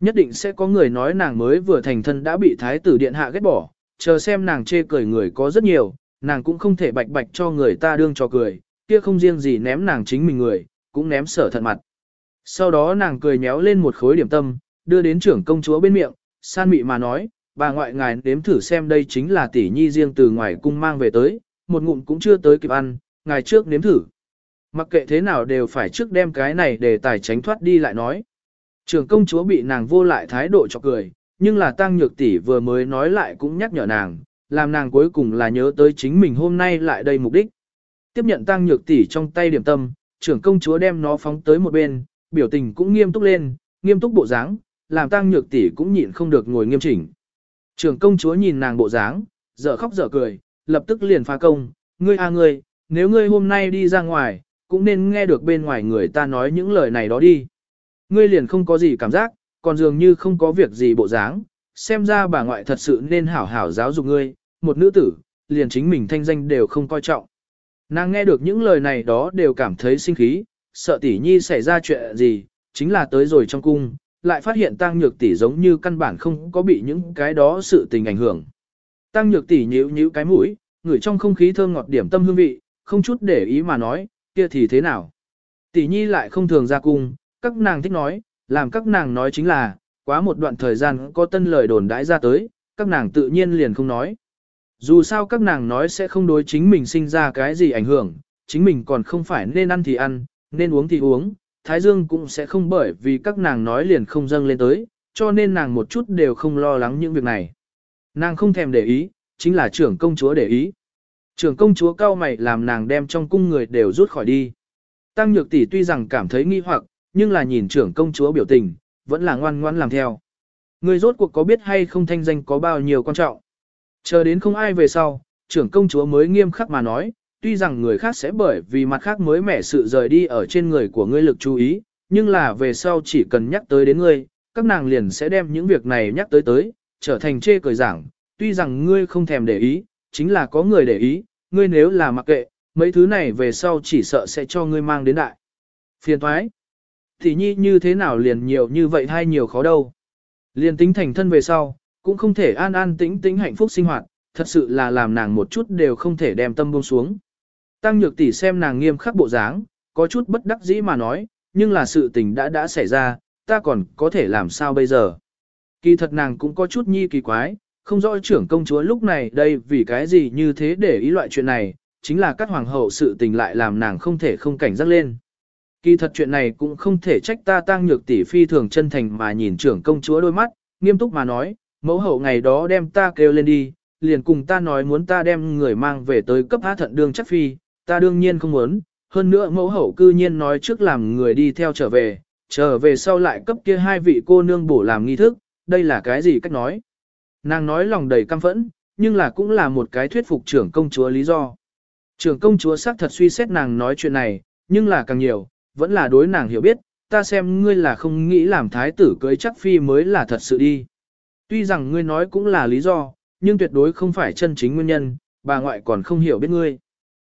Nhất định sẽ có người nói nàng mới vừa thành thân đã bị thái tử điện hạ ghét bỏ, chờ xem nàng chê cười người có rất nhiều, nàng cũng không thể bạch bạch cho người ta đương cho cười, kia không riêng gì ném nàng chính mình người, cũng ném sở thận mặt. Sau đó nàng cười nhéo lên một khối điểm tâm, đưa đến trưởng công chúa bên miệng, san mị mà nói, bà ngoại ngài nếm thử xem đây chính là tỷ nhi riêng từ ngoài cung mang về tới, một ngụm cũng chưa tới kịp ăn, ngài trước nếm thử. Mặc kệ thế nào đều phải trước đem cái này để tài tránh thoát đi lại nói. Trưởng công chúa bị nàng vô lại thái độ cho cười, nhưng là tăng nhược tỷ vừa mới nói lại cũng nhắc nhở nàng, làm nàng cuối cùng là nhớ tới chính mình hôm nay lại đây mục đích. Tiếp nhận tăng nhược tỷ trong tay điểm tâm, trưởng công chúa đem nó phóng tới một bên, biểu tình cũng nghiêm túc lên, nghiêm túc bộ dáng, làm tăng nhược tỷ cũng nhịn không được ngồi nghiêm chỉnh. Trưởng công chúa nhìn nàng bộ dáng, dở khóc dở cười, lập tức liền phá công, ngươi a à ngươi, nếu ngươi hôm nay đi ra ngoài, cũng nên nghe được bên ngoài người ta nói những lời này đó đi. Ngươi liền không có gì cảm giác, còn dường như không có việc gì bộ dáng, xem ra bà ngoại thật sự nên hảo hảo giáo dục ngươi, một nữ tử, liền chính mình thanh danh đều không coi trọng. Nàng nghe được những lời này đó đều cảm thấy sinh khí, sợ tỷ nhi xảy ra chuyện gì, chính là tới rồi trong cung, lại phát hiện tăng nhược tỷ giống như căn bản không có bị những cái đó sự tình ảnh hưởng. Tăng nhược tỷ nhíu nhíu cái mũi, ngửi trong không khí thơm ngọt điểm tâm hương vị, không chút để ý mà nói, kia thì thế nào. Tỷ nhi lại không thường ra cung, các nàng thích nói, làm các nàng nói chính là, quá một đoạn thời gian có tân lời đồn đãi ra tới, các nàng tự nhiên liền không nói. Dù sao các nàng nói sẽ không đối chính mình sinh ra cái gì ảnh hưởng, chính mình còn không phải nên ăn thì ăn, nên uống thì uống, Thái Dương cũng sẽ không bởi vì các nàng nói liền không dâng lên tới, cho nên nàng một chút đều không lo lắng những việc này. Nàng không thèm để ý, chính là trưởng công chúa để ý. Trưởng công chúa cao mày làm nàng đem trong cung người đều rút khỏi đi. Tăng nhược tỷ tuy rằng cảm thấy nghi hoặc, nhưng là nhìn trưởng công chúa biểu tình, vẫn là ngoan ngoãn làm theo. Người rốt cuộc có biết hay không thanh danh có bao nhiêu quan trọng. Chờ đến không ai về sau, trưởng công chúa mới nghiêm khắc mà nói, tuy rằng người khác sẽ bởi vì mặt khác mới mẻ sự rời đi ở trên người của ngươi lực chú ý, nhưng là về sau chỉ cần nhắc tới đến ngươi, các nàng liền sẽ đem những việc này nhắc tới tới, trở thành chê cười giảng, tuy rằng ngươi không thèm để ý, chính là có người để ý, ngươi nếu là mặc kệ, mấy thứ này về sau chỉ sợ sẽ cho ngươi mang đến đại. Phiền thoái. Thì nhi như thế nào liền nhiều như vậy hay nhiều khó đâu. Liền tính thành thân về sau, cũng không thể an an tĩnh tĩnh hạnh phúc sinh hoạt, thật sự là làm nàng một chút đều không thể đem tâm buông xuống. Tăng nhược tỷ xem nàng nghiêm khắc bộ dáng, có chút bất đắc dĩ mà nói, nhưng là sự tình đã đã xảy ra, ta còn có thể làm sao bây giờ. Kỳ thật nàng cũng có chút nhi kỳ quái, không rõ trưởng công chúa lúc này đây vì cái gì như thế để ý loại chuyện này, chính là các hoàng hậu sự tình lại làm nàng không thể không cảnh giác lên. Kỳ thật chuyện này cũng không thể trách ta tăng nhược tỷ phi thường chân thành mà nhìn trưởng công chúa đôi mắt, nghiêm túc mà nói, mẫu hậu ngày đó đem ta kêu lên đi, liền cùng ta nói muốn ta đem người mang về tới cấp á thận đương chắc phi, ta đương nhiên không muốn, hơn nữa mẫu hậu cư nhiên nói trước làm người đi theo trở về, trở về sau lại cấp kia hai vị cô nương bổ làm nghi thức, đây là cái gì cách nói. Nàng nói lòng đầy căm phẫn, nhưng là cũng là một cái thuyết phục trưởng công chúa lý do. Trưởng công chúa xác thật suy xét nàng nói chuyện này, nhưng là càng nhiều, vẫn là đối nàng hiểu biết, ta xem ngươi là không nghĩ làm thái tử cưới chắc phi mới là thật sự đi. Tuy rằng ngươi nói cũng là lý do, nhưng tuyệt đối không phải chân chính nguyên nhân, bà ngoại còn không hiểu biết ngươi.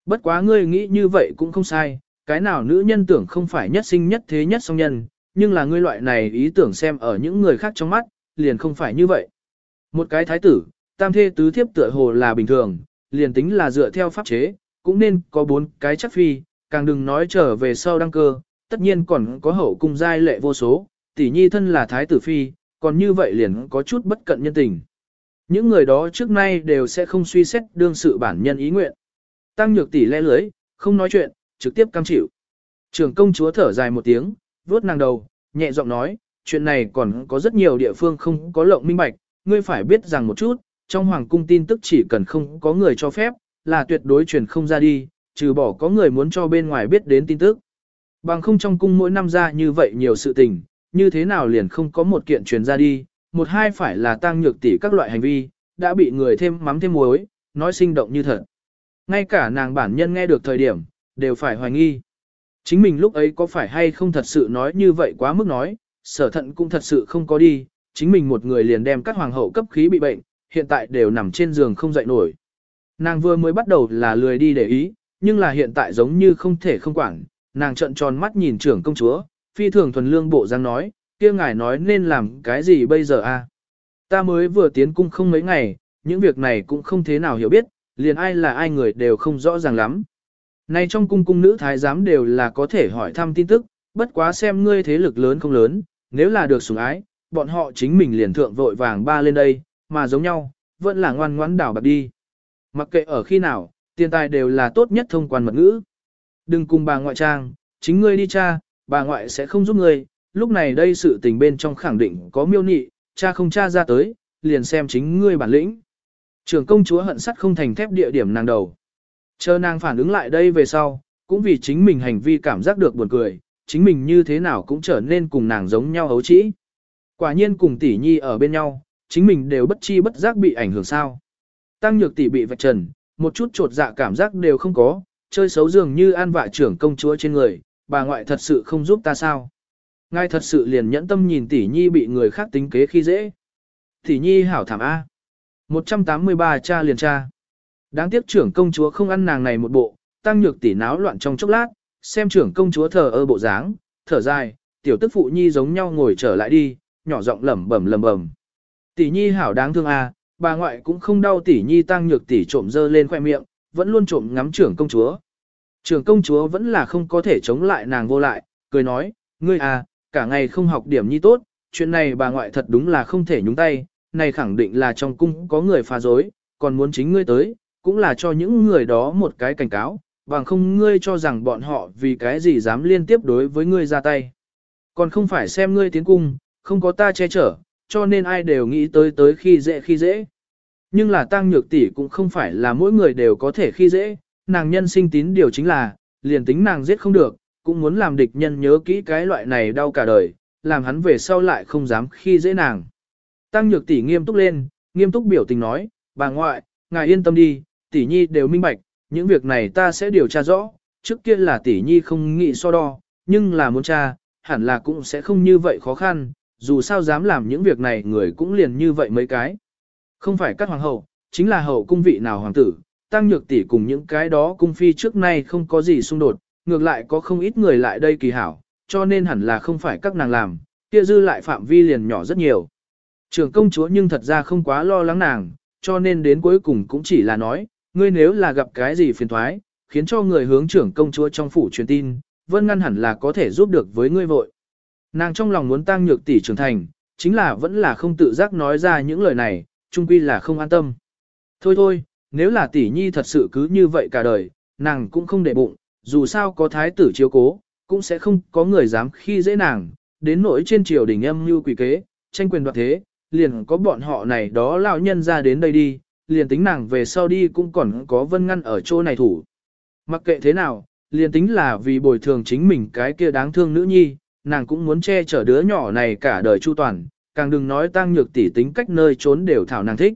Bất quá ngươi nghĩ như vậy cũng không sai, cái nào nữ nhân tưởng không phải nhất sinh nhất thế nhất song nhân, nhưng là ngươi loại này ý tưởng xem ở những người khác trong mắt, liền không phải như vậy. Một cái thái tử, tam thê tứ thiếp tựa hồ là bình thường, liền tính là dựa theo pháp chế, cũng nên có bốn cái chắc phi, càng đừng nói trở về sau đăng cơ, tất nhiên còn có hậu cung giai lệ vô số, tỷ nhi thân là thái tử phi, còn như vậy liền có chút bất cận nhân tình. Những người đó trước nay đều sẽ không suy xét đương sự bản nhân ý nguyện. Tăng nhược tỷ lẽ lưới, không nói chuyện, trực tiếp cam chịu. trưởng công chúa thở dài một tiếng, vuốt nàng đầu, nhẹ giọng nói, chuyện này còn có rất nhiều địa phương không có lộng minh bạch, ngươi phải biết rằng một chút, trong hoàng cung tin tức chỉ cần không có người cho phép, là tuyệt đối truyền không ra đi, trừ bỏ có người muốn cho bên ngoài biết đến tin tức. Bằng không trong cung mỗi năm ra như vậy nhiều sự tình, như thế nào liền không có một kiện truyền ra đi, một hai phải là tăng nhược tỷ các loại hành vi, đã bị người thêm mắm thêm muối, nói sinh động như thật. Ngay cả nàng bản nhân nghe được thời điểm, đều phải hoài nghi. Chính mình lúc ấy có phải hay không thật sự nói như vậy quá mức nói, sở thận cũng thật sự không có đi, chính mình một người liền đem các hoàng hậu cấp khí bị bệnh, hiện tại đều nằm trên giường không dậy nổi. Nàng vừa mới bắt đầu là lười đi để ý, nhưng là hiện tại giống như không thể không quản, nàng trợn tròn mắt nhìn trưởng công chúa, phi thường thuần lương bộ giang nói, kia ngài nói nên làm cái gì bây giờ a? Ta mới vừa tiến cung không mấy ngày, những việc này cũng không thế nào hiểu biết, liền ai là ai người đều không rõ ràng lắm. Này trong cung cung nữ thái giám đều là có thể hỏi thăm tin tức, bất quá xem ngươi thế lực lớn không lớn, nếu là được sủng ái, bọn họ chính mình liền thượng vội vàng ba lên đây, mà giống nhau, vẫn là ngoan ngoãn đảo bạc đi. Mặc kệ ở khi nào, tiền tài đều là tốt nhất thông quan mật ngữ. Đừng cùng bà ngoại trang, chính ngươi đi cha, bà ngoại sẽ không giúp ngươi, lúc này đây sự tình bên trong khẳng định có miêu nị, cha không cha ra tới, liền xem chính ngươi bản lĩnh. Trưởng công chúa hận sắt không thành thép địa điểm nàng đầu. Chờ nàng phản ứng lại đây về sau, cũng vì chính mình hành vi cảm giác được buồn cười, chính mình như thế nào cũng trở nên cùng nàng giống nhau hấu trĩ. Quả nhiên cùng tỷ nhi ở bên nhau, chính mình đều bất chi bất giác bị ảnh hưởng sao. Tăng nhược tỷ bị vạch trần, một chút trột dạ cảm giác đều không có, chơi xấu dường như an vạ trưởng công chúa trên người, bà ngoại thật sự không giúp ta sao. Ngài thật sự liền nhẫn tâm nhìn tỷ nhi bị người khác tính kế khi dễ. Tỷ nhi hảo thảm A. 183 cha liền cha. Đáng tiếc trưởng công chúa không ăn nàng này một bộ, tăng nhược tỷ náo loạn trong chốc lát, xem trưởng công chúa thờ ơ bộ dáng, thở dài, tiểu tức phụ nhi giống nhau ngồi trở lại đi, nhỏ giọng lẩm bẩm lẩm bẩm. Tỷ nhi hảo đáng thương a, bà ngoại cũng không đau tỷ nhi tăng nhược tỷ trộm dơ lên khoe miệng, vẫn luôn trộm ngắm trưởng công chúa. Trưởng công chúa vẫn là không có thể chống lại nàng vô lại, cười nói, ngươi à, cả ngày không học điểm nhi tốt, chuyện này bà ngoại thật đúng là không thể nhúng tay, này khẳng định là trong cung có người phá dối, còn muốn chính ngươi tới, cũng là cho những người đó một cái cảnh cáo, bằng không ngươi cho rằng bọn họ vì cái gì dám liên tiếp đối với ngươi ra tay. Còn không phải xem ngươi tiến cung, không có ta che chở, cho nên ai đều nghĩ tới tới khi dễ khi dễ. Nhưng là tăng nhược tỷ cũng không phải là mỗi người đều có thể khi dễ, nàng nhân sinh tín điều chính là, liền tính nàng giết không được, cũng muốn làm địch nhân nhớ kỹ cái loại này đau cả đời, làm hắn về sau lại không dám khi dễ nàng. Tăng nhược tỷ nghiêm túc lên, nghiêm túc biểu tình nói, bà ngoại, ngài yên tâm đi, tỷ nhi đều minh bạch, những việc này ta sẽ điều tra rõ, trước kia là tỷ nhi không nghĩ so đo, nhưng là muốn tra, hẳn là cũng sẽ không như vậy khó khăn, dù sao dám làm những việc này người cũng liền như vậy mấy cái. Không phải các hoàng hậu, chính là hậu cung vị nào hoàng tử, tăng nhược tỷ cùng những cái đó cung phi trước nay không có gì xung đột, ngược lại có không ít người lại đây kỳ hảo, cho nên hẳn là không phải các nàng làm, kia dư lại phạm vi liền nhỏ rất nhiều. Trưởng công chúa nhưng thật ra không quá lo lắng nàng, cho nên đến cuối cùng cũng chỉ là nói, ngươi nếu là gặp cái gì phiền thoái, khiến cho người hướng trưởng công chúa trong phủ truyền tin, vân ngăn hẳn là có thể giúp được với ngươi vội. Nàng trong lòng muốn tăng nhược tỷ trưởng thành, chính là vẫn là không tự giác nói ra những lời này, chung quy là không an tâm. Thôi thôi, nếu là tỷ nhi thật sự cứ như vậy cả đời, nàng cũng không để bụng, dù sao có thái tử chiếu cố, cũng sẽ không có người dám khi dễ nàng, đến nỗi trên triều đình âm như quỷ kế, tranh quyền đoạt thế, liền có bọn họ này đó lão nhân ra đến đây đi, liền tính nàng về sau đi cũng còn có vân ngăn ở chỗ này thủ. Mặc kệ thế nào, liền tính là vì bồi thường chính mình cái kia đáng thương nữ nhi, nàng cũng muốn che chở đứa nhỏ này cả đời chu toàn, càng đừng nói tăng nhược tỷ tính cách nơi trốn đều thảo nàng thích.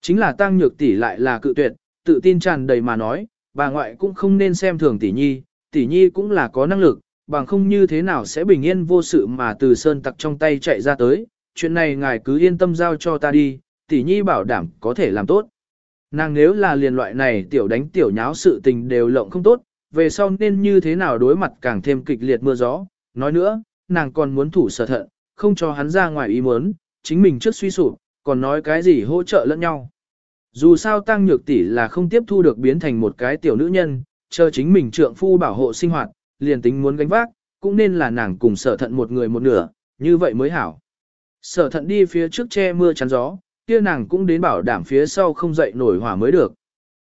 Chính là tăng nhược tỷ lại là cự tuyệt, tự tin tràn đầy mà nói, bà ngoại cũng không nên xem thường tỷ nhi, tỷ nhi cũng là có năng lực, bằng không như thế nào sẽ bình yên vô sự mà từ sơn tặc trong tay chạy ra tới, chuyện này ngài cứ yên tâm giao cho ta đi, tỷ nhi bảo đảm có thể làm tốt. Nàng nếu là liền loại này tiểu đánh tiểu nháo sự tình đều lộng không tốt, về sau nên như thế nào đối mặt càng thêm kịch liệt mưa gió. Nói nữa, nàng còn muốn thủ sở thận, không cho hắn ra ngoài ý muốn, chính mình trước suy sụp, còn nói cái gì hỗ trợ lẫn nhau. Dù sao tăng nhược tỷ là không tiếp thu được biến thành một cái tiểu nữ nhân, chờ chính mình trượng phu bảo hộ sinh hoạt, liền tính muốn gánh vác, cũng nên là nàng cùng sở thận một người một nửa, như vậy mới hảo. Sở thận đi phía trước che mưa chắn gió, kia nàng cũng đến bảo đảm phía sau không dậy nổi hỏa mới được.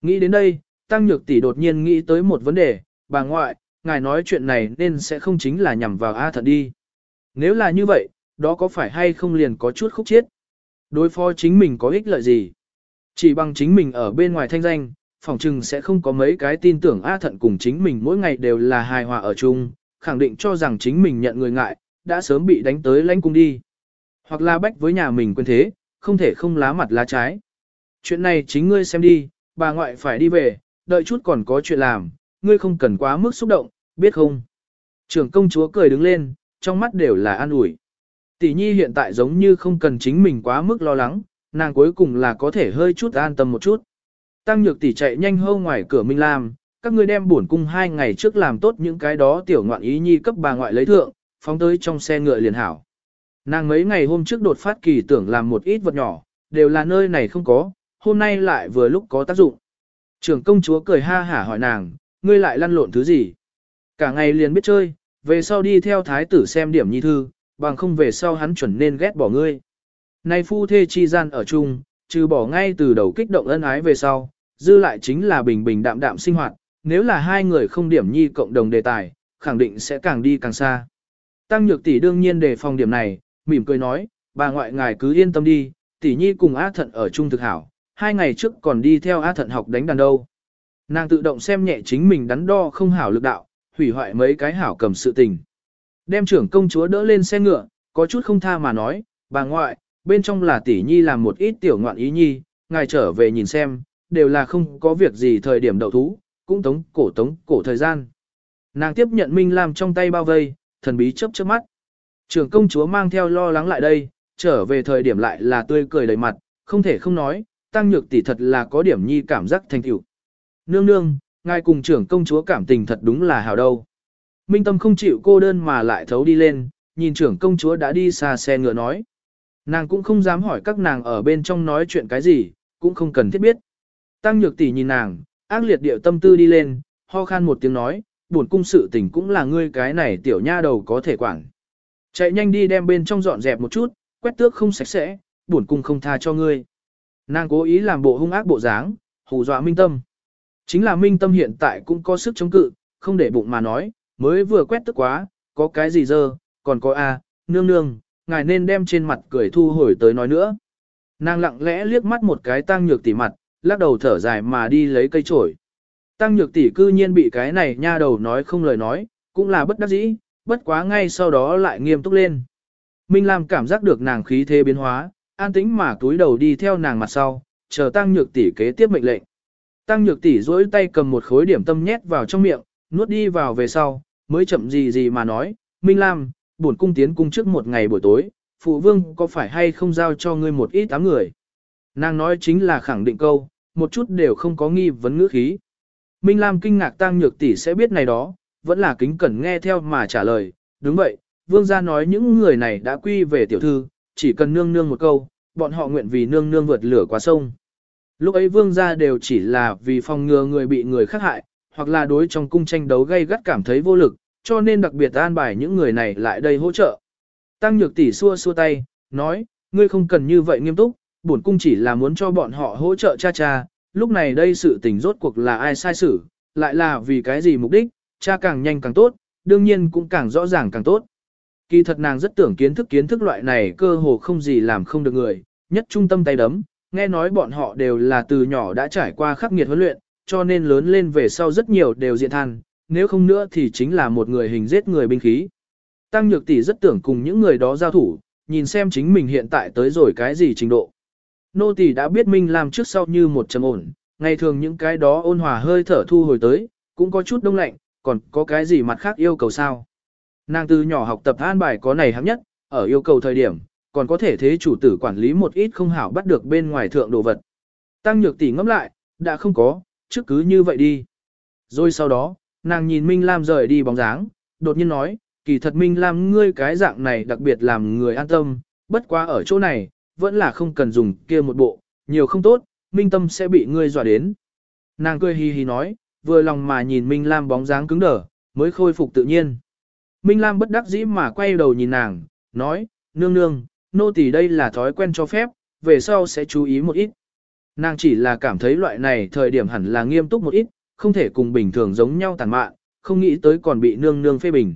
Nghĩ đến đây, Tăng Nhược tỷ đột nhiên nghĩ tới một vấn đề, bà ngoại, ngài nói chuyện này nên sẽ không chính là nhằm vào A thận đi. Nếu là như vậy, đó có phải hay không liền có chút khúc chiết? Đối phó chính mình có ích lợi gì? Chỉ bằng chính mình ở bên ngoài thanh danh, phòng trừng sẽ không có mấy cái tin tưởng A thận cùng chính mình mỗi ngày đều là hài hòa ở chung, khẳng định cho rằng chính mình nhận người ngại, đã sớm bị đánh tới lãnh cung đi. Hoặc là bách với nhà mình quên thế, không thể không lá mặt lá trái. Chuyện này chính ngươi xem đi, bà ngoại phải đi về, đợi chút còn có chuyện làm, ngươi không cần quá mức xúc động, biết không? Trưởng công chúa cười đứng lên, trong mắt đều là an ủi. Tỷ nhi hiện tại giống như không cần chính mình quá mức lo lắng, nàng cuối cùng là có thể hơi chút an tâm một chút. Tăng nhược tỷ chạy nhanh hâu ngoài cửa Minh Lam, các ngươi đem bổn cung hai ngày trước làm tốt những cái đó tiểu ngoạn ý nhi cấp bà ngoại lấy thượng, phóng tới trong xe ngựa liền hảo. Nàng mấy ngày hôm trước đột phát kỳ tưởng làm một ít vật nhỏ, đều là nơi này không có, hôm nay lại vừa lúc có tác dụng. Trưởng công chúa cười ha hả hỏi nàng, ngươi lại lăn lộn thứ gì? Cả ngày liền biết chơi, về sau đi theo thái tử xem điểm nhi thư, bằng không về sau hắn chuẩn nên ghét bỏ ngươi. Nay phu thê chi gian ở chung, trừ bỏ ngay từ đầu kích động ân ái về sau, dư lại chính là bình bình đạm đạm sinh hoạt, nếu là hai người không điểm nhi cộng đồng đề tài, khẳng định sẽ càng đi càng xa. Tăng nhược tỷ đương nhiên đề phòng điểm này, mỉm cười nói, bà ngoại ngài cứ yên tâm đi, tỷ nhi cùng á thận ở chung thực hảo, hai ngày trước còn đi theo á thận học đánh đàn đâu. Nàng tự động xem nhẹ chính mình đắn đo không hảo lực đạo, hủy hoại mấy cái hảo cầm sự tình. Đem trưởng công chúa đỡ lên xe ngựa, có chút không tha mà nói, bà ngoại, bên trong là tỷ nhi làm một ít tiểu ngoạn ý nhi, ngài trở về nhìn xem, đều là không có việc gì thời điểm đậu thú, cũng tống cổ tống cổ thời gian. Nàng tiếp nhận Minh Lam trong tay bao vây, thần bí chớp chớp mắt. Trưởng công chúa mang theo lo lắng lại đây, trở về thời điểm lại là tươi cười đầy mặt, không thể không nói, tăng nhược tỷ thật là có điểm nhi cảm giác thành tựu. Nương nương, ngài cùng trưởng công chúa cảm tình thật đúng là hào đâu. Minh tâm không chịu cô đơn mà lại thấu đi lên, nhìn trưởng công chúa đã đi xa xe ngựa nói. Nàng cũng không dám hỏi các nàng ở bên trong nói chuyện cái gì, cũng không cần thiết biết. Tăng nhược tỷ nhìn nàng, ác liệt điệu tâm tư đi lên, ho khan một tiếng nói, buồn cung sự tình cũng là ngươi cái này tiểu nha đầu có thể quản. Chạy nhanh đi đem bên trong dọn dẹp một chút, quét tước không sạch sẽ, buồn cung không tha cho ngươi. Nàng cố ý làm bộ hung ác bộ dáng, hù dọa minh tâm. Chính là minh tâm hiện tại cũng có sức chống cự, không để bụng mà nói, mới vừa quét tức quá, có cái gì dơ, còn có a, nương nương, ngài nên đem trên mặt cười thu hồi tới nói nữa. Nàng lặng lẽ liếc mắt một cái tăng nhược tỉ mặt, lắc đầu thở dài mà đi lấy cây trổi. Tăng nhược tỷ cư nhiên bị cái này nha đầu nói không lời nói, cũng là bất đắc dĩ, bất quá ngay sau đó lại nghiêm túc lên. Minh Lam cảm giác được nàng khí thế biến hóa, an tĩnh mà túi đầu đi theo nàng mặt sau, chờ tăng nhược tỷ kế tiếp mệnh lệnh. Tăng nhược tỷ duỗi tay cầm một khối điểm tâm nhét vào trong miệng, nuốt đi vào về sau, mới chậm gì gì mà nói, Minh Lam, bổn cung tiến cung trước một ngày buổi tối, phụ vương có phải hay không giao cho ngươi một ít tám người. Nàng nói chính là khẳng định câu, một chút đều không có nghi vấn ngữ khí. Minh Lam kinh ngạc tăng nhược tỷ sẽ biết này đó, vẫn là kính cẩn nghe theo mà trả lời, đúng vậy, vương gia nói những người này đã quy về tiểu thư, chỉ cần nương nương một câu, bọn họ nguyện vì nương nương vượt lửa qua sông. Lúc ấy vương gia đều chỉ là vì phòng ngừa người bị người khác hại, hoặc là đối trong cung tranh đấu gây gắt cảm thấy vô lực, cho nên đặc biệt an bài những người này lại đây hỗ trợ. Tăng nhược tỷ xua xua tay, nói, ngươi không cần như vậy nghiêm túc, bổn cung chỉ là muốn cho bọn họ hỗ trợ cha cha, lúc này đây sự tình rốt cuộc là ai sai xử, lại là vì cái gì mục đích, cha càng nhanh càng tốt, đương nhiên cũng càng rõ ràng càng tốt. Kỳ thật nàng rất tưởng kiến thức kiến thức loại này cơ hồ không gì làm không được người, nhất trung tâm tay đấm, nghe nói bọn họ đều là từ nhỏ đã trải qua khắc nghiệt huấn luyện, cho nên lớn lên về sau rất nhiều đều diện than, nếu không nữa thì chính là một người hình giết người binh khí. Tăng Nhược Tỷ rất tưởng cùng những người đó giao thủ, nhìn xem chính mình hiện tại tới rồi cái gì trình độ. Nô Tỷ đã biết Minh làm trước sau như một trầm ổn, ngày thường những cái đó ôn hòa hơi thở thu hồi tới, cũng có chút đông lạnh, còn có cái gì mặt khác yêu cầu sao. Nàng từ nhỏ học tập an bài có này hấp nhất, ở yêu cầu thời điểm, còn có thể thế chủ tử quản lý một ít không hảo bắt được bên ngoài thượng đồ vật. Tăng Nhược Tỷ ngẫm lại, đã không có, trước cứ như vậy đi. Rồi sau đó, nàng nhìn Minh Lam rời đi bóng dáng, đột nhiên nói, kỳ thật Minh Lam ngươi cái dạng này đặc biệt làm người an tâm, bất quá ở chỗ này, vẫn là không cần dùng kia một bộ, nhiều không tốt, Minh Tâm sẽ bị ngươi dọa đến. Nàng cười hi hi nói, vừa lòng mà nhìn Minh Lam bóng dáng cứng đờ, mới khôi phục tự nhiên. Minh Lam bất đắc dĩ mà quay đầu nhìn nàng, nói, nương nương, nô tỳ đây là thói quen cho phép, về sau sẽ chú ý một ít. Nàng chỉ là cảm thấy loại này thời điểm hẳn là nghiêm túc một ít, không thể cùng bình thường giống nhau tàn mạn, không nghĩ tới còn bị nương nương phê bình.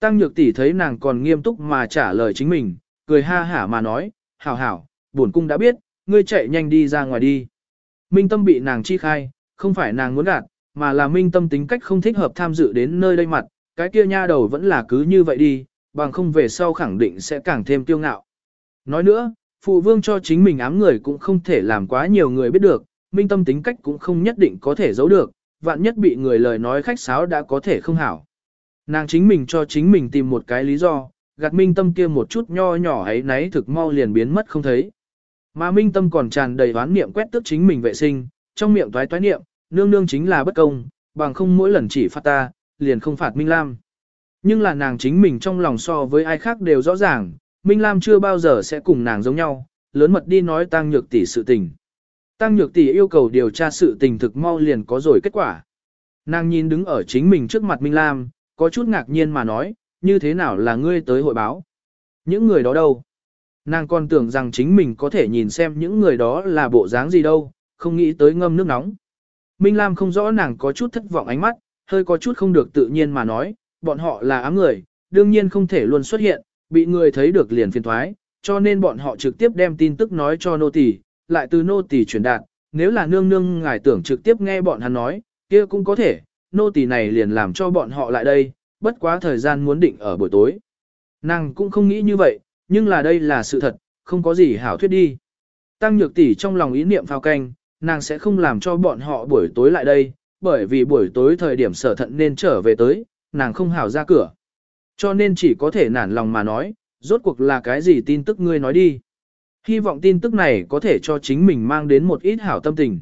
Tăng nhược tỷ thấy nàng còn nghiêm túc mà trả lời chính mình, cười ha hả mà nói, hảo hảo, bổn cung đã biết, ngươi chạy nhanh đi ra ngoài đi. Minh tâm bị nàng chi khai, không phải nàng muốn gạt, mà là minh tâm tính cách không thích hợp tham dự đến nơi đây mặt, cái kia nha đầu vẫn là cứ như vậy đi, bằng không về sau khẳng định sẽ càng thêm tiêu ngạo. Nói nữa, phụ vương cho chính mình ám người cũng không thể làm quá nhiều người biết được, minh tâm tính cách cũng không nhất định có thể giấu được, vạn nhất bị người lời nói khách sáo đã có thể không hảo. Nàng chính mình cho chính mình tìm một cái lý do, gạt minh tâm kia một chút nho nhỏ ấy náy thực mau liền biến mất không thấy. Mà minh tâm còn tràn đầy oán niệm quét tước chính mình vệ sinh, trong miệng toái toái niệm, nương nương chính là bất công, bằng không mỗi lần chỉ phạt ta, liền không phạt Minh Lam. Nhưng là nàng chính mình trong lòng so với ai khác đều rõ ràng, Minh Lam chưa bao giờ sẽ cùng nàng giống nhau, lớn mật đi nói tăng nhược tỷ sự tình. Tăng nhược tỷ yêu cầu điều tra sự tình thực mau liền có rồi kết quả. Nàng nhìn đứng ở chính mình trước mặt Minh Lam, có chút ngạc nhiên mà nói, như thế nào là ngươi tới hội báo? Những người đó đâu? Nàng còn tưởng rằng chính mình có thể nhìn xem những người đó là bộ dáng gì đâu, không nghĩ tới ngâm nước nóng. Minh Lam không rõ nàng có chút thất vọng ánh mắt, hơi có chút không được tự nhiên mà nói, bọn họ là ám người, đương nhiên không thể luôn xuất hiện, bị người thấy được liền phiền thoái, cho nên bọn họ trực tiếp đem tin tức nói cho nô tỳ, lại từ nô tỳ truyền đạt, nếu là nương nương ngài tưởng trực tiếp nghe bọn hắn nói, kia cũng có thể, nô tỳ này liền làm cho bọn họ lại đây, bất quá thời gian muốn định ở buổi tối. Nàng cũng không nghĩ như vậy, nhưng là đây là sự thật, không có gì hảo thuyết đi. Tăng nhược tỷ trong lòng ý niệm phao canh, nàng sẽ không làm cho bọn họ buổi tối lại đây, bởi vì buổi tối thời điểm sở thận nên trở về tới, nàng không hảo ra cửa. Cho nên chỉ có thể nản lòng mà nói, rốt cuộc là cái gì tin tức ngươi nói đi. Hy vọng tin tức này có thể cho chính mình mang đến một ít hảo tâm tình.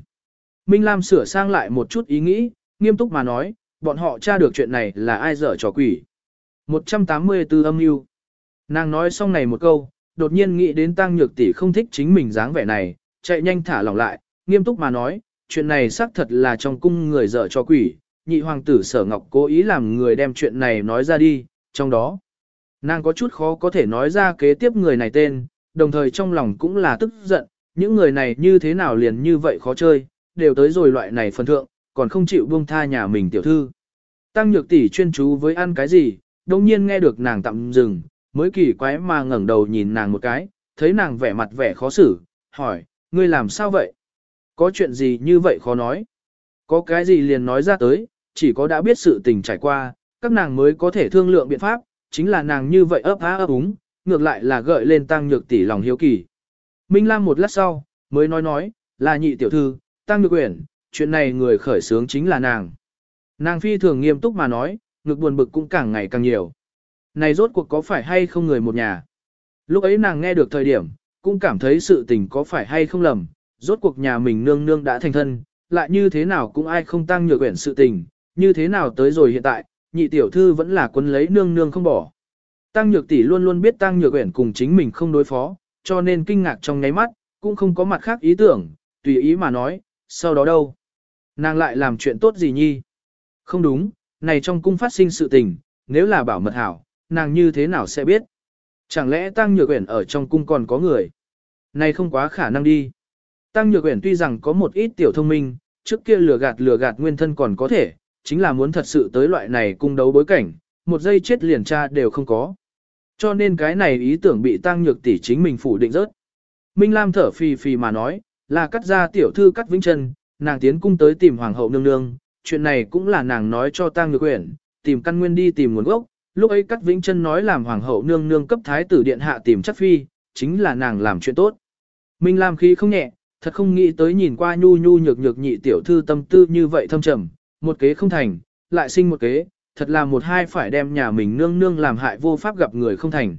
Minh Lam sửa sang lại một chút ý nghĩ, nghiêm túc mà nói, bọn họ tra được chuyện này là ai dở trò quỷ. 184 âm mưu Nàng nói xong này một câu, đột nhiên nghĩ đến tăng nhược tỷ không thích chính mình dáng vẻ này, chạy nhanh thả lỏng lại, nghiêm túc mà nói, chuyện này xác thật là trong cung người dở cho quỷ, nhị hoàng tử sở ngọc cố ý làm người đem chuyện này nói ra đi, trong đó. Nàng có chút khó có thể nói ra kế tiếp người này tên, đồng thời trong lòng cũng là tức giận, những người này như thế nào liền như vậy khó chơi, đều tới rồi loại này phần thượng, còn không chịu buông tha nhà mình tiểu thư. Tăng nhược tỷ chuyên chú với ăn cái gì, đồng nhiên nghe được nàng tạm dừng, mới kỳ quái mà ngẩng đầu nhìn nàng một cái, thấy nàng vẻ mặt vẻ khó xử, hỏi, ngươi làm sao vậy? Có chuyện gì như vậy khó nói? Có cái gì liền nói ra tới, chỉ có đã biết sự tình trải qua, các nàng mới có thể thương lượng biện pháp, chính là nàng như vậy ấp á ấp úng, ngược lại là gợi lên tăng nhược tỷ lòng hiếu kỳ. Minh Lam một lát sau, mới nói nói, là nhị tiểu thư, tăng nhược uyển, chuyện này người khởi sướng chính là nàng. Nàng phi thường nghiêm túc mà nói, ngực buồn bực cũng càng ngày càng nhiều. Này rốt cuộc có phải hay không người một nhà? Lúc ấy nàng nghe được thời điểm, cũng cảm thấy sự tình có phải hay không lầm, rốt cuộc nhà mình nương nương đã thành thân, lại như thế nào cũng ai không tăng nhược quyển sự tình, như thế nào tới rồi hiện tại, nhị tiểu thư vẫn là quân lấy nương nương không bỏ. Tăng nhược tỷ luôn luôn biết tăng nhược Uyển cùng chính mình không đối phó, cho nên kinh ngạc trong nháy mắt, cũng không có mặt khác ý tưởng, tùy ý mà nói, sau đó đâu? Nàng lại làm chuyện tốt gì nhi? Không đúng, này trong cung phát sinh sự tình, nếu là bảo mật hảo, nàng như thế nào sẽ biết? Chẳng lẽ Tăng Nhược Uyển ở trong cung còn có người? Này không quá khả năng đi. Tăng Nhược Uyển tuy rằng có một ít tiểu thông minh, trước kia lừa gạt lừa gạt nguyên thân còn có thể, chính là muốn thật sự tới loại này cung đấu bối cảnh, một giây chết liền cha đều không có. Cho nên cái này ý tưởng bị Tăng Nhược tỷ chính mình phủ định rớt. Minh Lam thở phì phì mà nói, là cắt ra tiểu thư cắt vĩnh chân, nàng tiến cung tới tìm hoàng hậu nương nương, chuyện này cũng là nàng nói cho Tăng Nhược Uyển, tìm căn nguyên đi tìm nguồn gốc, lúc ấy cắt vĩnh chân nói làm hoàng hậu nương nương cấp thái tử điện hạ tìm chắc phi, chính là nàng làm chuyện tốt. Minh Lam khí không nhẹ, thật không nghĩ tới nhìn qua nhu nhu nhược nhược nhị tiểu thư tâm tư như vậy thâm trầm, một kế không thành, lại sinh một kế, thật là một hai phải đem nhà mình nương nương làm hại vô pháp gặp người không thành.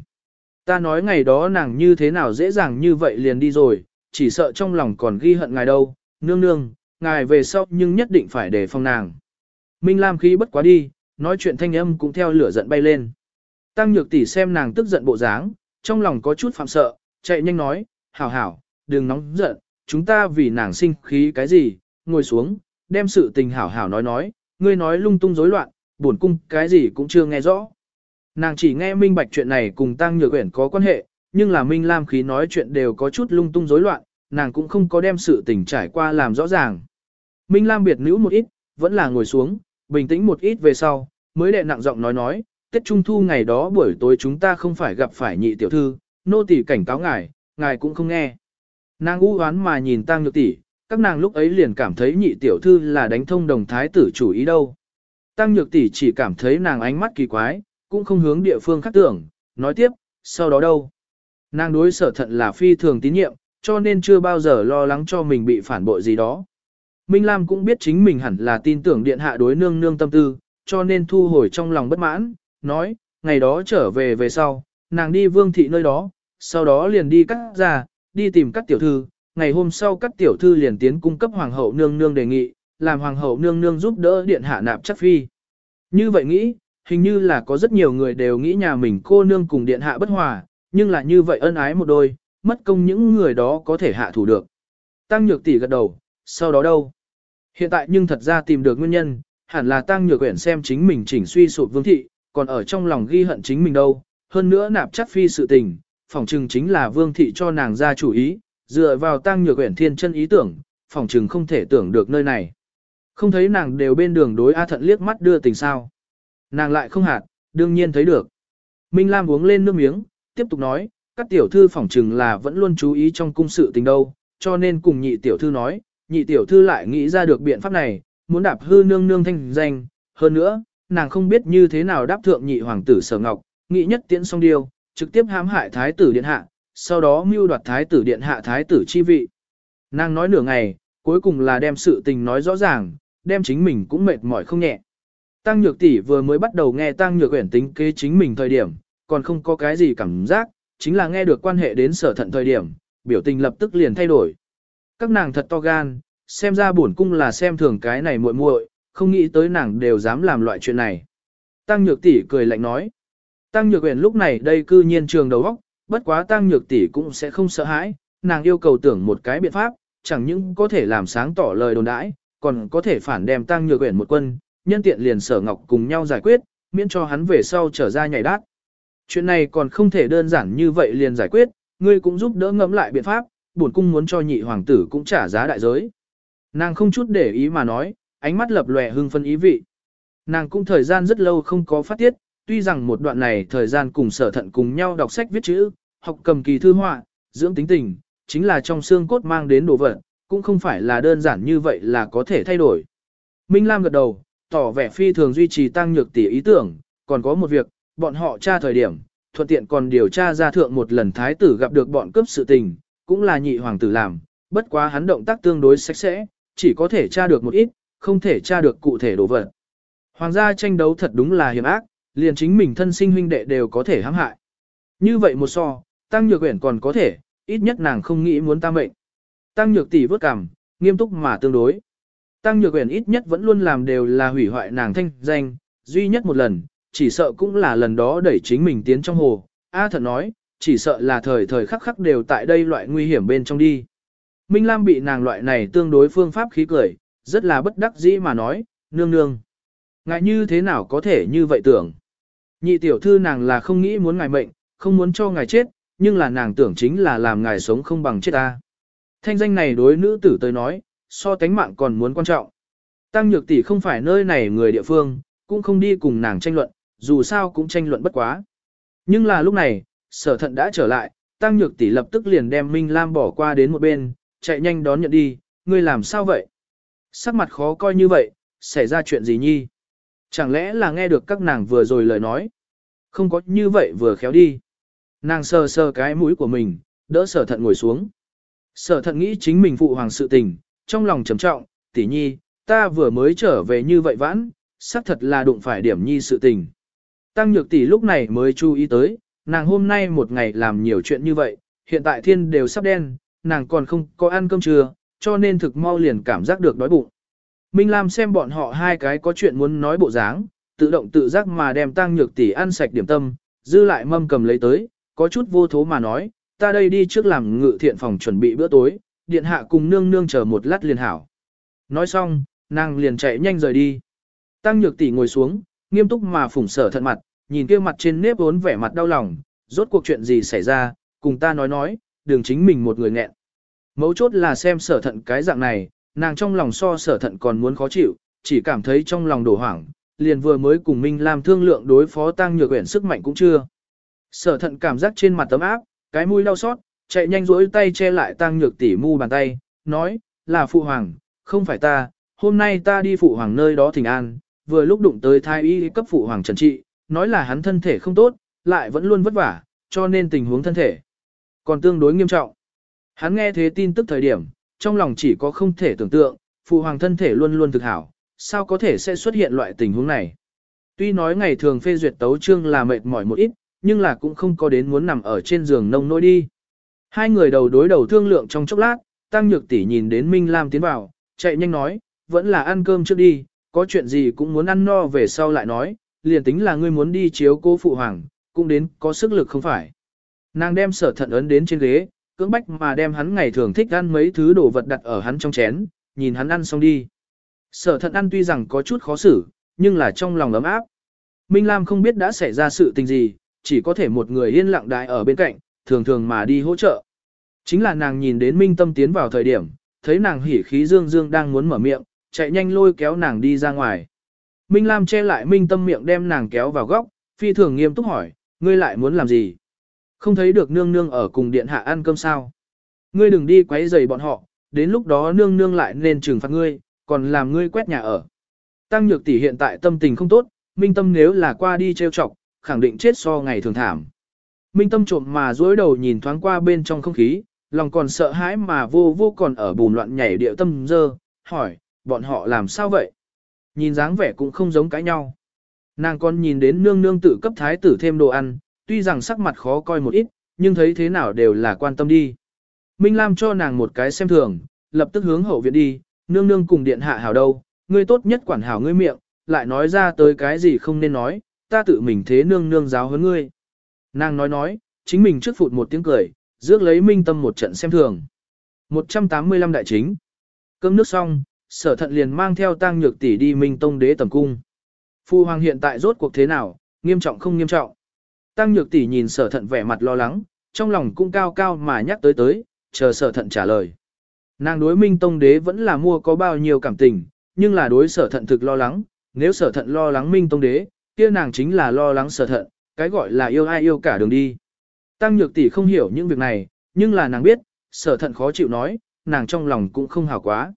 Ta nói ngày đó nàng như thế nào dễ dàng như vậy liền đi rồi, chỉ sợ trong lòng còn ghi hận ngài đâu, nương nương, ngài về sau nhưng nhất định phải đề phòng nàng. Minh Lam khí bất quá đi, nói chuyện thanh âm cũng theo lửa giận bay lên. Tăng nhược tỷ xem nàng tức giận bộ dáng, trong lòng có chút phạm sợ, chạy nhanh nói, hảo hảo, đừng nóng giận, chúng ta vì nàng sinh khí cái gì, ngồi xuống, đem sự tình hảo hảo nói nói, ngươi nói lung tung rối loạn, buồn cung cái gì cũng chưa nghe rõ. Nàng chỉ nghe minh bạch chuyện này cùng Tăng Nhược Uyển có quan hệ, nhưng là Minh Lam khí nói chuyện đều có chút lung tung rối loạn, nàng cũng không có đem sự tình trải qua làm rõ ràng. Minh Lam biệt nữ một ít, vẫn là ngồi xuống, bình tĩnh một ít về sau, mới đệ nặng giọng nói nói, Tết Trung Thu ngày đó buổi tối chúng ta không phải gặp phải nhị tiểu thư, nô tỳ cảnh cáo ngài, ngài cũng không nghe. Nàng u hoán mà nhìn Tăng Nhược tỷ, các nàng lúc ấy liền cảm thấy nhị tiểu thư là đánh thông đồng thái tử chủ ý đâu. Tăng Nhược tỷ chỉ cảm thấy nàng ánh mắt kỳ quái, cũng không hướng địa phương khác tưởng, nói tiếp, sau đó đâu. Nàng đối sở thận là phi thường tín nhiệm, cho nên chưa bao giờ lo lắng cho mình bị phản bội gì đó. Minh Lam cũng biết chính mình hẳn là tin tưởng điện hạ đối nương nương tâm tư, cho nên thu hồi trong lòng bất mãn, nói, ngày đó trở về về sau, nàng đi vương thị nơi đó, sau đó liền đi cắt ra, đi tìm các tiểu thư, ngày hôm sau các tiểu thư liền tiến cung cấp hoàng hậu nương nương đề nghị, làm hoàng hậu nương nương giúp đỡ điện hạ nạp chắc phi. Như vậy nghĩ, hình như là có rất nhiều người đều nghĩ nhà mình cô nương cùng điện hạ bất hòa, nhưng là như vậy ân ái một đôi, mất công những người đó có thể hạ thủ được. Tăng nhược tỷ gật đầu, sau đó đâu? Hiện tại nhưng thật ra tìm được nguyên nhân, hẳn là tăng nhược quyển xem chính mình chỉnh suy sụp vương thị, còn ở trong lòng ghi hận chính mình đâu, hơn nữa nạp chắc phi sự tình, phỏng chừng chính là vương thị cho nàng ra chủ ý, dựa vào tăng nhược quyển thiên chân ý tưởng, phỏng chừng không thể tưởng được nơi này. Không thấy nàng đều bên đường đối A thận liếc mắt đưa tình sao. Nàng lại không hạt, đương nhiên thấy được. Minh Lam uống lên nước miếng, tiếp tục nói, các tiểu thư phỏng chừng là vẫn luôn chú ý trong cung sự tình đâu, cho nên cùng nhị tiểu thư nói, nhị tiểu thư lại nghĩ ra được biện pháp này, muốn đạp hư nương nương thanh danh, hơn nữa, nàng không biết như thế nào đáp thượng nhị hoàng tử sở ngọc, nghĩ nhất tiễn song điều, trực tiếp hãm hại thái tử điện hạ, sau đó mưu đoạt thái tử điện hạ thái tử chi vị. Nàng nói nửa ngày, cuối cùng là đem sự tình nói rõ ràng, đem chính mình cũng mệt mỏi không nhẹ. Tăng Nhược tỷ vừa mới bắt đầu nghe Tăng Nhược Uyển tính kế chính mình thời điểm, còn không có cái gì cảm giác, chính là nghe được quan hệ đến sở thận thời điểm, biểu tình lập tức liền thay đổi. Các nàng thật to gan, xem ra bổn cung là xem thường cái này muội muội, không nghĩ tới nàng đều dám làm loại chuyện này. Tăng Nhược tỷ cười lạnh nói. Tăng Nhược Uyển lúc này đây cư nhiên trường đầu óc, bất quá Tăng Nhược tỷ cũng sẽ không sợ hãi, nàng yêu cầu tưởng một cái biện pháp, chẳng những có thể làm sáng tỏ lời đồn đãi, còn có thể phản đem Tăng Nhược quyển một quân, nhân tiện liền sở ngọc cùng nhau giải quyết, miễn cho hắn về sau trở ra nhảy đát. Chuyện này còn không thể đơn giản như vậy liền giải quyết, ngươi cũng giúp đỡ ngẫm lại biện pháp, bổn cung muốn cho nhị hoàng tử cũng trả giá đại giới. Nàng không chút để ý mà nói, ánh mắt lập lòe hưng phân ý vị. Nàng cũng thời gian rất lâu không có phát tiết, tuy rằng một đoạn này thời gian cùng sở thận cùng nhau đọc sách viết chữ, học cầm kỳ thư họa, dưỡng tính tình, chính là trong xương cốt mang đến đồ vật, cũng không phải là đơn giản như vậy là có thể thay đổi. Minh Lam gật đầu, tỏ vẻ phi thường duy trì tăng nhược tỷ ý tưởng, còn có một việc, bọn họ tra thời điểm, thuận tiện còn điều tra ra thượng một lần thái tử gặp được bọn cướp sự tình, cũng là nhị hoàng tử làm, bất quá hắn động tác tương đối sạch sẽ, chỉ có thể tra được một ít, không thể tra được cụ thể đồ vật. Hoàng gia tranh đấu thật đúng là hiểm ác, liền chính mình thân sinh huynh đệ đều có thể hãm hại. Như vậy một so, tăng nhược quyển còn có thể, ít nhất nàng không nghĩ muốn ta mệnh. Tăng nhược tỷ vớt cằm, nghiêm túc mà tương đối. Tăng nhược uyển ít nhất vẫn luôn làm đều là hủy hoại nàng thanh danh, duy nhất một lần, chỉ sợ cũng là lần đó đẩy chính mình tiến trong hồ. A thật nói, chỉ sợ là thời thời khắc khắc đều tại đây loại nguy hiểm bên trong đi. Minh Lam bị nàng loại này tương đối phương pháp khí cười, rất là bất đắc dĩ mà nói, nương nương. Ngài như thế nào có thể như vậy tưởng? Nhị tiểu thư nàng là không nghĩ muốn ngài mệnh, không muốn cho ngài chết, nhưng là nàng tưởng chính là làm ngài sống không bằng chết ta. Thanh danh này đối nữ tử tới nói, so tánh mạng còn muốn quan trọng. Tăng nhược tỷ không phải nơi này người địa phương, cũng không đi cùng nàng tranh luận, dù sao cũng tranh luận bất quá. Nhưng là lúc này, sở thận đã trở lại, tăng nhược tỷ lập tức liền đem Minh Lam bỏ qua đến một bên, chạy nhanh đón nhận đi, ngươi làm sao vậy? Sắc mặt khó coi như vậy, xảy ra chuyện gì nhi? Chẳng lẽ là nghe được các nàng vừa rồi lời nói? Không có như vậy vừa khéo đi. Nàng sờ sờ cái mũi của mình, đỡ sở thận ngồi xuống. Sở thận nghĩ chính mình phụ hoàng sự tình, trong lòng trầm trọng, tỷ nhi, ta vừa mới trở về như vậy vãn, xác thật là đụng phải điểm nhi sự tình. Tăng nhược tỷ lúc này mới chú ý tới, nàng hôm nay một ngày làm nhiều chuyện như vậy, hiện tại thiên đều sắp đen, nàng còn không có ăn cơm trưa, cho nên thực mau liền cảm giác được đói bụng. Minh Lam xem bọn họ hai cái có chuyện muốn nói bộ dáng, tự động tự giác mà đem tăng nhược tỷ ăn sạch điểm tâm, dư lại mâm cầm lấy tới, có chút vô thố mà nói, ta đây đi trước làm ngự thiện phòng chuẩn bị bữa tối, điện hạ cùng nương nương chờ một lát liền hảo. Nói xong, nàng liền chạy nhanh rời đi. Tăng nhược tỷ ngồi xuống, nghiêm túc mà phủng sở thận mặt, nhìn kia mặt trên nếp vốn vẻ mặt đau lòng, rốt cuộc chuyện gì xảy ra, cùng ta nói nói, đường chính mình một người nghẹn. Mấu chốt là xem sở thận cái dạng này, nàng trong lòng so sở thận còn muốn khó chịu, chỉ cảm thấy trong lòng đổ hoảng, liền vừa mới cùng Minh Lam thương lượng đối phó tăng nhược quyển sức mạnh cũng chưa. Sở thận cảm giác trên mặt tấm áp, cái mũi đau xót, chạy nhanh rỗi tay che lại tăng nhược tỷ mu bàn tay, nói, là phụ hoàng, không phải ta, hôm nay ta đi phụ hoàng nơi đó thỉnh an, vừa lúc đụng tới thái y cấp phụ hoàng trần trị, nói là hắn thân thể không tốt, lại vẫn luôn vất vả, cho nên tình huống thân thể còn tương đối nghiêm trọng. Hắn nghe thế tin tức thời điểm, trong lòng chỉ có không thể tưởng tượng, phụ hoàng thân thể luôn luôn thực hảo, sao có thể sẽ xuất hiện loại tình huống này. Tuy nói ngày thường phê duyệt tấu trương là mệt mỏi một ít, nhưng là cũng không có đến muốn nằm ở trên giường nông nỗi đi. Hai người đầu đối đầu thương lượng trong chốc lát, Tăng Nhược tỷ nhìn đến Minh Lam tiến vào, chạy nhanh nói, vẫn là ăn cơm trước đi, có chuyện gì cũng muốn ăn no về sau lại nói, liền tính là ngươi muốn đi chiếu cô phụ hoàng, cũng đến có sức lực không phải. Nàng đem sở thận ấn đến trên ghế, cưỡng bách mà đem hắn ngày thường thích ăn mấy thứ đồ vật đặt ở hắn trong chén, nhìn hắn ăn xong đi. Sở thận ăn tuy rằng có chút khó xử, nhưng là trong lòng ấm áp. Minh Lam không biết đã xảy ra sự tình gì, chỉ có thể một người yên lặng đại ở bên cạnh, thường thường mà đi hỗ trợ. Chính là nàng nhìn đến Minh Tâm tiến vào thời điểm, thấy nàng hỉ khí dương dương đang muốn mở miệng, chạy nhanh lôi kéo nàng đi ra ngoài. Minh Lam che lại Minh Tâm miệng đem nàng kéo vào góc, phi thường nghiêm túc hỏi, ngươi lại muốn làm gì? Không thấy được nương nương ở cùng điện hạ ăn cơm sao? Ngươi đừng đi quấy rầy bọn họ, đến lúc đó nương nương lại nên trừng phạt ngươi, còn làm ngươi quét nhà ở. Tăng nhược tỷ hiện tại tâm tình không tốt, Minh Tâm nếu là qua đi trêu chọc, khẳng định chết so ngày thường thảm. Minh Tâm trộm mà dối đầu nhìn thoáng qua bên trong không khí, lòng còn sợ hãi mà vô vô còn ở bùn loạn nhảy điệu tâm dơ, hỏi, bọn họ làm sao vậy? Nhìn dáng vẻ cũng không giống cãi nhau. Nàng còn nhìn đến nương nương tự cấp thái tử thêm đồ ăn, tuy rằng sắc mặt khó coi một ít, nhưng thấy thế nào đều là quan tâm đi. Minh Lam cho nàng một cái xem thường, lập tức hướng hậu viện đi, nương nương cùng điện hạ hảo đâu, ngươi tốt nhất quản hảo ngươi miệng, lại nói ra tới cái gì không nên nói, ta tự mình thế nương nương giáo huấn ngươi. Nàng nói nói, chính mình trước phụt một tiếng cười, rước lấy minh tâm một trận xem thường. 185 đại chính. Cơm nước xong, sở thận liền mang theo tang nhược tỷ đi minh tông đế tầm cung. Phu hoàng hiện tại rốt cuộc thế nào, nghiêm trọng không nghiêm trọng. Tăng nhược tỷ nhìn sở thận vẻ mặt lo lắng, trong lòng cũng cao cao mà nhắc tới tới, chờ sở thận trả lời. Nàng đối minh tông đế vẫn là mua có bao nhiêu cảm tình, nhưng là đối sở thận thực lo lắng, nếu sở thận lo lắng minh tông đế, kia nàng chính là lo lắng sở thận, cái gọi là yêu ai yêu cả đường đi. Tăng nhược tỷ không hiểu những việc này, nhưng là nàng biết, sở thận khó chịu nói, nàng trong lòng cũng không hào quá.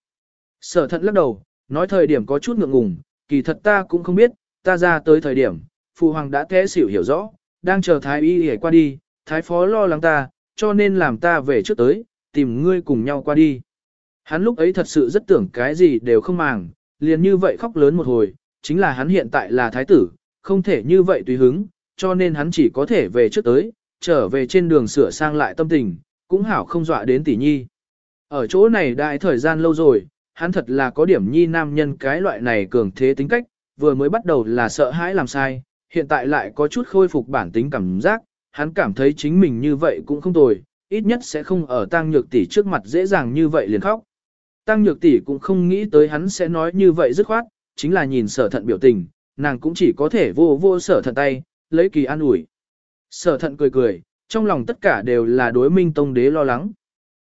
Sở thận lắc đầu, nói thời điểm có chút ngượng ngùng, kỳ thật ta cũng không biết, ta ra tới thời điểm, phụ hoàng đã thế xỉu hiểu rõ, đang chờ thái y để qua đi, thái phó lo lắng ta, cho nên làm ta về trước tới, tìm ngươi cùng nhau qua đi. Hắn lúc ấy thật sự rất tưởng cái gì đều không màng, liền như vậy khóc lớn một hồi, chính là hắn hiện tại là thái tử, không thể như vậy tùy hứng, cho nên hắn chỉ có thể về trước tới, trở về trên đường sửa sang lại tâm tình, cũng hảo không dọa đến tỷ nhi. Ở chỗ này đại thời gian lâu rồi, hắn thật là có điểm nhi nam nhân cái loại này cường thế tính cách, vừa mới bắt đầu là sợ hãi làm sai, hiện tại lại có chút khôi phục bản tính cảm giác, hắn cảm thấy chính mình như vậy cũng không tồi, ít nhất sẽ không ở tăng nhược tỷ trước mặt dễ dàng như vậy liền khóc. Tăng nhược tỷ cũng không nghĩ tới hắn sẽ nói như vậy dứt khoát, chính là nhìn sở thận biểu tình, nàng cũng chỉ có thể vô vô sở thận tay, lấy kỳ an ủi. Sở thận cười cười, trong lòng tất cả đều là đối minh tông đế lo lắng.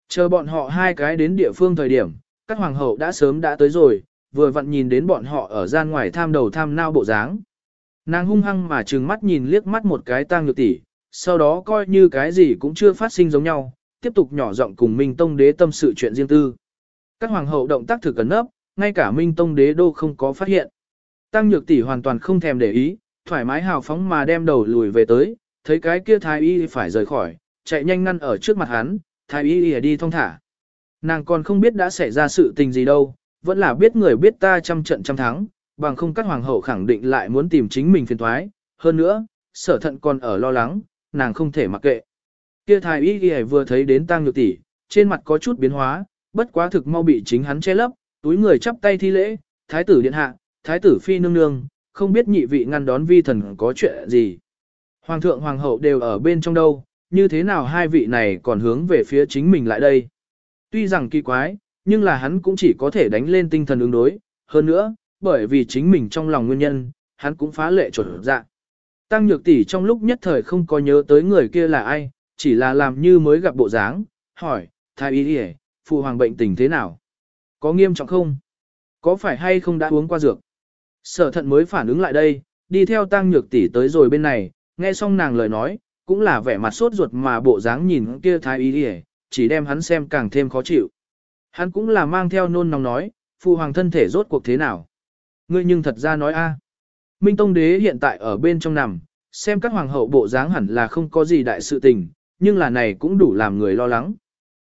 Chờ bọn họ hai cái đến địa phương thời điểm, các hoàng hậu đã sớm đã tới rồi, vừa vặn nhìn đến bọn họ ở gian ngoài tham đầu tham nao bộ dáng. Nàng hung hăng mà trừng mắt nhìn liếc mắt một cái tang nhược tỷ, sau đó coi như cái gì cũng chưa phát sinh giống nhau, tiếp tục nhỏ giọng cùng Minh Tông đế tâm sự chuyện riêng tư. Các hoàng hậu động tác thực cẩn nấp, ngay cả Minh Tông đế đô không có phát hiện. Tăng nhược tỷ hoàn toàn không thèm để ý, thoải mái hào phóng mà đem đầu lùi về tới, thấy cái kia thái y phải rời khỏi, chạy nhanh ngăn ở trước mặt hắn, thái y đi thong thả. Nàng còn không biết đã xảy ra sự tình gì đâu, vẫn là biết người biết ta trăm trận trăm thắng, bằng không các hoàng hậu khẳng định lại muốn tìm chính mình phiền thoái. Hơn nữa, sở thận còn ở lo lắng, nàng không thể mặc kệ. Kia thái y ghi vừa thấy đến tang nhược tỷ, trên mặt có chút biến hóa, bất quá thực mau bị chính hắn che lấp, túi người chắp tay thi lễ, thái tử điện hạ, thái tử phi nương nương, không biết nhị vị ngăn đón vi thần có chuyện gì. Hoàng thượng hoàng hậu đều ở bên trong đâu, như thế nào hai vị này còn hướng về phía chính mình lại đây. Tuy rằng kỳ quái, nhưng là hắn cũng chỉ có thể đánh lên tinh thần ứng đối, hơn nữa, bởi vì chính mình trong lòng nguyên nhân, hắn cũng phá lệ chuẩn dạ. Tăng nhược tỷ trong lúc nhất thời không có nhớ tới người kia là ai, chỉ là làm như mới gặp bộ dáng, hỏi, thái y đi phụ hoàng bệnh tình thế nào? Có nghiêm trọng không? Có phải hay không đã uống qua dược? Sở thận mới phản ứng lại đây, đi theo tăng nhược tỷ tới rồi bên này, nghe xong nàng lời nói, cũng là vẻ mặt sốt ruột mà bộ dáng nhìn kia thái y đi chỉ đem hắn xem càng thêm khó chịu. Hắn cũng là mang theo nôn nóng nói, phụ hoàng thân thể rốt cuộc thế nào? Ngươi nhưng thật ra nói a. Minh Tông Đế hiện tại ở bên trong nằm, xem các hoàng hậu bộ dáng hẳn là không có gì đại sự tình, nhưng là này cũng đủ làm người lo lắng.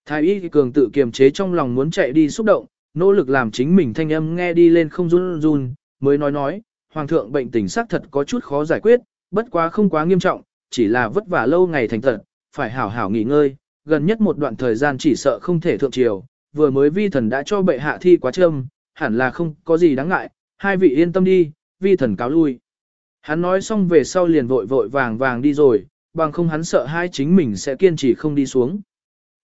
Thái y cường tự kiềm chế trong lòng muốn chạy đi xúc động, nỗ lực làm chính mình thanh âm nghe đi lên không run run, mới nói nói, hoàng thượng bệnh tình xác thật có chút khó giải quyết, bất quá không quá nghiêm trọng, chỉ là vất vả lâu ngày thành tật, phải hảo hảo nghỉ ngơi, gần nhất một đoạn thời gian chỉ sợ không thể thượng triều, vừa mới vi thần đã cho bệ hạ thi quá trâm, hẳn là không có gì đáng ngại, hai vị yên tâm đi, vi thần cáo lui. Hắn nói xong về sau liền vội vội vàng vàng đi rồi, bằng không hắn sợ hai chính mình sẽ kiên trì không đi xuống.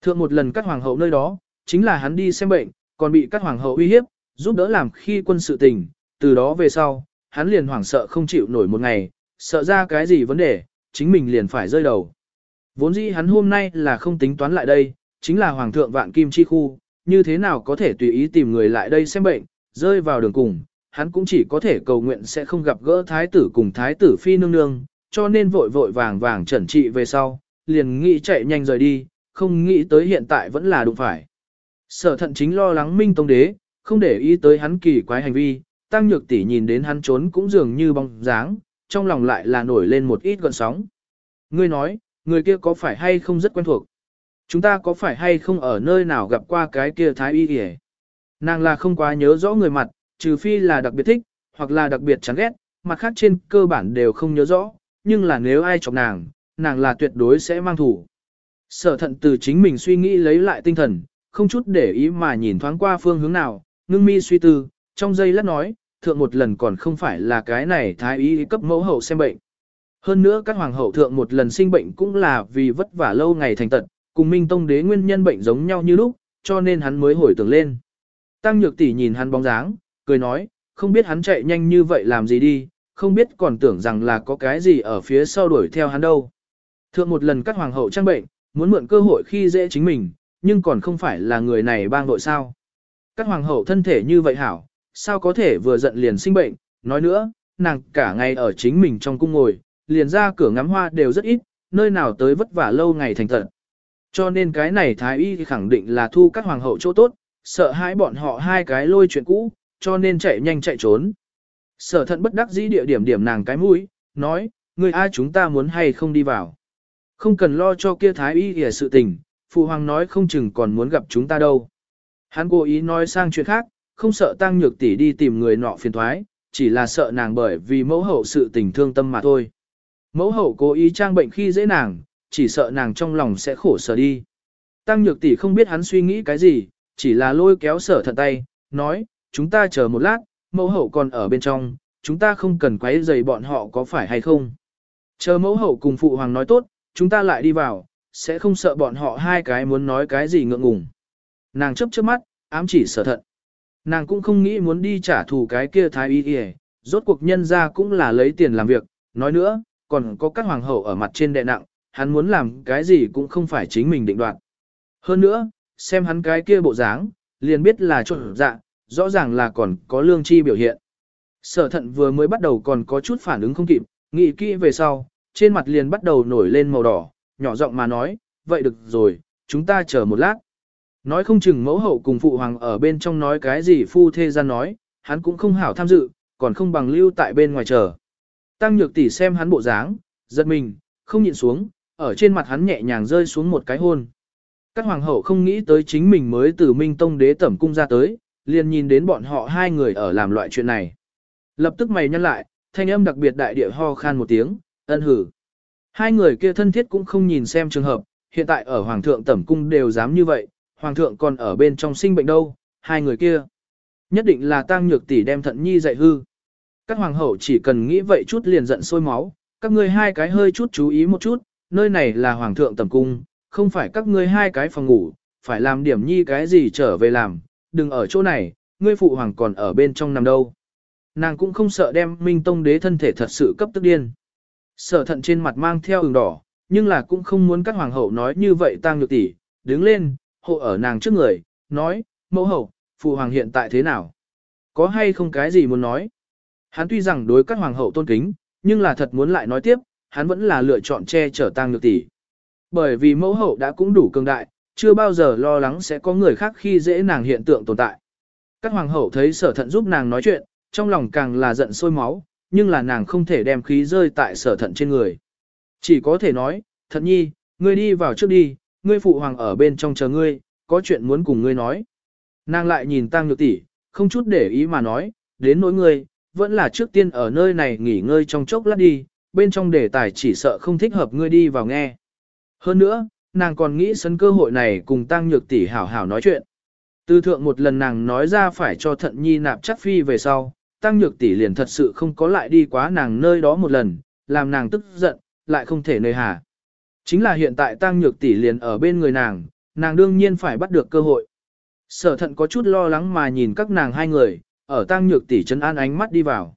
Thượng một lần các hoàng hậu nơi đó, chính là hắn đi xem bệnh, còn bị các hoàng hậu uy hiếp, giúp đỡ làm khi quân sự tình, từ đó về sau, hắn liền hoảng sợ không chịu nổi một ngày, sợ ra cái gì vấn đề, chính mình liền phải rơi đầu. Vốn dĩ hắn hôm nay là không tính toán lại đây, chính là hoàng thượng vạn kim chi khu, như thế nào có thể tùy ý tìm người lại đây xem bệnh, rơi vào đường cùng, hắn cũng chỉ có thể cầu nguyện sẽ không gặp gỡ thái tử cùng thái tử phi nương nương, cho nên vội vội vàng vàng chuẩn trị về sau, liền nghĩ chạy nhanh rời đi, không nghĩ tới hiện tại vẫn là đụng phải. Sở thận chính lo lắng minh tông đế, không để ý tới hắn kỳ quái hành vi, tăng nhược tỷ nhìn đến hắn trốn cũng dường như bóng dáng, trong lòng lại là nổi lên một ít gợn sóng. Ngươi nói, người kia có phải hay không rất quen thuộc? Chúng ta có phải hay không ở nơi nào gặp qua cái kia thái y y? Nàng là không quá nhớ rõ người mặt, trừ phi là đặc biệt thích, hoặc là đặc biệt chán ghét, mặt khác trên cơ bản đều không nhớ rõ, nhưng là nếu ai chọc nàng, nàng là tuyệt đối sẽ mang thủ. Sở thận từ chính mình suy nghĩ lấy lại tinh thần, không chút để ý mà nhìn thoáng qua phương hướng nào, ngưng mi suy tư, trong giây lát nói, thượng một lần còn không phải là cái này thái y cấp mẫu hậu xem bệnh. Hơn nữa các hoàng hậu thượng một lần sinh bệnh cũng là vì vất vả lâu ngày thành tật, cùng Minh Tông đế nguyên nhân bệnh giống nhau như lúc, cho nên hắn mới hồi tưởng lên. Tăng Nhược tỷ nhìn hắn bóng dáng, cười nói, không biết hắn chạy nhanh như vậy làm gì đi, không biết còn tưởng rằng là có cái gì ở phía sau đuổi theo hắn đâu. Thượng một lần các hoàng hậu trang bệnh, muốn mượn cơ hội khi dễ chính mình, nhưng còn không phải là người này bang đội sao. Các hoàng hậu thân thể như vậy hảo, sao có thể vừa giận liền sinh bệnh, nói nữa, nàng cả ngày ở chính mình trong cung ngồi, liền ra cửa ngắm hoa đều rất ít, nơi nào tới vất vả lâu ngày thành tận. Cho nên cái này thái y khẳng định là thu các hoàng hậu chỗ tốt, sợ hãi bọn họ hai cái lôi chuyện cũ, cho nên chạy nhanh chạy trốn. Sở thận bất đắc dĩ địa điểm điểm nàng cái mũi, nói, người ai chúng ta muốn hay không đi vào. Không cần lo cho kia thái y kìa sự tình, phụ hoàng nói không chừng còn muốn gặp chúng ta đâu. Hắn cố ý nói sang chuyện khác, không sợ tăng nhược tỷ đi tìm người nọ phiền thoái, chỉ là sợ nàng bởi vì mẫu hậu sự tình thương tâm mà thôi. Mẫu hậu cố ý trang bệnh khi dễ nàng, chỉ sợ nàng trong lòng sẽ khổ sở đi. Tăng nhược tỷ không biết hắn suy nghĩ cái gì, chỉ là lôi kéo sở thận tay, nói, chúng ta chờ một lát, mẫu hậu còn ở bên trong, chúng ta không cần quấy rầy bọn họ có phải hay không. Chờ mẫu hậu cùng phụ hoàng nói tốt, chúng ta lại đi vào, sẽ không sợ bọn họ hai cái muốn nói cái gì ngượng ngùng. Nàng chấp trước mắt, ám chỉ sở thận. Nàng cũng không nghĩ muốn đi trả thù cái kia thái y y, rốt cuộc nhân ra cũng là lấy tiền làm việc, nói nữa, còn có các hoàng hậu ở mặt trên đệ nặng, hắn muốn làm cái gì cũng không phải chính mình định đoạt. Hơn nữa, xem hắn cái kia bộ dáng, liền biết là trộn dạ, rõ ràng là còn có lương chi biểu hiện. Sở thận vừa mới bắt đầu còn có chút phản ứng không kịp, nghĩ kỹ về sau, trên mặt liền bắt đầu nổi lên màu đỏ, nhỏ giọng mà nói, vậy được rồi, chúng ta chờ một lát. Nói không chừng mẫu hậu cùng phụ hoàng ở bên trong nói cái gì phu thê gian nói, hắn cũng không hảo tham dự, còn không bằng lưu tại bên ngoài chờ. Tăng nhược tỷ xem hắn bộ dáng, giật mình, không nhịn xuống, ở trên mặt hắn nhẹ nhàng rơi xuống một cái hôn. Các hoàng hậu không nghĩ tới chính mình mới từ Minh Tông đế tẩm cung ra tới, liền nhìn đến bọn họ hai người ở làm loại chuyện này. Lập tức mày nhăn lại, thanh âm đặc biệt đại địa ho khan một tiếng, ân hử. Hai người kia thân thiết cũng không nhìn xem trường hợp, hiện tại ở hoàng thượng tẩm cung đều dám như vậy, hoàng thượng còn ở bên trong sinh bệnh đâu, hai người kia. Nhất định là Tang nhược tỷ đem thận nhi dạy hư. Các hoàng hậu chỉ cần nghĩ vậy chút liền giận sôi máu, các ngươi hai cái hơi chút chú ý một chút, nơi này là hoàng thượng tẩm cung, không phải các ngươi hai cái phòng ngủ, phải làm điểm nhi cái gì trở về làm, đừng ở chỗ này, ngươi phụ hoàng còn ở bên trong nằm đâu. Nàng cũng không sợ đem Minh Tông đế thân thể thật sự cấp tức điên. Sở thận trên mặt mang theo ửng đỏ, nhưng là cũng không muốn các hoàng hậu nói như vậy Tang nhược tỷ, đứng lên, hộ ở nàng trước người, nói, mẫu hậu, phụ hoàng hiện tại thế nào? Có hay không cái gì muốn nói? Hắn tuy rằng đối các hoàng hậu tôn kính, nhưng là thật muốn lại nói tiếp, hắn vẫn là lựa chọn che chở tang nhược tỷ. Bởi vì mẫu hậu đã cũng đủ cường đại, chưa bao giờ lo lắng sẽ có người khác khi dễ nàng hiện tượng tồn tại. Các hoàng hậu thấy sở thận giúp nàng nói chuyện, trong lòng càng là giận sôi máu, nhưng là nàng không thể đem khí rơi tại sở thận trên người. Chỉ có thể nói, thận nhi, ngươi đi vào trước đi, ngươi phụ hoàng ở bên trong chờ ngươi, có chuyện muốn cùng ngươi nói. Nàng lại nhìn tăng nhược tỷ, không chút để ý mà nói, đến nỗi ngươi, vẫn là trước tiên ở nơi này nghỉ ngơi trong chốc lát đi, bên trong đề tài chỉ sợ không thích hợp ngươi đi vào nghe. Hơn nữa, nàng còn nghĩ sân cơ hội này cùng tăng nhược tỷ hảo hảo nói chuyện. Từ thượng một lần nàng nói ra phải cho thận nhi nạp chắc phi về sau, tăng nhược tỷ liền thật sự không có lại đi quá nàng nơi đó một lần, làm nàng tức giận, lại không thể nơi hà. Chính là hiện tại tăng nhược tỷ liền ở bên người nàng, nàng đương nhiên phải bắt được cơ hội. Sở thận có chút lo lắng mà nhìn các nàng hai người, ở tăng nhược tỷ chân an ánh mắt đi vào.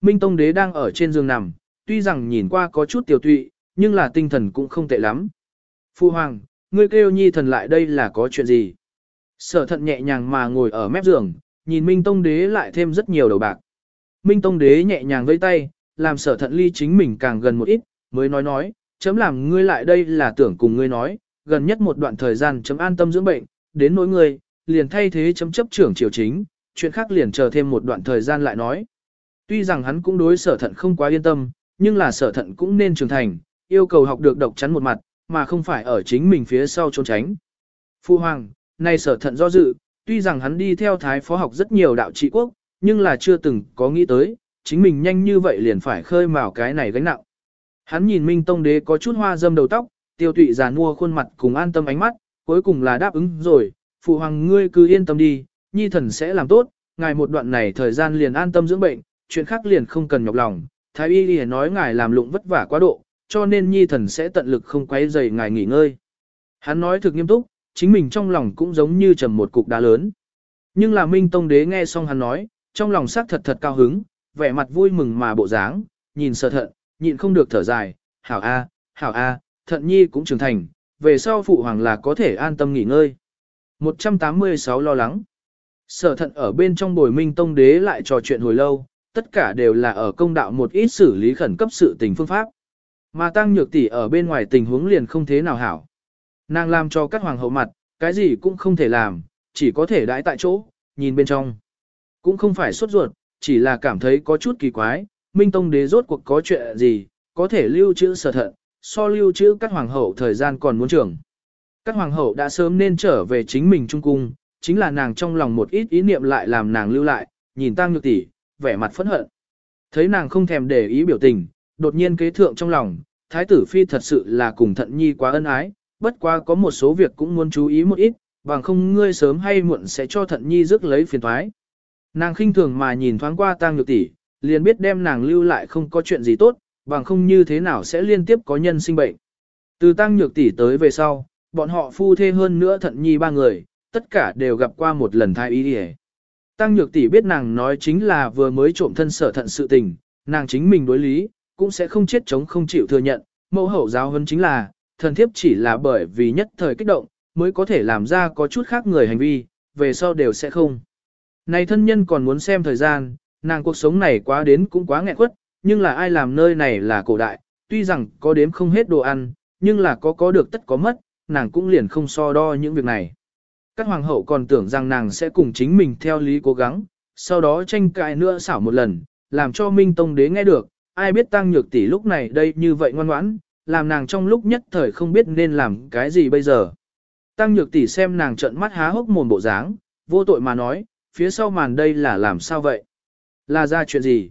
Minh Tông Đế đang ở trên giường nằm, tuy rằng nhìn qua có chút tiểu tụy, nhưng là tinh thần cũng không tệ lắm. Phu Hoàng, ngươi kêu nhi thần lại đây là có chuyện gì? Sở thận nhẹ nhàng mà ngồi ở mép giường, nhìn Minh Tông Đế lại thêm rất nhiều đầu bạc. Minh Tông Đế nhẹ nhàng vẫy tay, làm sở thận ly chính mình càng gần một ít, mới nói nói, chấm làm ngươi lại đây là tưởng cùng ngươi nói, gần nhất một đoạn thời gian chấm an tâm dưỡng bệnh, đến nỗi ngươi, liền thay thế chấm chấp trưởng triều chính, chuyện khác liền chờ thêm một đoạn thời gian lại nói. Tuy rằng hắn cũng đối sở thận không quá yên tâm, nhưng là sở thận cũng nên trưởng thành, yêu cầu học được độc chắn một mặt, mà không phải ở chính mình phía sau trốn tránh. Phu Hoàng, nay sở thận do dự, tuy rằng hắn đi theo thái phó học rất nhiều đạo trị quốc, nhưng là chưa từng có nghĩ tới, chính mình nhanh như vậy liền phải khơi mào cái này gánh nặng. Hắn nhìn Minh Tông Đế có chút hoa dâm đầu tóc, tiêu tụy già mua khuôn mặt cùng an tâm ánh mắt, cuối cùng là đáp ứng rồi, phụ hoàng ngươi cứ yên tâm đi, nhi thần sẽ làm tốt, ngài một đoạn này thời gian liền an tâm dưỡng bệnh, chuyện khác liền không cần nhọc lòng. Thái y liền nói ngài làm lụng vất vả quá độ, cho nên nhi thần sẽ tận lực không quấy rầy ngài nghỉ ngơi. Hắn nói thực nghiêm túc, chính mình trong lòng cũng giống như trầm một cục đá lớn. Nhưng là Minh Tông Đế nghe xong hắn nói, trong lòng xác thật thật cao hứng, vẻ mặt vui mừng mà bộ dáng, nhìn sợ thận, nhịn không được thở dài, hảo a, hảo a, thận nhi cũng trưởng thành, về sau phụ hoàng là có thể an tâm nghỉ ngơi. 186 lo lắng. Sở thận ở bên trong bồi minh tông đế lại trò chuyện hồi lâu, tất cả đều là ở công đạo một ít xử lý khẩn cấp sự tình phương pháp. Mà tăng nhược tỷ ở bên ngoài tình huống liền không thế nào hảo. Nàng làm cho các hoàng hậu mặt, cái gì cũng không thể làm, chỉ có thể đãi tại chỗ, nhìn bên trong. Cũng không phải sốt ruột, chỉ là cảm thấy có chút kỳ quái, Minh Tông đế rốt cuộc có chuyện gì, có thể lưu trữ sở thận, so lưu trữ các hoàng hậu thời gian còn muốn trưởng. Các hoàng hậu đã sớm nên trở về chính mình trung cung, chính là nàng trong lòng một ít ý niệm lại làm nàng lưu lại, nhìn tăng nhược tỷ, vẻ mặt phẫn hận. Thấy nàng không thèm để ý biểu tình, đột nhiên kế thượng trong lòng, thái tử phi thật sự là cùng thận nhi quá ân ái, bất quá có một số việc cũng muốn chú ý một ít, bằng không ngươi sớm hay muộn sẽ cho thận nhi rước lấy phiền thoái. Nàng khinh thường mà nhìn thoáng qua tang nhược tỷ, liền biết đem nàng lưu lại không có chuyện gì tốt, bằng không như thế nào sẽ liên tiếp có nhân sinh bệnh. Từ tăng nhược tỷ tới về sau, bọn họ phu thê hơn nữa thận nhi ba người, tất cả đều gặp qua một lần thai ý đi Tăng nhược tỷ biết nàng nói chính là vừa mới trộm thân sở thận sự tình, nàng chính mình đối lý, cũng sẽ không chết chống không chịu thừa nhận, mẫu hậu giáo hơn chính là, thần thiếp chỉ là bởi vì nhất thời kích động, mới có thể làm ra có chút khác người hành vi, về sau đều sẽ không. Này thân nhân còn muốn xem thời gian, nàng cuộc sống này quá đến cũng quá nghẹn quất, nhưng là ai làm nơi này là cổ đại, tuy rằng có đếm không hết đồ ăn, nhưng là có có được tất có mất, nàng cũng liền không so đo những việc này. Các hoàng hậu còn tưởng rằng nàng sẽ cùng chính mình theo lý cố gắng, sau đó tranh cãi nữa xảo một lần, làm cho Minh Tông đế nghe được, ai biết tăng nhược tỷ lúc này đây như vậy ngoan ngoãn, làm nàng trong lúc nhất thời không biết nên làm cái gì bây giờ. Tăng nhược tỷ xem nàng trợn mắt há hốc mồm bộ dáng, vô tội mà nói, phía sau màn đây là làm sao vậy? Là ra chuyện gì?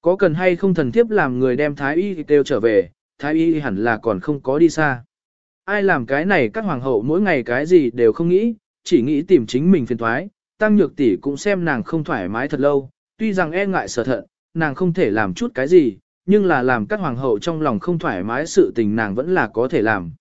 Có cần hay không thần thiếp làm người đem thái y kêu trở về, thái y hẳn là còn không có đi xa. Ai làm cái này các hoàng hậu mỗi ngày cái gì đều không nghĩ, chỉ nghĩ tìm chính mình phiền thoái, tăng nhược tỷ cũng xem nàng không thoải mái thật lâu, tuy rằng e ngại sở thận, nàng không thể làm chút cái gì, nhưng là làm các hoàng hậu trong lòng không thoải mái sự tình nàng vẫn là có thể làm.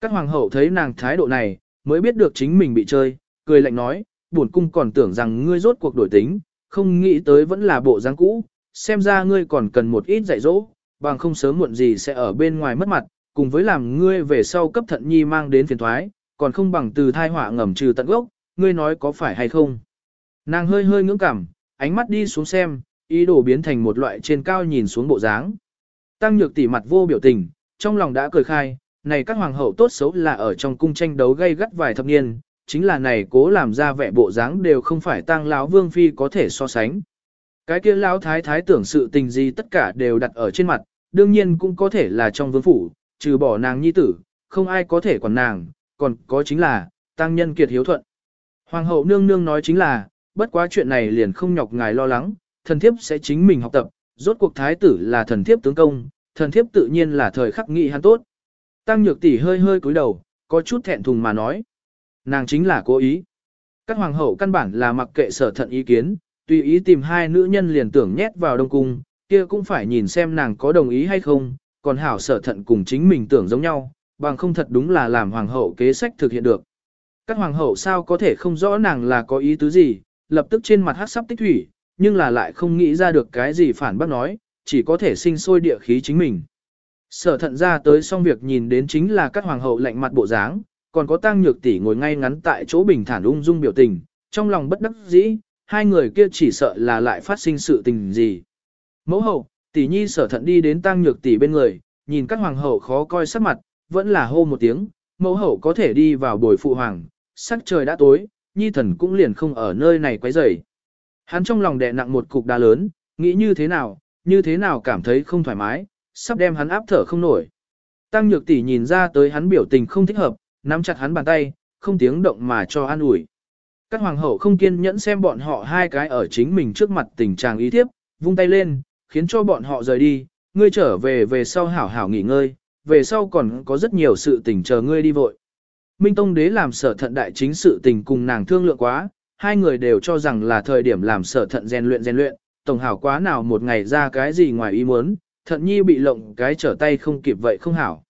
Các hoàng hậu thấy nàng thái độ này, mới biết được chính mình bị chơi, cười lạnh nói, buồn cung còn tưởng rằng ngươi rốt cuộc đổi tính, không nghĩ tới vẫn là bộ dáng cũ, xem ra ngươi còn cần một ít dạy dỗ, bằng không sớm muộn gì sẽ ở bên ngoài mất mặt, cùng với làm ngươi về sau cấp thận nhi mang đến phiền thoái, còn không bằng từ thai họa ngầm trừ tận gốc, ngươi nói có phải hay không. Nàng hơi hơi ngưỡng cảm, ánh mắt đi xuống xem, ý đồ biến thành một loại trên cao nhìn xuống bộ dáng. Tăng nhược tỉ mặt vô biểu tình, trong lòng đã cười khai, này các hoàng hậu tốt xấu là ở trong cung tranh đấu gây gắt vài thập niên, chính là này cố làm ra vẻ bộ dáng đều không phải tang lão vương phi có thể so sánh. Cái kia lão thái thái tưởng sự tình gì tất cả đều đặt ở trên mặt, đương nhiên cũng có thể là trong vương phủ, trừ bỏ nàng nhi tử, không ai có thể quản nàng, còn có chính là, tăng nhân kiệt hiếu thuận. Hoàng hậu nương nương nói chính là, bất quá chuyện này liền không nhọc ngài lo lắng, thần thiếp sẽ chính mình học tập, rốt cuộc thái tử là thần thiếp tướng công, thần thiếp tự nhiên là thời khắc nghị hắn tốt. Tăng nhược tỷ hơi hơi cúi đầu, có chút thẹn thùng mà nói. Nàng chính là cố ý. Các hoàng hậu căn bản là mặc kệ sở thận ý kiến, tùy ý tìm hai nữ nhân liền tưởng nhét vào đông cung, kia cũng phải nhìn xem nàng có đồng ý hay không, còn hảo sở thận cùng chính mình tưởng giống nhau, bằng không thật đúng là làm hoàng hậu kế sách thực hiện được. Các hoàng hậu sao có thể không rõ nàng là có ý tứ gì, lập tức trên mặt hát sắp tích thủy, nhưng là lại không nghĩ ra được cái gì phản bác nói, chỉ có thể sinh sôi địa khí chính mình. Sở thận ra tới xong việc nhìn đến chính là các hoàng hậu lạnh mặt bộ dáng, còn có tăng nhược tỷ ngồi ngay ngắn tại chỗ bình thản ung dung biểu tình, trong lòng bất đắc dĩ, hai người kia chỉ sợ là lại phát sinh sự tình gì. Mẫu hậu, tỷ nhi sở thận đi đến tăng nhược tỷ bên người, nhìn các hoàng hậu khó coi sắc mặt, vẫn là hô một tiếng, mẫu hậu có thể đi vào bồi phụ hoàng, sắc trời đã tối, nhi thần cũng liền không ở nơi này quấy rầy. Hắn trong lòng đè nặng một cục đá lớn, nghĩ như thế nào, như thế nào cảm thấy không thoải mái, sắp đem hắn áp thở không nổi. Tăng nhược tỷ nhìn ra tới hắn biểu tình không thích hợp, nắm chặt hắn bàn tay, không tiếng động mà cho an ủi. Các hoàng hậu không kiên nhẫn xem bọn họ hai cái ở chính mình trước mặt tình trạng ý thiếp, vung tay lên, khiến cho bọn họ rời đi, ngươi trở về về sau hảo hảo nghỉ ngơi, về sau còn có rất nhiều sự tình chờ ngươi đi vội. Minh Tông Đế làm sở thận đại chính sự tình cùng nàng thương lượng quá, hai người đều cho rằng là thời điểm làm sở thận rèn luyện rèn luyện, tổng hảo quá nào một ngày ra cái gì ngoài ý muốn, thận nhi bị lộng cái trở tay không kịp vậy không hảo.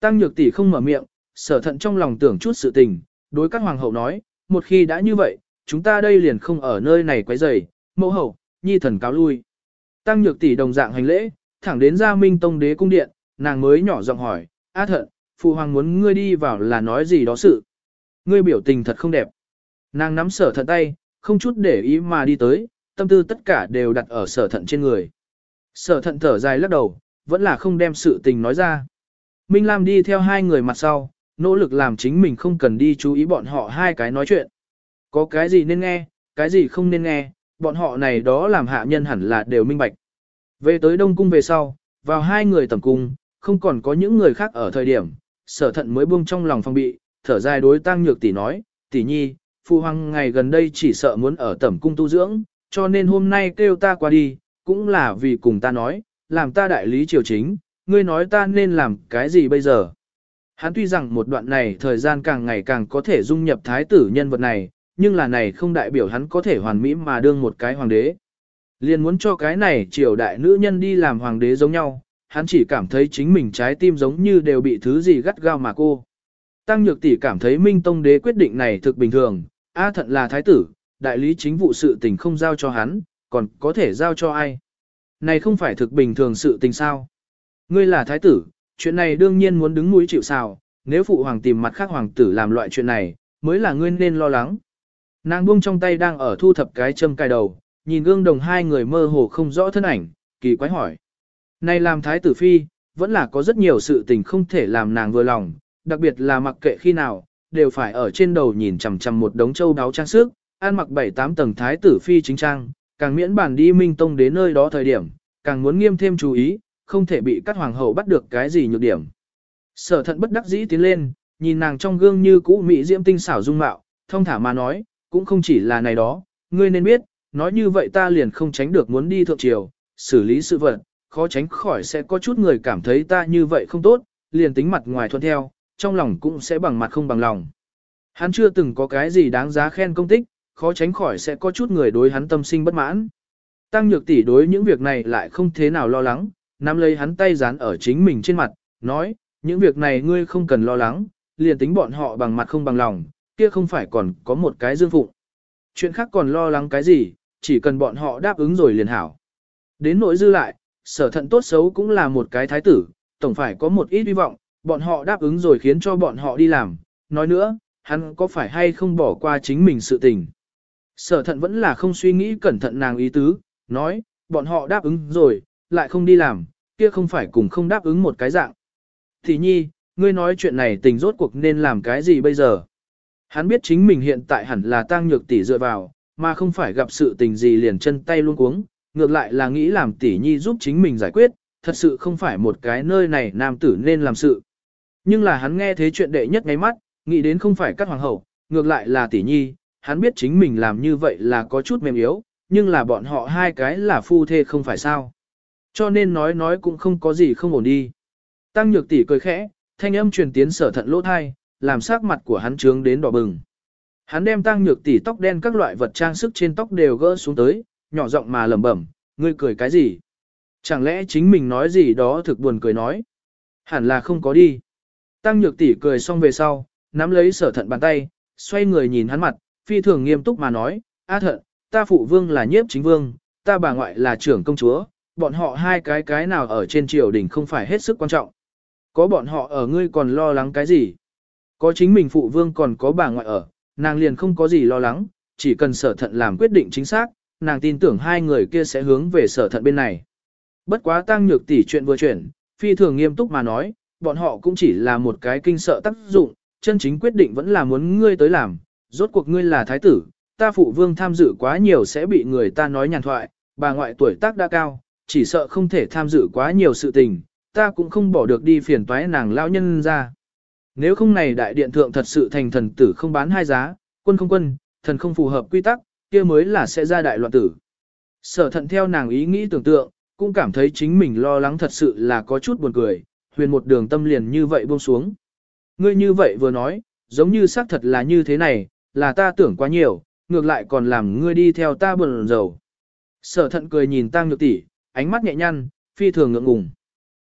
Tăng nhược tỷ không mở miệng, sở thận trong lòng tưởng chút sự tình, đối các hoàng hậu nói, một khi đã như vậy, chúng ta đây liền không ở nơi này quấy rầy, mẫu hậu, nhi thần cáo lui. Tăng nhược tỷ đồng dạng hành lễ, thẳng đến gia minh tông đế cung điện, nàng mới nhỏ giọng hỏi, á thận, phụ hoàng muốn ngươi đi vào là nói gì đó sự. Ngươi biểu tình thật không đẹp. Nàng nắm sở thận tay, không chút để ý mà đi tới, tâm tư tất cả đều đặt ở sở thận trên người. Sở thận thở dài lắc đầu, vẫn là không đem sự tình nói ra. Minh Lam đi theo hai người mặt sau, nỗ lực làm chính mình không cần đi chú ý bọn họ hai cái nói chuyện. Có cái gì nên nghe, cái gì không nên nghe, bọn họ này đó làm hạ nhân hẳn là đều minh bạch. Về tới Đông Cung về sau, vào hai người tầm cung, không còn có những người khác ở thời điểm, sở thận mới buông trong lòng phong bị, thở dài đối tăng nhược tỷ nói, tỷ nhi, phụ hoàng ngày gần đây chỉ sợ muốn ở tẩm cung tu dưỡng, cho nên hôm nay kêu ta qua đi, cũng là vì cùng ta nói, làm ta đại lý triều chính, ngươi nói ta nên làm cái gì bây giờ. Hắn tuy rằng một đoạn này thời gian càng ngày càng có thể dung nhập thái tử nhân vật này, nhưng là này không đại biểu hắn có thể hoàn mỹ mà đương một cái hoàng đế. Liền muốn cho cái này triều đại nữ nhân đi làm hoàng đế giống nhau, hắn chỉ cảm thấy chính mình trái tim giống như đều bị thứ gì gắt gao mà cô. Tăng Nhược Tỷ cảm thấy Minh Tông đế quyết định này thực bình thường, A Thận là thái tử, đại lý chính vụ sự tình không giao cho hắn, còn có thể giao cho ai? Này không phải thực bình thường sự tình sao? Ngươi là thái tử, chuyện này đương nhiên muốn đứng mũi chịu sào, nếu phụ hoàng tìm mặt khác hoàng tử làm loại chuyện này, mới là ngươi nên lo lắng. Nàng buông trong tay đang ở thu thập cái châm cài đầu, nhìn gương đồng hai người mơ hồ không rõ thân ảnh, kỳ quái hỏi. Này làm thái tử phi, vẫn là có rất nhiều sự tình không thể làm nàng vừa lòng, đặc biệt là mặc kệ khi nào, đều phải ở trên đầu nhìn chằm chằm một đống châu đáo trang sức, ăn mặc bảy tám tầng thái tử phi chính trang, càng miễn bản đi minh tông đến nơi đó thời điểm, càng muốn nghiêm thêm chú ý, không thể bị các hoàng hậu bắt được cái gì nhược điểm. Sở thận bất đắc dĩ tiến lên, nhìn nàng trong gương như cũ mỹ diễm tinh xảo dung mạo, thông thả mà nói, cũng không chỉ là này đó, ngươi nên biết, nói như vậy ta liền không tránh được muốn đi thượng triều, xử lý sự vật, khó tránh khỏi sẽ có chút người cảm thấy ta như vậy không tốt, liền tính mặt ngoài thuận theo, trong lòng cũng sẽ bằng mặt không bằng lòng. Hắn chưa từng có cái gì đáng giá khen công tích, khó tránh khỏi sẽ có chút người đối hắn tâm sinh bất mãn. Tăng nhược tỷ đối những việc này lại không thế nào lo lắng, nắm lấy hắn tay dán ở chính mình trên mặt, nói, những việc này ngươi không cần lo lắng, liền tính bọn họ bằng mặt không bằng lòng, kia không phải còn có một cái dương phụ. Chuyện khác còn lo lắng cái gì, chỉ cần bọn họ đáp ứng rồi liền hảo. Đến nỗi dư lại, sở thận tốt xấu cũng là một cái thái tử, tổng phải có một ít hy vọng, bọn họ đáp ứng rồi khiến cho bọn họ đi làm. Nói nữa, hắn có phải hay không bỏ qua chính mình sự tình. Sở thận vẫn là không suy nghĩ cẩn thận nàng ý tứ, nói, bọn họ đáp ứng rồi, lại không đi làm, kia không phải cùng không đáp ứng một cái dạng. Thì nhi, ngươi nói chuyện này tình rốt cuộc nên làm cái gì bây giờ? Hắn biết chính mình hiện tại hẳn là tăng nhược tỷ dựa vào, mà không phải gặp sự tình gì liền chân tay luôn cuống, ngược lại là nghĩ làm tỷ nhi giúp chính mình giải quyết, thật sự không phải một cái nơi này nam tử nên làm sự. Nhưng là hắn nghe thế chuyện đệ nhất ngay mắt, nghĩ đến không phải các hoàng hậu, ngược lại là tỷ nhi, hắn biết chính mình làm như vậy là có chút mềm yếu, nhưng là bọn họ hai cái là phu thê không phải sao. Cho nên nói nói cũng không có gì không ổn đi. Tăng nhược tỷ cười khẽ, thanh âm truyền tiến sở thận lỗ thai, làm sắc mặt của hắn trướng đến đỏ bừng. Hắn đem tăng nhược tỷ tóc đen các loại vật trang sức trên tóc đều gỡ xuống tới, nhỏ giọng mà lẩm bẩm, ngươi cười cái gì? Chẳng lẽ chính mình nói gì đó thực buồn cười nói? Hẳn là không có đi. Tăng nhược tỷ cười xong về sau, nắm lấy sở thận bàn tay, xoay người nhìn hắn mặt, phi thường nghiêm túc mà nói, A thận, ta phụ vương là nhiếp chính vương, ta bà ngoại là trưởng công chúa, bọn họ hai cái cái nào ở trên triều đình không phải hết sức quan trọng. Có bọn họ ở ngươi còn lo lắng cái gì? Có chính mình phụ vương còn có bà ngoại ở, nàng liền không có gì lo lắng, chỉ cần sở thận làm quyết định chính xác, nàng tin tưởng hai người kia sẽ hướng về sở thận bên này. Bất quá tăng nhược tỷ chuyện vừa chuyển, phi thường nghiêm túc mà nói, bọn họ cũng chỉ là một cái kinh sợ tác dụng, chân chính quyết định vẫn là muốn ngươi tới làm, rốt cuộc ngươi là thái tử, ta phụ vương tham dự quá nhiều sẽ bị người ta nói nhàn thoại, bà ngoại tuổi tác đã cao, chỉ sợ không thể tham dự quá nhiều sự tình, ta cũng không bỏ được đi phiền toái nàng lão nhân ra. Nếu không này đại điện thượng thật sự thành thần tử không bán hai giá, quân không quân, thần không phù hợp quy tắc, kia mới là sẽ ra đại loạn tử. Sở thận theo nàng ý nghĩ tưởng tượng, cũng cảm thấy chính mình lo lắng thật sự là có chút buồn cười, huyền một đường tâm liền như vậy buông xuống. Ngươi như vậy vừa nói, giống như xác thật là như thế này, là ta tưởng quá nhiều, ngược lại còn làm ngươi đi theo ta buồn rầu. Sở thận cười nhìn tăng nhược tỷ, ánh mắt nhẹ nhăn, phi thường ngượng ngùng.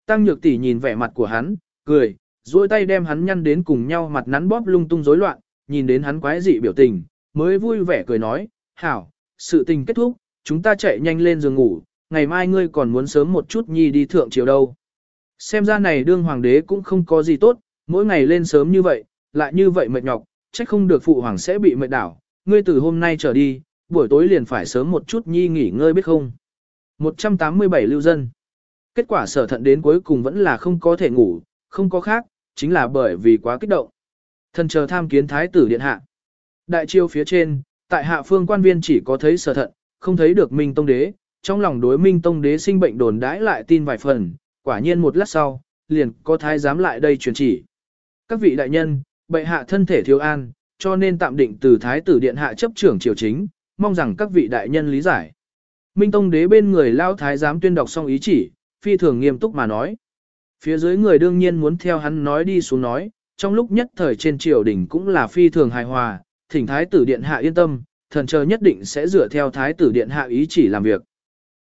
Tăng nhược tỷ nhìn vẻ mặt của hắn, cười, duỗi tay đem hắn nhăn đến cùng nhau mặt nắn bóp lung tung rối loạn, nhìn đến hắn quái dị biểu tình, mới vui vẻ cười nói, hảo, sự tình kết thúc, chúng ta chạy nhanh lên giường ngủ, ngày mai ngươi còn muốn sớm một chút nhi đi thượng triều đâu. Xem ra này đương hoàng đế cũng không có gì tốt, mỗi ngày lên sớm như vậy, lại như vậy mệt nhọc, chắc không được phụ hoàng sẽ bị mệt đảo, ngươi từ hôm nay trở đi, buổi tối liền phải sớm một chút nhi nghỉ ngơi biết không. 187 lưu dân. Kết quả sở thận đến cuối cùng vẫn là không có thể ngủ, không có khác, chính là bởi vì quá kích động. Thần chờ tham kiến thái tử điện hạ. Đại triều phía trên, tại hạ phương quan viên chỉ có thấy sở thận, không thấy được Minh Tông Đế, trong lòng đối Minh Tông Đế sinh bệnh đồn đãi lại tin vài phần, quả nhiên một lát sau, liền có thái giám lại đây truyền chỉ. Các vị đại nhân, bệ hạ thân thể thiếu an, cho nên tạm định từ thái tử điện hạ chấp trưởng triều chính, mong rằng các vị đại nhân lý giải. Minh Tông Đế bên người lao thái giám tuyên đọc xong ý chỉ, phi thường nghiêm túc mà nói. Phía dưới người đương nhiên muốn theo hắn nói đi xuống nói, trong lúc nhất thời trên triều đình cũng là phi thường hài hòa, thỉnh thái tử điện hạ yên tâm, thần chờ nhất định sẽ dựa theo thái tử điện hạ ý chỉ làm việc.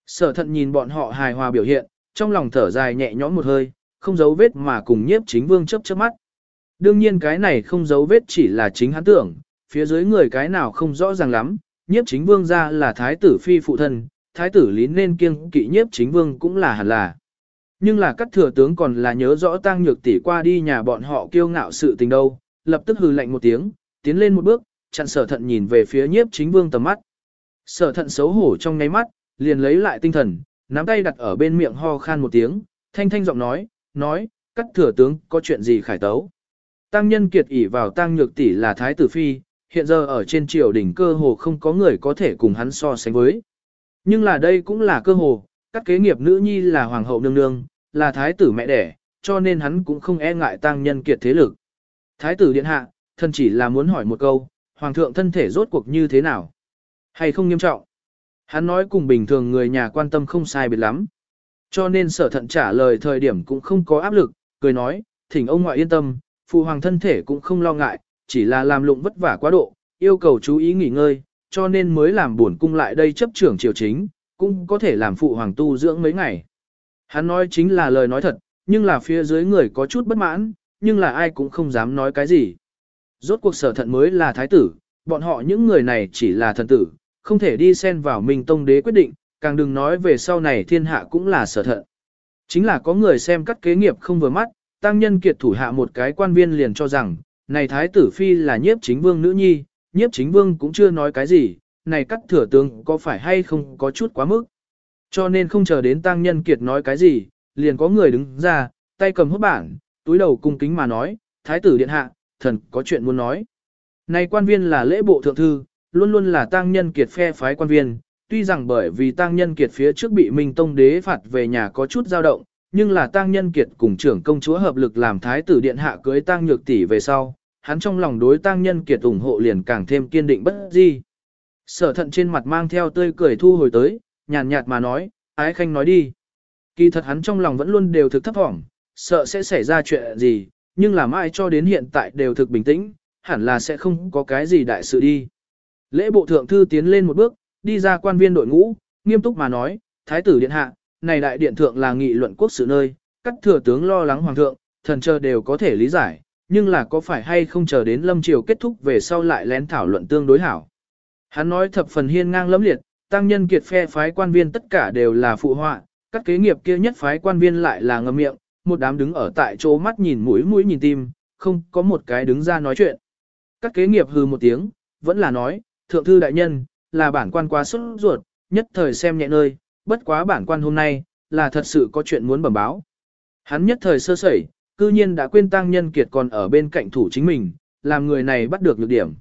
Sở thận nhìn bọn họ hài hòa biểu hiện, trong lòng thở dài nhẹ nhõm một hơi, không giấu vết mà cùng nhiếp chính vương chấp chớp mắt. Đương nhiên cái này không giấu vết chỉ là chính hắn tưởng, phía dưới người cái nào không rõ ràng lắm, nhiếp chính vương ra là thái tử phi phụ thân, thái tử lý nên kiêng kỵ nhiếp chính vương cũng là hẳn là. Nhưng là các thừa tướng còn là nhớ rõ tăng nhược tỷ qua đi nhà bọn họ kiêu ngạo sự tình đâu, lập tức hừ lạnh một tiếng, tiến lên một bước, chặn sở thận nhìn về phía nhiếp chính vương tầm mắt. Sở thận xấu hổ trong ngáy mắt, liền lấy lại tinh thần, nắm tay đặt ở bên miệng ho khan một tiếng, thanh thanh giọng nói, nói, các thừa tướng có chuyện gì khải tấu. Tăng nhân kiệt ỷ vào tăng nhược tỷ là thái tử phi, hiện giờ ở trên triều đỉnh cơ hồ không có người có thể cùng hắn so sánh với. Nhưng là đây cũng là cơ hồ, các kế nghiệp nữ nhi là hoàng hậu nương nương, là thái tử mẹ đẻ, cho nên hắn cũng không e ngại tăng nhân kiệt thế lực. Thái tử điện hạ, thân chỉ là muốn hỏi một câu, hoàng thượng thân thể rốt cuộc như thế nào? Hay không nghiêm trọng? Hắn nói cùng bình thường người nhà quan tâm không sai biệt lắm. Cho nên sở thận trả lời thời điểm cũng không có áp lực, cười nói, thỉnh ông ngoại yên tâm, phụ hoàng thân thể cũng không lo ngại, chỉ là làm lụng vất vả quá độ, yêu cầu chú ý nghỉ ngơi, cho nên mới làm buồn cung lại đây chấp trưởng triều chính, cũng có thể làm phụ hoàng tu dưỡng mấy ngày. Hắn nói chính là lời nói thật, nhưng là phía dưới người có chút bất mãn, nhưng là ai cũng không dám nói cái gì. Rốt cuộc sở thận mới là thái tử, bọn họ những người này chỉ là thần tử, không thể đi xen vào mình Tông đế quyết định, càng đừng nói về sau này thiên hạ cũng là sở thận. Chính là có người xem cắt kế nghiệp không vừa mắt, tăng nhân kiệt thủ hạ một cái quan viên liền cho rằng, này thái tử phi là nhiếp chính vương nữ nhi, nhiếp chính vương cũng chưa nói cái gì, này cắt thừa tướng có phải hay không có chút quá mức. Cho nên không chờ đến tăng nhân kiệt nói cái gì, liền có người đứng ra, tay cầm hốt bảng, túi đầu cung kính mà nói, thái tử điện hạ, thần có chuyện muốn nói. Này quan viên là lễ bộ thượng thư, luôn luôn là tăng nhân kiệt phe phái quan viên, tuy rằng bởi vì tăng nhân kiệt phía trước bị Minh Tông đế phạt về nhà có chút dao động, nhưng là tăng nhân kiệt cùng trưởng công chúa hợp lực làm thái tử điện hạ cưới tăng nhược tỷ về sau, hắn trong lòng đối tăng nhân kiệt ủng hộ liền càng thêm kiên định bất di. Sở thận trên mặt mang theo tươi cười thu hồi tới, nhàn nhạt mà nói, ái khanh nói đi. Kỳ thật hắn trong lòng vẫn luôn đều thực thấp thỏm, sợ sẽ xảy ra chuyện gì, nhưng là mãi cho đến hiện tại đều thực bình tĩnh, hẳn là sẽ không có cái gì đại sự đi. Lễ bộ thượng thư tiến lên một bước, đi ra quan viên đội ngũ, nghiêm túc mà nói, Thái tử điện hạ, này đại điện thượng là nghị luận quốc sự nơi, các thừa tướng lo lắng hoàng thượng, thần chờ đều có thể lý giải, nhưng là có phải hay không chờ đến lâm triều kết thúc về sau lại lén thảo luận tương đối hảo. Hắn nói thập phần hiên ngang lẫm liệt, tăng nhân kiệt phe phái quan viên tất cả đều là phụ họa, các kế nghiệp kia nhất phái quan viên lại là ngậm miệng, một đám đứng ở tại chỗ mắt nhìn mũi mũi nhìn tim, không có một cái đứng ra nói chuyện. Các kế nghiệp hừ một tiếng, vẫn là nói, thượng thư đại nhân, là bản quan quá xuất ruột, nhất thời xem nhẹ nơi, bất quá bản quan hôm nay, là thật sự có chuyện muốn bẩm báo. Hắn nhất thời sơ sẩy, cư nhiên đã quên tăng nhân kiệt còn ở bên cạnh thủ chính mình, làm người này bắt được nhược điểm.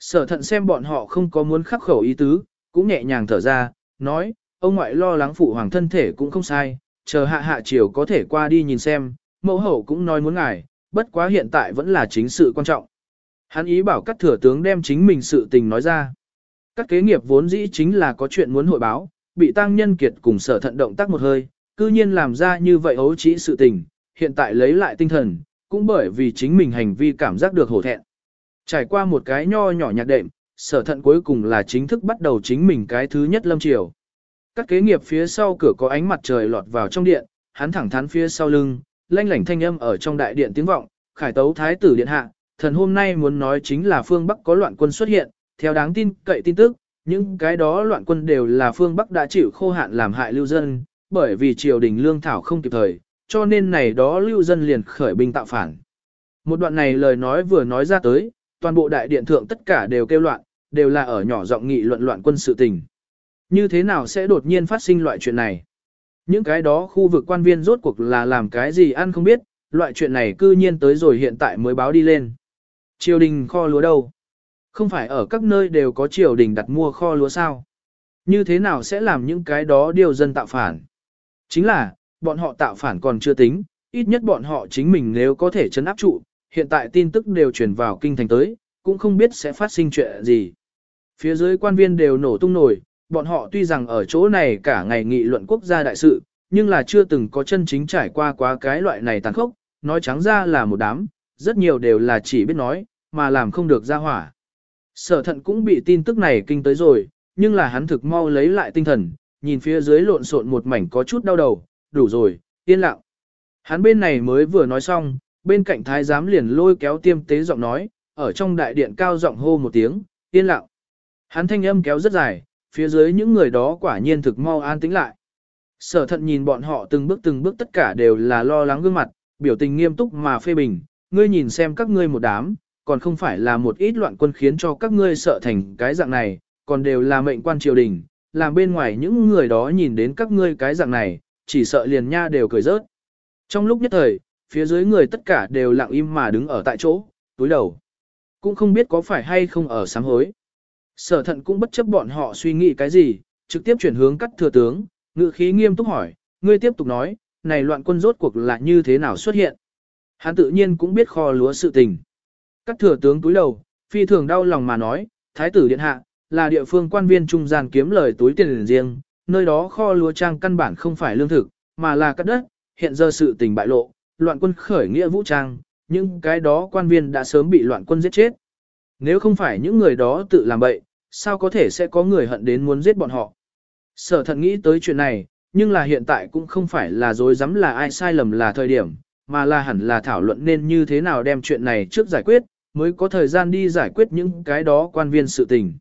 Sở thận xem bọn họ không có muốn khắc khẩu ý tứ, cũng nhẹ nhàng thở ra, nói, ông ngoại lo lắng phụ hoàng thân thể cũng không sai, chờ hạ hạ chiều có thể qua đi nhìn xem, mẫu hậu cũng nói muốn ngài, bất quá hiện tại vẫn là chính sự quan trọng. Hắn ý bảo các thừa tướng đem chính mình sự tình nói ra. Các kế nghiệp vốn dĩ chính là có chuyện muốn hội báo, bị tăng nhân kiệt cùng sở thận động tác một hơi, cư nhiên làm ra như vậy ấu trĩ sự tình, hiện tại lấy lại tinh thần, cũng bởi vì chính mình hành vi cảm giác được hổ thẹn. Trải qua một cái nho nhỏ nhạc đệm, sở thận cuối cùng là chính thức bắt đầu chính mình cái thứ nhất lâm triều. Các kế nghiệp phía sau cửa có ánh mặt trời lọt vào trong điện, hắn thẳng thắn phía sau lưng, lanh lảnh thanh âm ở trong đại điện tiếng vọng, khải tấu thái tử điện hạ, thần hôm nay muốn nói chính là phương Bắc có loạn quân xuất hiện, theo đáng tin cậy tin tức, những cái đó loạn quân đều là phương Bắc đã chịu khô hạn làm hại lưu dân, bởi vì triều đình lương thảo không kịp thời, cho nên này đó lưu dân liền khởi binh tạo phản. Một đoạn này lời nói vừa nói ra tới, toàn bộ đại điện thượng tất cả đều kêu loạn, đều là ở nhỏ giọng nghị luận loạn quân sự tình. Như thế nào sẽ đột nhiên phát sinh loại chuyện này? Những cái đó khu vực quan viên rốt cuộc là làm cái gì ăn không biết, loại chuyện này cư nhiên tới rồi hiện tại mới báo đi lên. Triều đình kho lúa đâu? Không phải ở các nơi đều có triều đình đặt mua kho lúa sao? Như thế nào sẽ làm những cái đó điều dân tạo phản? Chính là, bọn họ tạo phản còn chưa tính, ít nhất bọn họ chính mình nếu có thể chấn áp trụ, hiện tại tin tức đều truyền vào kinh thành tới, cũng không biết sẽ phát sinh chuyện gì. Phía dưới quan viên đều nổ tung nổi, bọn họ tuy rằng ở chỗ này cả ngày nghị luận quốc gia đại sự, nhưng là chưa từng có chân chính trải qua quá cái loại này tàn khốc, nói trắng ra là một đám, rất nhiều đều là chỉ biết nói, mà làm không được ra hỏa. Sở thận cũng bị tin tức này kinh tới rồi, nhưng là hắn thực mau lấy lại tinh thần, nhìn phía dưới lộn xộn một mảnh có chút đau đầu, đủ rồi, yên lặng. Hắn bên này mới vừa nói xong, bên cạnh thái giám liền lôi kéo tiêm tế giọng nói, ở trong đại điện cao giọng hô một tiếng, yên lặng. Hắn thanh âm kéo rất dài, phía dưới những người đó quả nhiên thực mau an tĩnh lại. Sở thận nhìn bọn họ từng bước từng bước tất cả đều là lo lắng gương mặt, biểu tình nghiêm túc mà phê bình, ngươi nhìn xem các ngươi một đám, còn không phải là một ít loạn quân khiến cho các ngươi sợ thành cái dạng này, còn đều là mệnh quan triều đình, làm bên ngoài những người đó nhìn đến các ngươi cái dạng này, chỉ sợ liền nha đều cười rớt. Trong lúc nhất thời, phía dưới người tất cả đều lặng im mà đứng ở tại chỗ, túi đầu. Cũng không biết có phải hay không ở sáng hối. Sở thận cũng bất chấp bọn họ suy nghĩ cái gì, trực tiếp chuyển hướng cắt thừa tướng, ngự khí nghiêm túc hỏi, ngươi tiếp tục nói, này loạn quân rốt cuộc là như thế nào xuất hiện. Hắn tự nhiên cũng biết kho lúa sự tình. Cắt thừa tướng túi đầu, phi thường đau lòng mà nói, thái tử điện hạ, là địa phương quan viên trung gian kiếm lời túi tiền riêng, nơi đó kho lúa trang căn bản không phải lương thực, mà là cắt đất, hiện giờ sự tình bại lộ, loạn quân khởi nghĩa vũ trang, nhưng cái đó quan viên đã sớm bị loạn quân giết chết. Nếu không phải những người đó tự làm bậy, sao có thể sẽ có người hận đến muốn giết bọn họ. Sở thận nghĩ tới chuyện này, nhưng là hiện tại cũng không phải là dối dám là ai sai lầm là thời điểm, mà là hẳn là thảo luận nên như thế nào đem chuyện này trước giải quyết, mới có thời gian đi giải quyết những cái đó quan viên sự tình.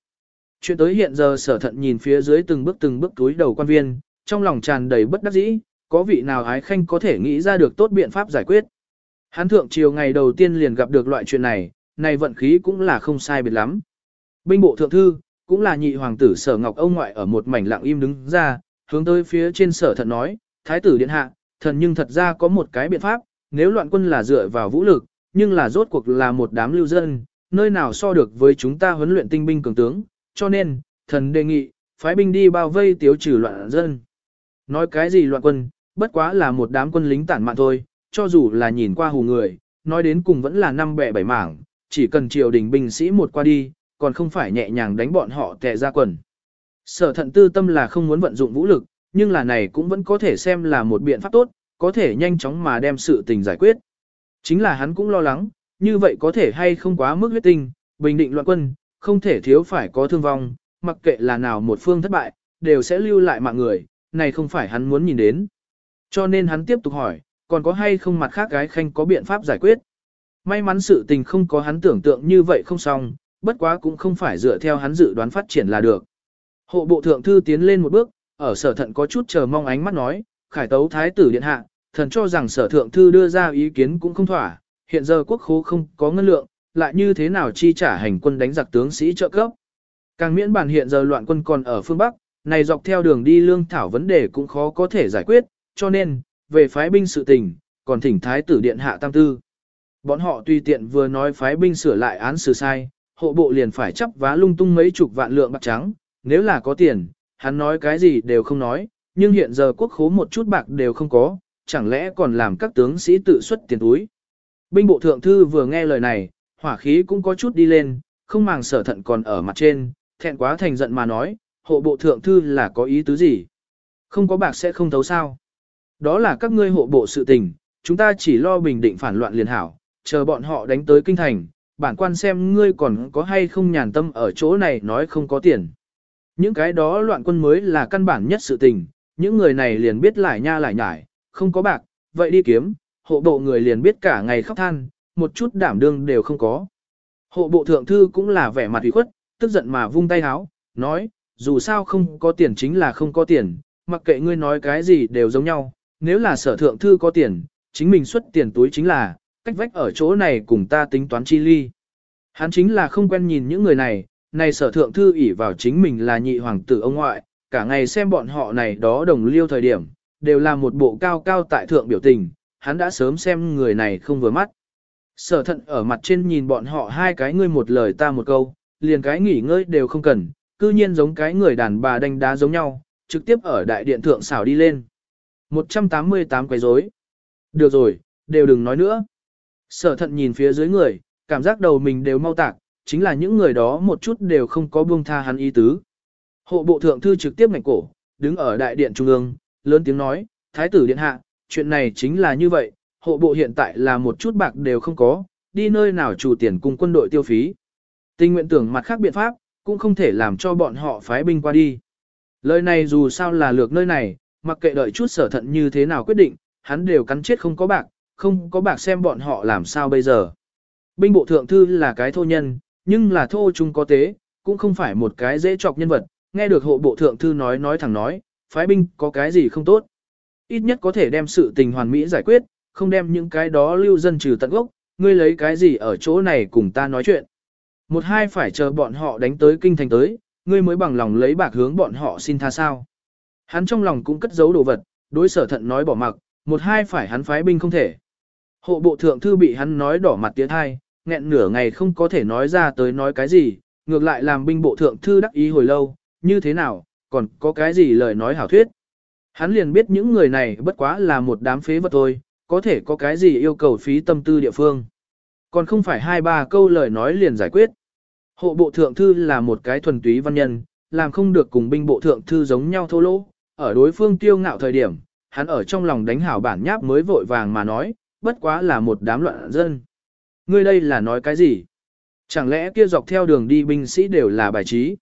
Chuyện tới hiện giờ sở thận nhìn phía dưới từng bước từng bước túi đầu quan viên, trong lòng tràn đầy bất đắc dĩ, có vị nào ái khanh có thể nghĩ ra được tốt biện pháp giải quyết. Hán thượng chiều ngày đầu tiên liền gặp được loại chuyện này, này vận khí cũng là không sai biệt lắm. Binh bộ thượng thư, cũng là nhị hoàng tử sở ngọc ông ngoại ở một mảnh lặng im đứng ra, hướng tới phía trên sở thận nói, thái tử điện hạ, thần nhưng thật ra có một cái biện pháp, nếu loạn quân là dựa vào vũ lực, nhưng là rốt cuộc là một đám lưu dân, nơi nào so được với chúng ta huấn luyện tinh binh cường tướng, cho nên, thần đề nghị, phái binh đi bao vây tiêu trừ loạn dân. Nói cái gì loạn quân, bất quá là một đám quân lính tản mạn thôi, cho dù là nhìn qua hù người, nói đến cùng vẫn là năm bẻ bảy mảng, chỉ cần triều đình binh sĩ một qua đi, còn không phải nhẹ nhàng đánh bọn họ tệ ra quần. Sở thận tư tâm là không muốn vận dụng vũ lực, nhưng là này cũng vẫn có thể xem là một biện pháp tốt, có thể nhanh chóng mà đem sự tình giải quyết. Chính là hắn cũng lo lắng, như vậy có thể hay không quá mức huyết tinh, bình định loạn quân, không thể thiếu phải có thương vong, mặc kệ là nào một phương thất bại, đều sẽ lưu lại mạng người, này không phải hắn muốn nhìn đến. Cho nên hắn tiếp tục hỏi, còn có hay không mặt khác gái khanh có biện pháp giải quyết. May mắn sự tình không có hắn tưởng tượng như vậy không xong, bất quá cũng không phải dựa theo hắn dự đoán phát triển là được. Hộ bộ thượng thư tiến lên một bước, ở sở thận có chút chờ mong ánh mắt nói, khải tấu thái tử điện hạ, thần cho rằng sở thượng thư đưa ra ý kiến cũng không thỏa, hiện giờ quốc khố không có ngân lượng, lại như thế nào chi trả hành quân đánh giặc tướng sĩ trợ cấp. Càng miễn bản hiện giờ loạn quân còn ở phương Bắc, này dọc theo đường đi lương thảo vấn đề cũng khó có thể giải quyết, cho nên, về phái binh sự tình, còn thỉnh thái tử điện hạ tam tư. Bọn họ tùy tiện vừa nói phái binh sửa lại án xử sai, hộ bộ liền phải chấp vá lung tung mấy chục vạn lượng bạc trắng, nếu là có tiền, hắn nói cái gì đều không nói, nhưng hiện giờ quốc khố một chút bạc đều không có, chẳng lẽ còn làm các tướng sĩ tự xuất tiền túi. Binh bộ thượng thư vừa nghe lời này, hỏa khí cũng có chút đi lên, không màng sở thận còn ở mặt trên, thẹn quá thành giận mà nói, hộ bộ thượng thư là có ý tứ gì? Không có bạc sẽ không thấu sao? Đó là các ngươi hộ bộ sự tình, chúng ta chỉ lo bình định phản loạn liền hảo, chờ bọn họ đánh tới kinh thành, bản quan xem ngươi còn có hay không nhàn tâm ở chỗ này nói không có tiền. Những cái đó loạn quân mới là căn bản nhất sự tình, những người này liền biết lại nha lại nhải, không có bạc, vậy đi kiếm, hộ bộ người liền biết cả ngày khóc than, một chút đảm đương đều không có. Hộ bộ thượng thư cũng là vẻ mặt ủy khuất, tức giận mà vung tay háo, nói, dù sao không có tiền chính là không có tiền, mặc kệ ngươi nói cái gì đều giống nhau, nếu là sở thượng thư có tiền, chính mình xuất tiền túi chính là, cách vách ở chỗ này cùng ta tính toán chi ly. Hắn chính là không quen nhìn những người này, này sở thượng thư ỷ vào chính mình là nhị hoàng tử ông ngoại, cả ngày xem bọn họ này đó đồng liêu thời điểm, đều là một bộ cao cao tại thượng biểu tình, hắn đã sớm xem người này không vừa mắt. Sở thận ở mặt trên nhìn bọn họ hai cái ngươi một lời ta một câu, liền cái nghỉ ngơi đều không cần, cư nhiên giống cái người đàn bà đánh đá giống nhau, trực tiếp ở đại điện thượng xảo đi lên. 188 quấy rối. Được rồi, đều đừng nói nữa. Sở thận nhìn phía dưới người, cảm giác đầu mình đều mau tạc, chính là những người đó một chút đều không có buông tha hắn ý tứ. Hộ bộ thượng thư trực tiếp ngạch cổ, đứng ở đại điện trung ương, lớn tiếng nói, Thái tử điện hạ, chuyện này chính là như vậy, hộ bộ hiện tại là một chút bạc đều không có, đi nơi nào chủ tiền cùng quân đội tiêu phí. Tình nguyện tưởng mặt khác biện pháp, cũng không thể làm cho bọn họ phái binh qua đi. Lời này dù sao là lược nơi này, mặc kệ đợi chút sở thận như thế nào quyết định, hắn đều cắn chết không có bạc, không có bạc xem bọn họ làm sao bây giờ. Binh bộ thượng thư là cái thô nhân, nhưng là thô chung có tế, cũng không phải một cái dễ chọc nhân vật, nghe được hộ bộ thượng thư nói nói thẳng nói, phái binh có cái gì không tốt. Ít nhất có thể đem sự tình hoàn mỹ giải quyết, không đem những cái đó lưu dân trừ tận gốc, ngươi lấy cái gì ở chỗ này cùng ta nói chuyện. Một hai phải chờ bọn họ đánh tới kinh thành tới, ngươi mới bằng lòng lấy bạc hướng bọn họ xin tha sao. Hắn trong lòng cũng cất giấu đồ vật, đối sở thận nói bỏ mặc, một hai phải hắn phái binh không thể. Hộ bộ thượng thư bị hắn nói đỏ mặt tiếng hai, nghẹn nửa ngày không có thể nói ra tới nói cái gì, ngược lại làm binh bộ thượng thư đắc ý hồi lâu, như thế nào, còn có cái gì lời nói hảo thuyết. Hắn liền biết những người này bất quá là một đám phế vật thôi, có thể có cái gì yêu cầu phí tâm tư địa phương. Còn không phải hai ba câu lời nói liền giải quyết. Hộ bộ thượng thư là một cái thuần túy văn nhân, làm không được cùng binh bộ thượng thư giống nhau thô lỗ, ở đối phương tiêu ngạo thời điểm, hắn ở trong lòng đánh hảo bản nháp mới vội vàng mà nói, bất quá là một đám loạn dân. Ngươi đây là nói cái gì? Chẳng lẽ kia dọc theo đường đi binh sĩ đều là bài trí?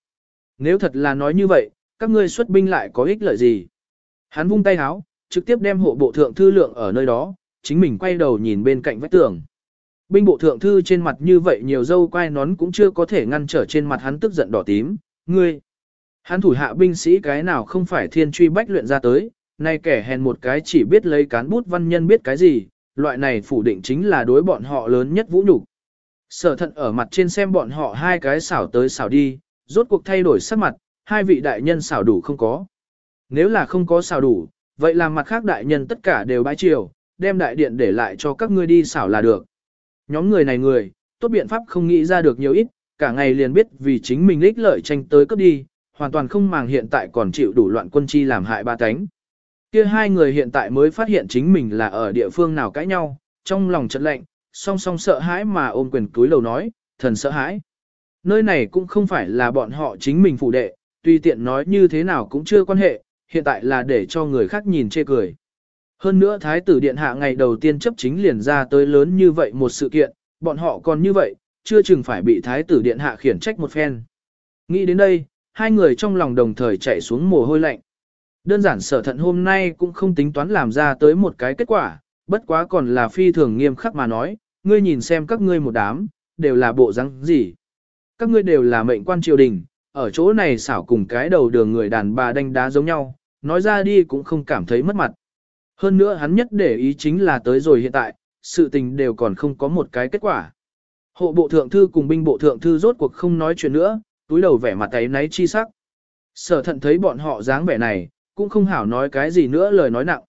Nếu thật là nói như vậy, các ngươi xuất binh lại có ích lợi gì? Hắn vung tay háo, trực tiếp đem hộ bộ thượng thư lượng ở nơi đó, chính mình quay đầu nhìn bên cạnh vách tường. Binh bộ thượng thư trên mặt như vậy nhiều dâu quai nón cũng chưa có thể ngăn trở trên mặt hắn tức giận đỏ tím. Ngươi! Hắn thủ hạ binh sĩ cái nào không phải thiên truy bách luyện ra tới, nay kẻ hèn một cái chỉ biết lấy cán bút văn nhân biết cái gì, loại này phủ định chính là đối bọn họ lớn nhất vũ nhục. Sở thận ở mặt trên xem bọn họ hai cái xảo tới xảo đi, rốt cuộc thay đổi sắc mặt, hai vị đại nhân xảo đủ không có. Nếu là không có xảo đủ, vậy làm mặt khác đại nhân tất cả đều bãi chiều, đem đại điện để lại cho các ngươi đi xảo là được. Nhóm người này người, tốt biện pháp không nghĩ ra được nhiều ít, cả ngày liền biết vì chính mình lích lợi tranh tới cấp đi, hoàn toàn không màng hiện tại còn chịu đủ loạn quân chi làm hại ba cánh. Kia hai người hiện tại mới phát hiện chính mình là ở địa phương nào cãi nhau, trong lòng chợt lạnh, song song sợ hãi mà ôm quyền túi lầu nói, thần sợ hãi. Nơi này cũng không phải là bọn họ chính mình phụ đệ, tuy tiện nói như thế nào cũng chưa quan hệ, hiện tại là để cho người khác nhìn chê cười. Hơn nữa Thái tử Điện Hạ ngày đầu tiên chấp chính liền ra tới lớn như vậy một sự kiện, bọn họ còn như vậy, chưa chừng phải bị Thái tử Điện Hạ khiển trách một phen. Nghĩ đến đây, hai người trong lòng đồng thời chạy xuống mồ hôi lạnh. Đơn giản sở thận hôm nay cũng không tính toán làm ra tới một cái kết quả, bất quá còn là phi thường nghiêm khắc mà nói, ngươi nhìn xem các ngươi một đám, đều là bộ răng gì. Các ngươi đều là mệnh quan triều đình, ở chỗ này xảo cùng cái đầu đường người đàn bà đánh đá giống nhau, nói ra đi cũng không cảm thấy mất mặt. Hơn nữa hắn nhất để ý chính là tới rồi hiện tại, sự tình đều còn không có một cái kết quả. Hộ bộ thượng thư cùng binh bộ thượng thư rốt cuộc không nói chuyện nữa, túi đầu vẻ mặt ấy náy chi sắc. Sở thận thấy bọn họ dáng vẻ này, cũng không hảo nói cái gì nữa lời nói nặng.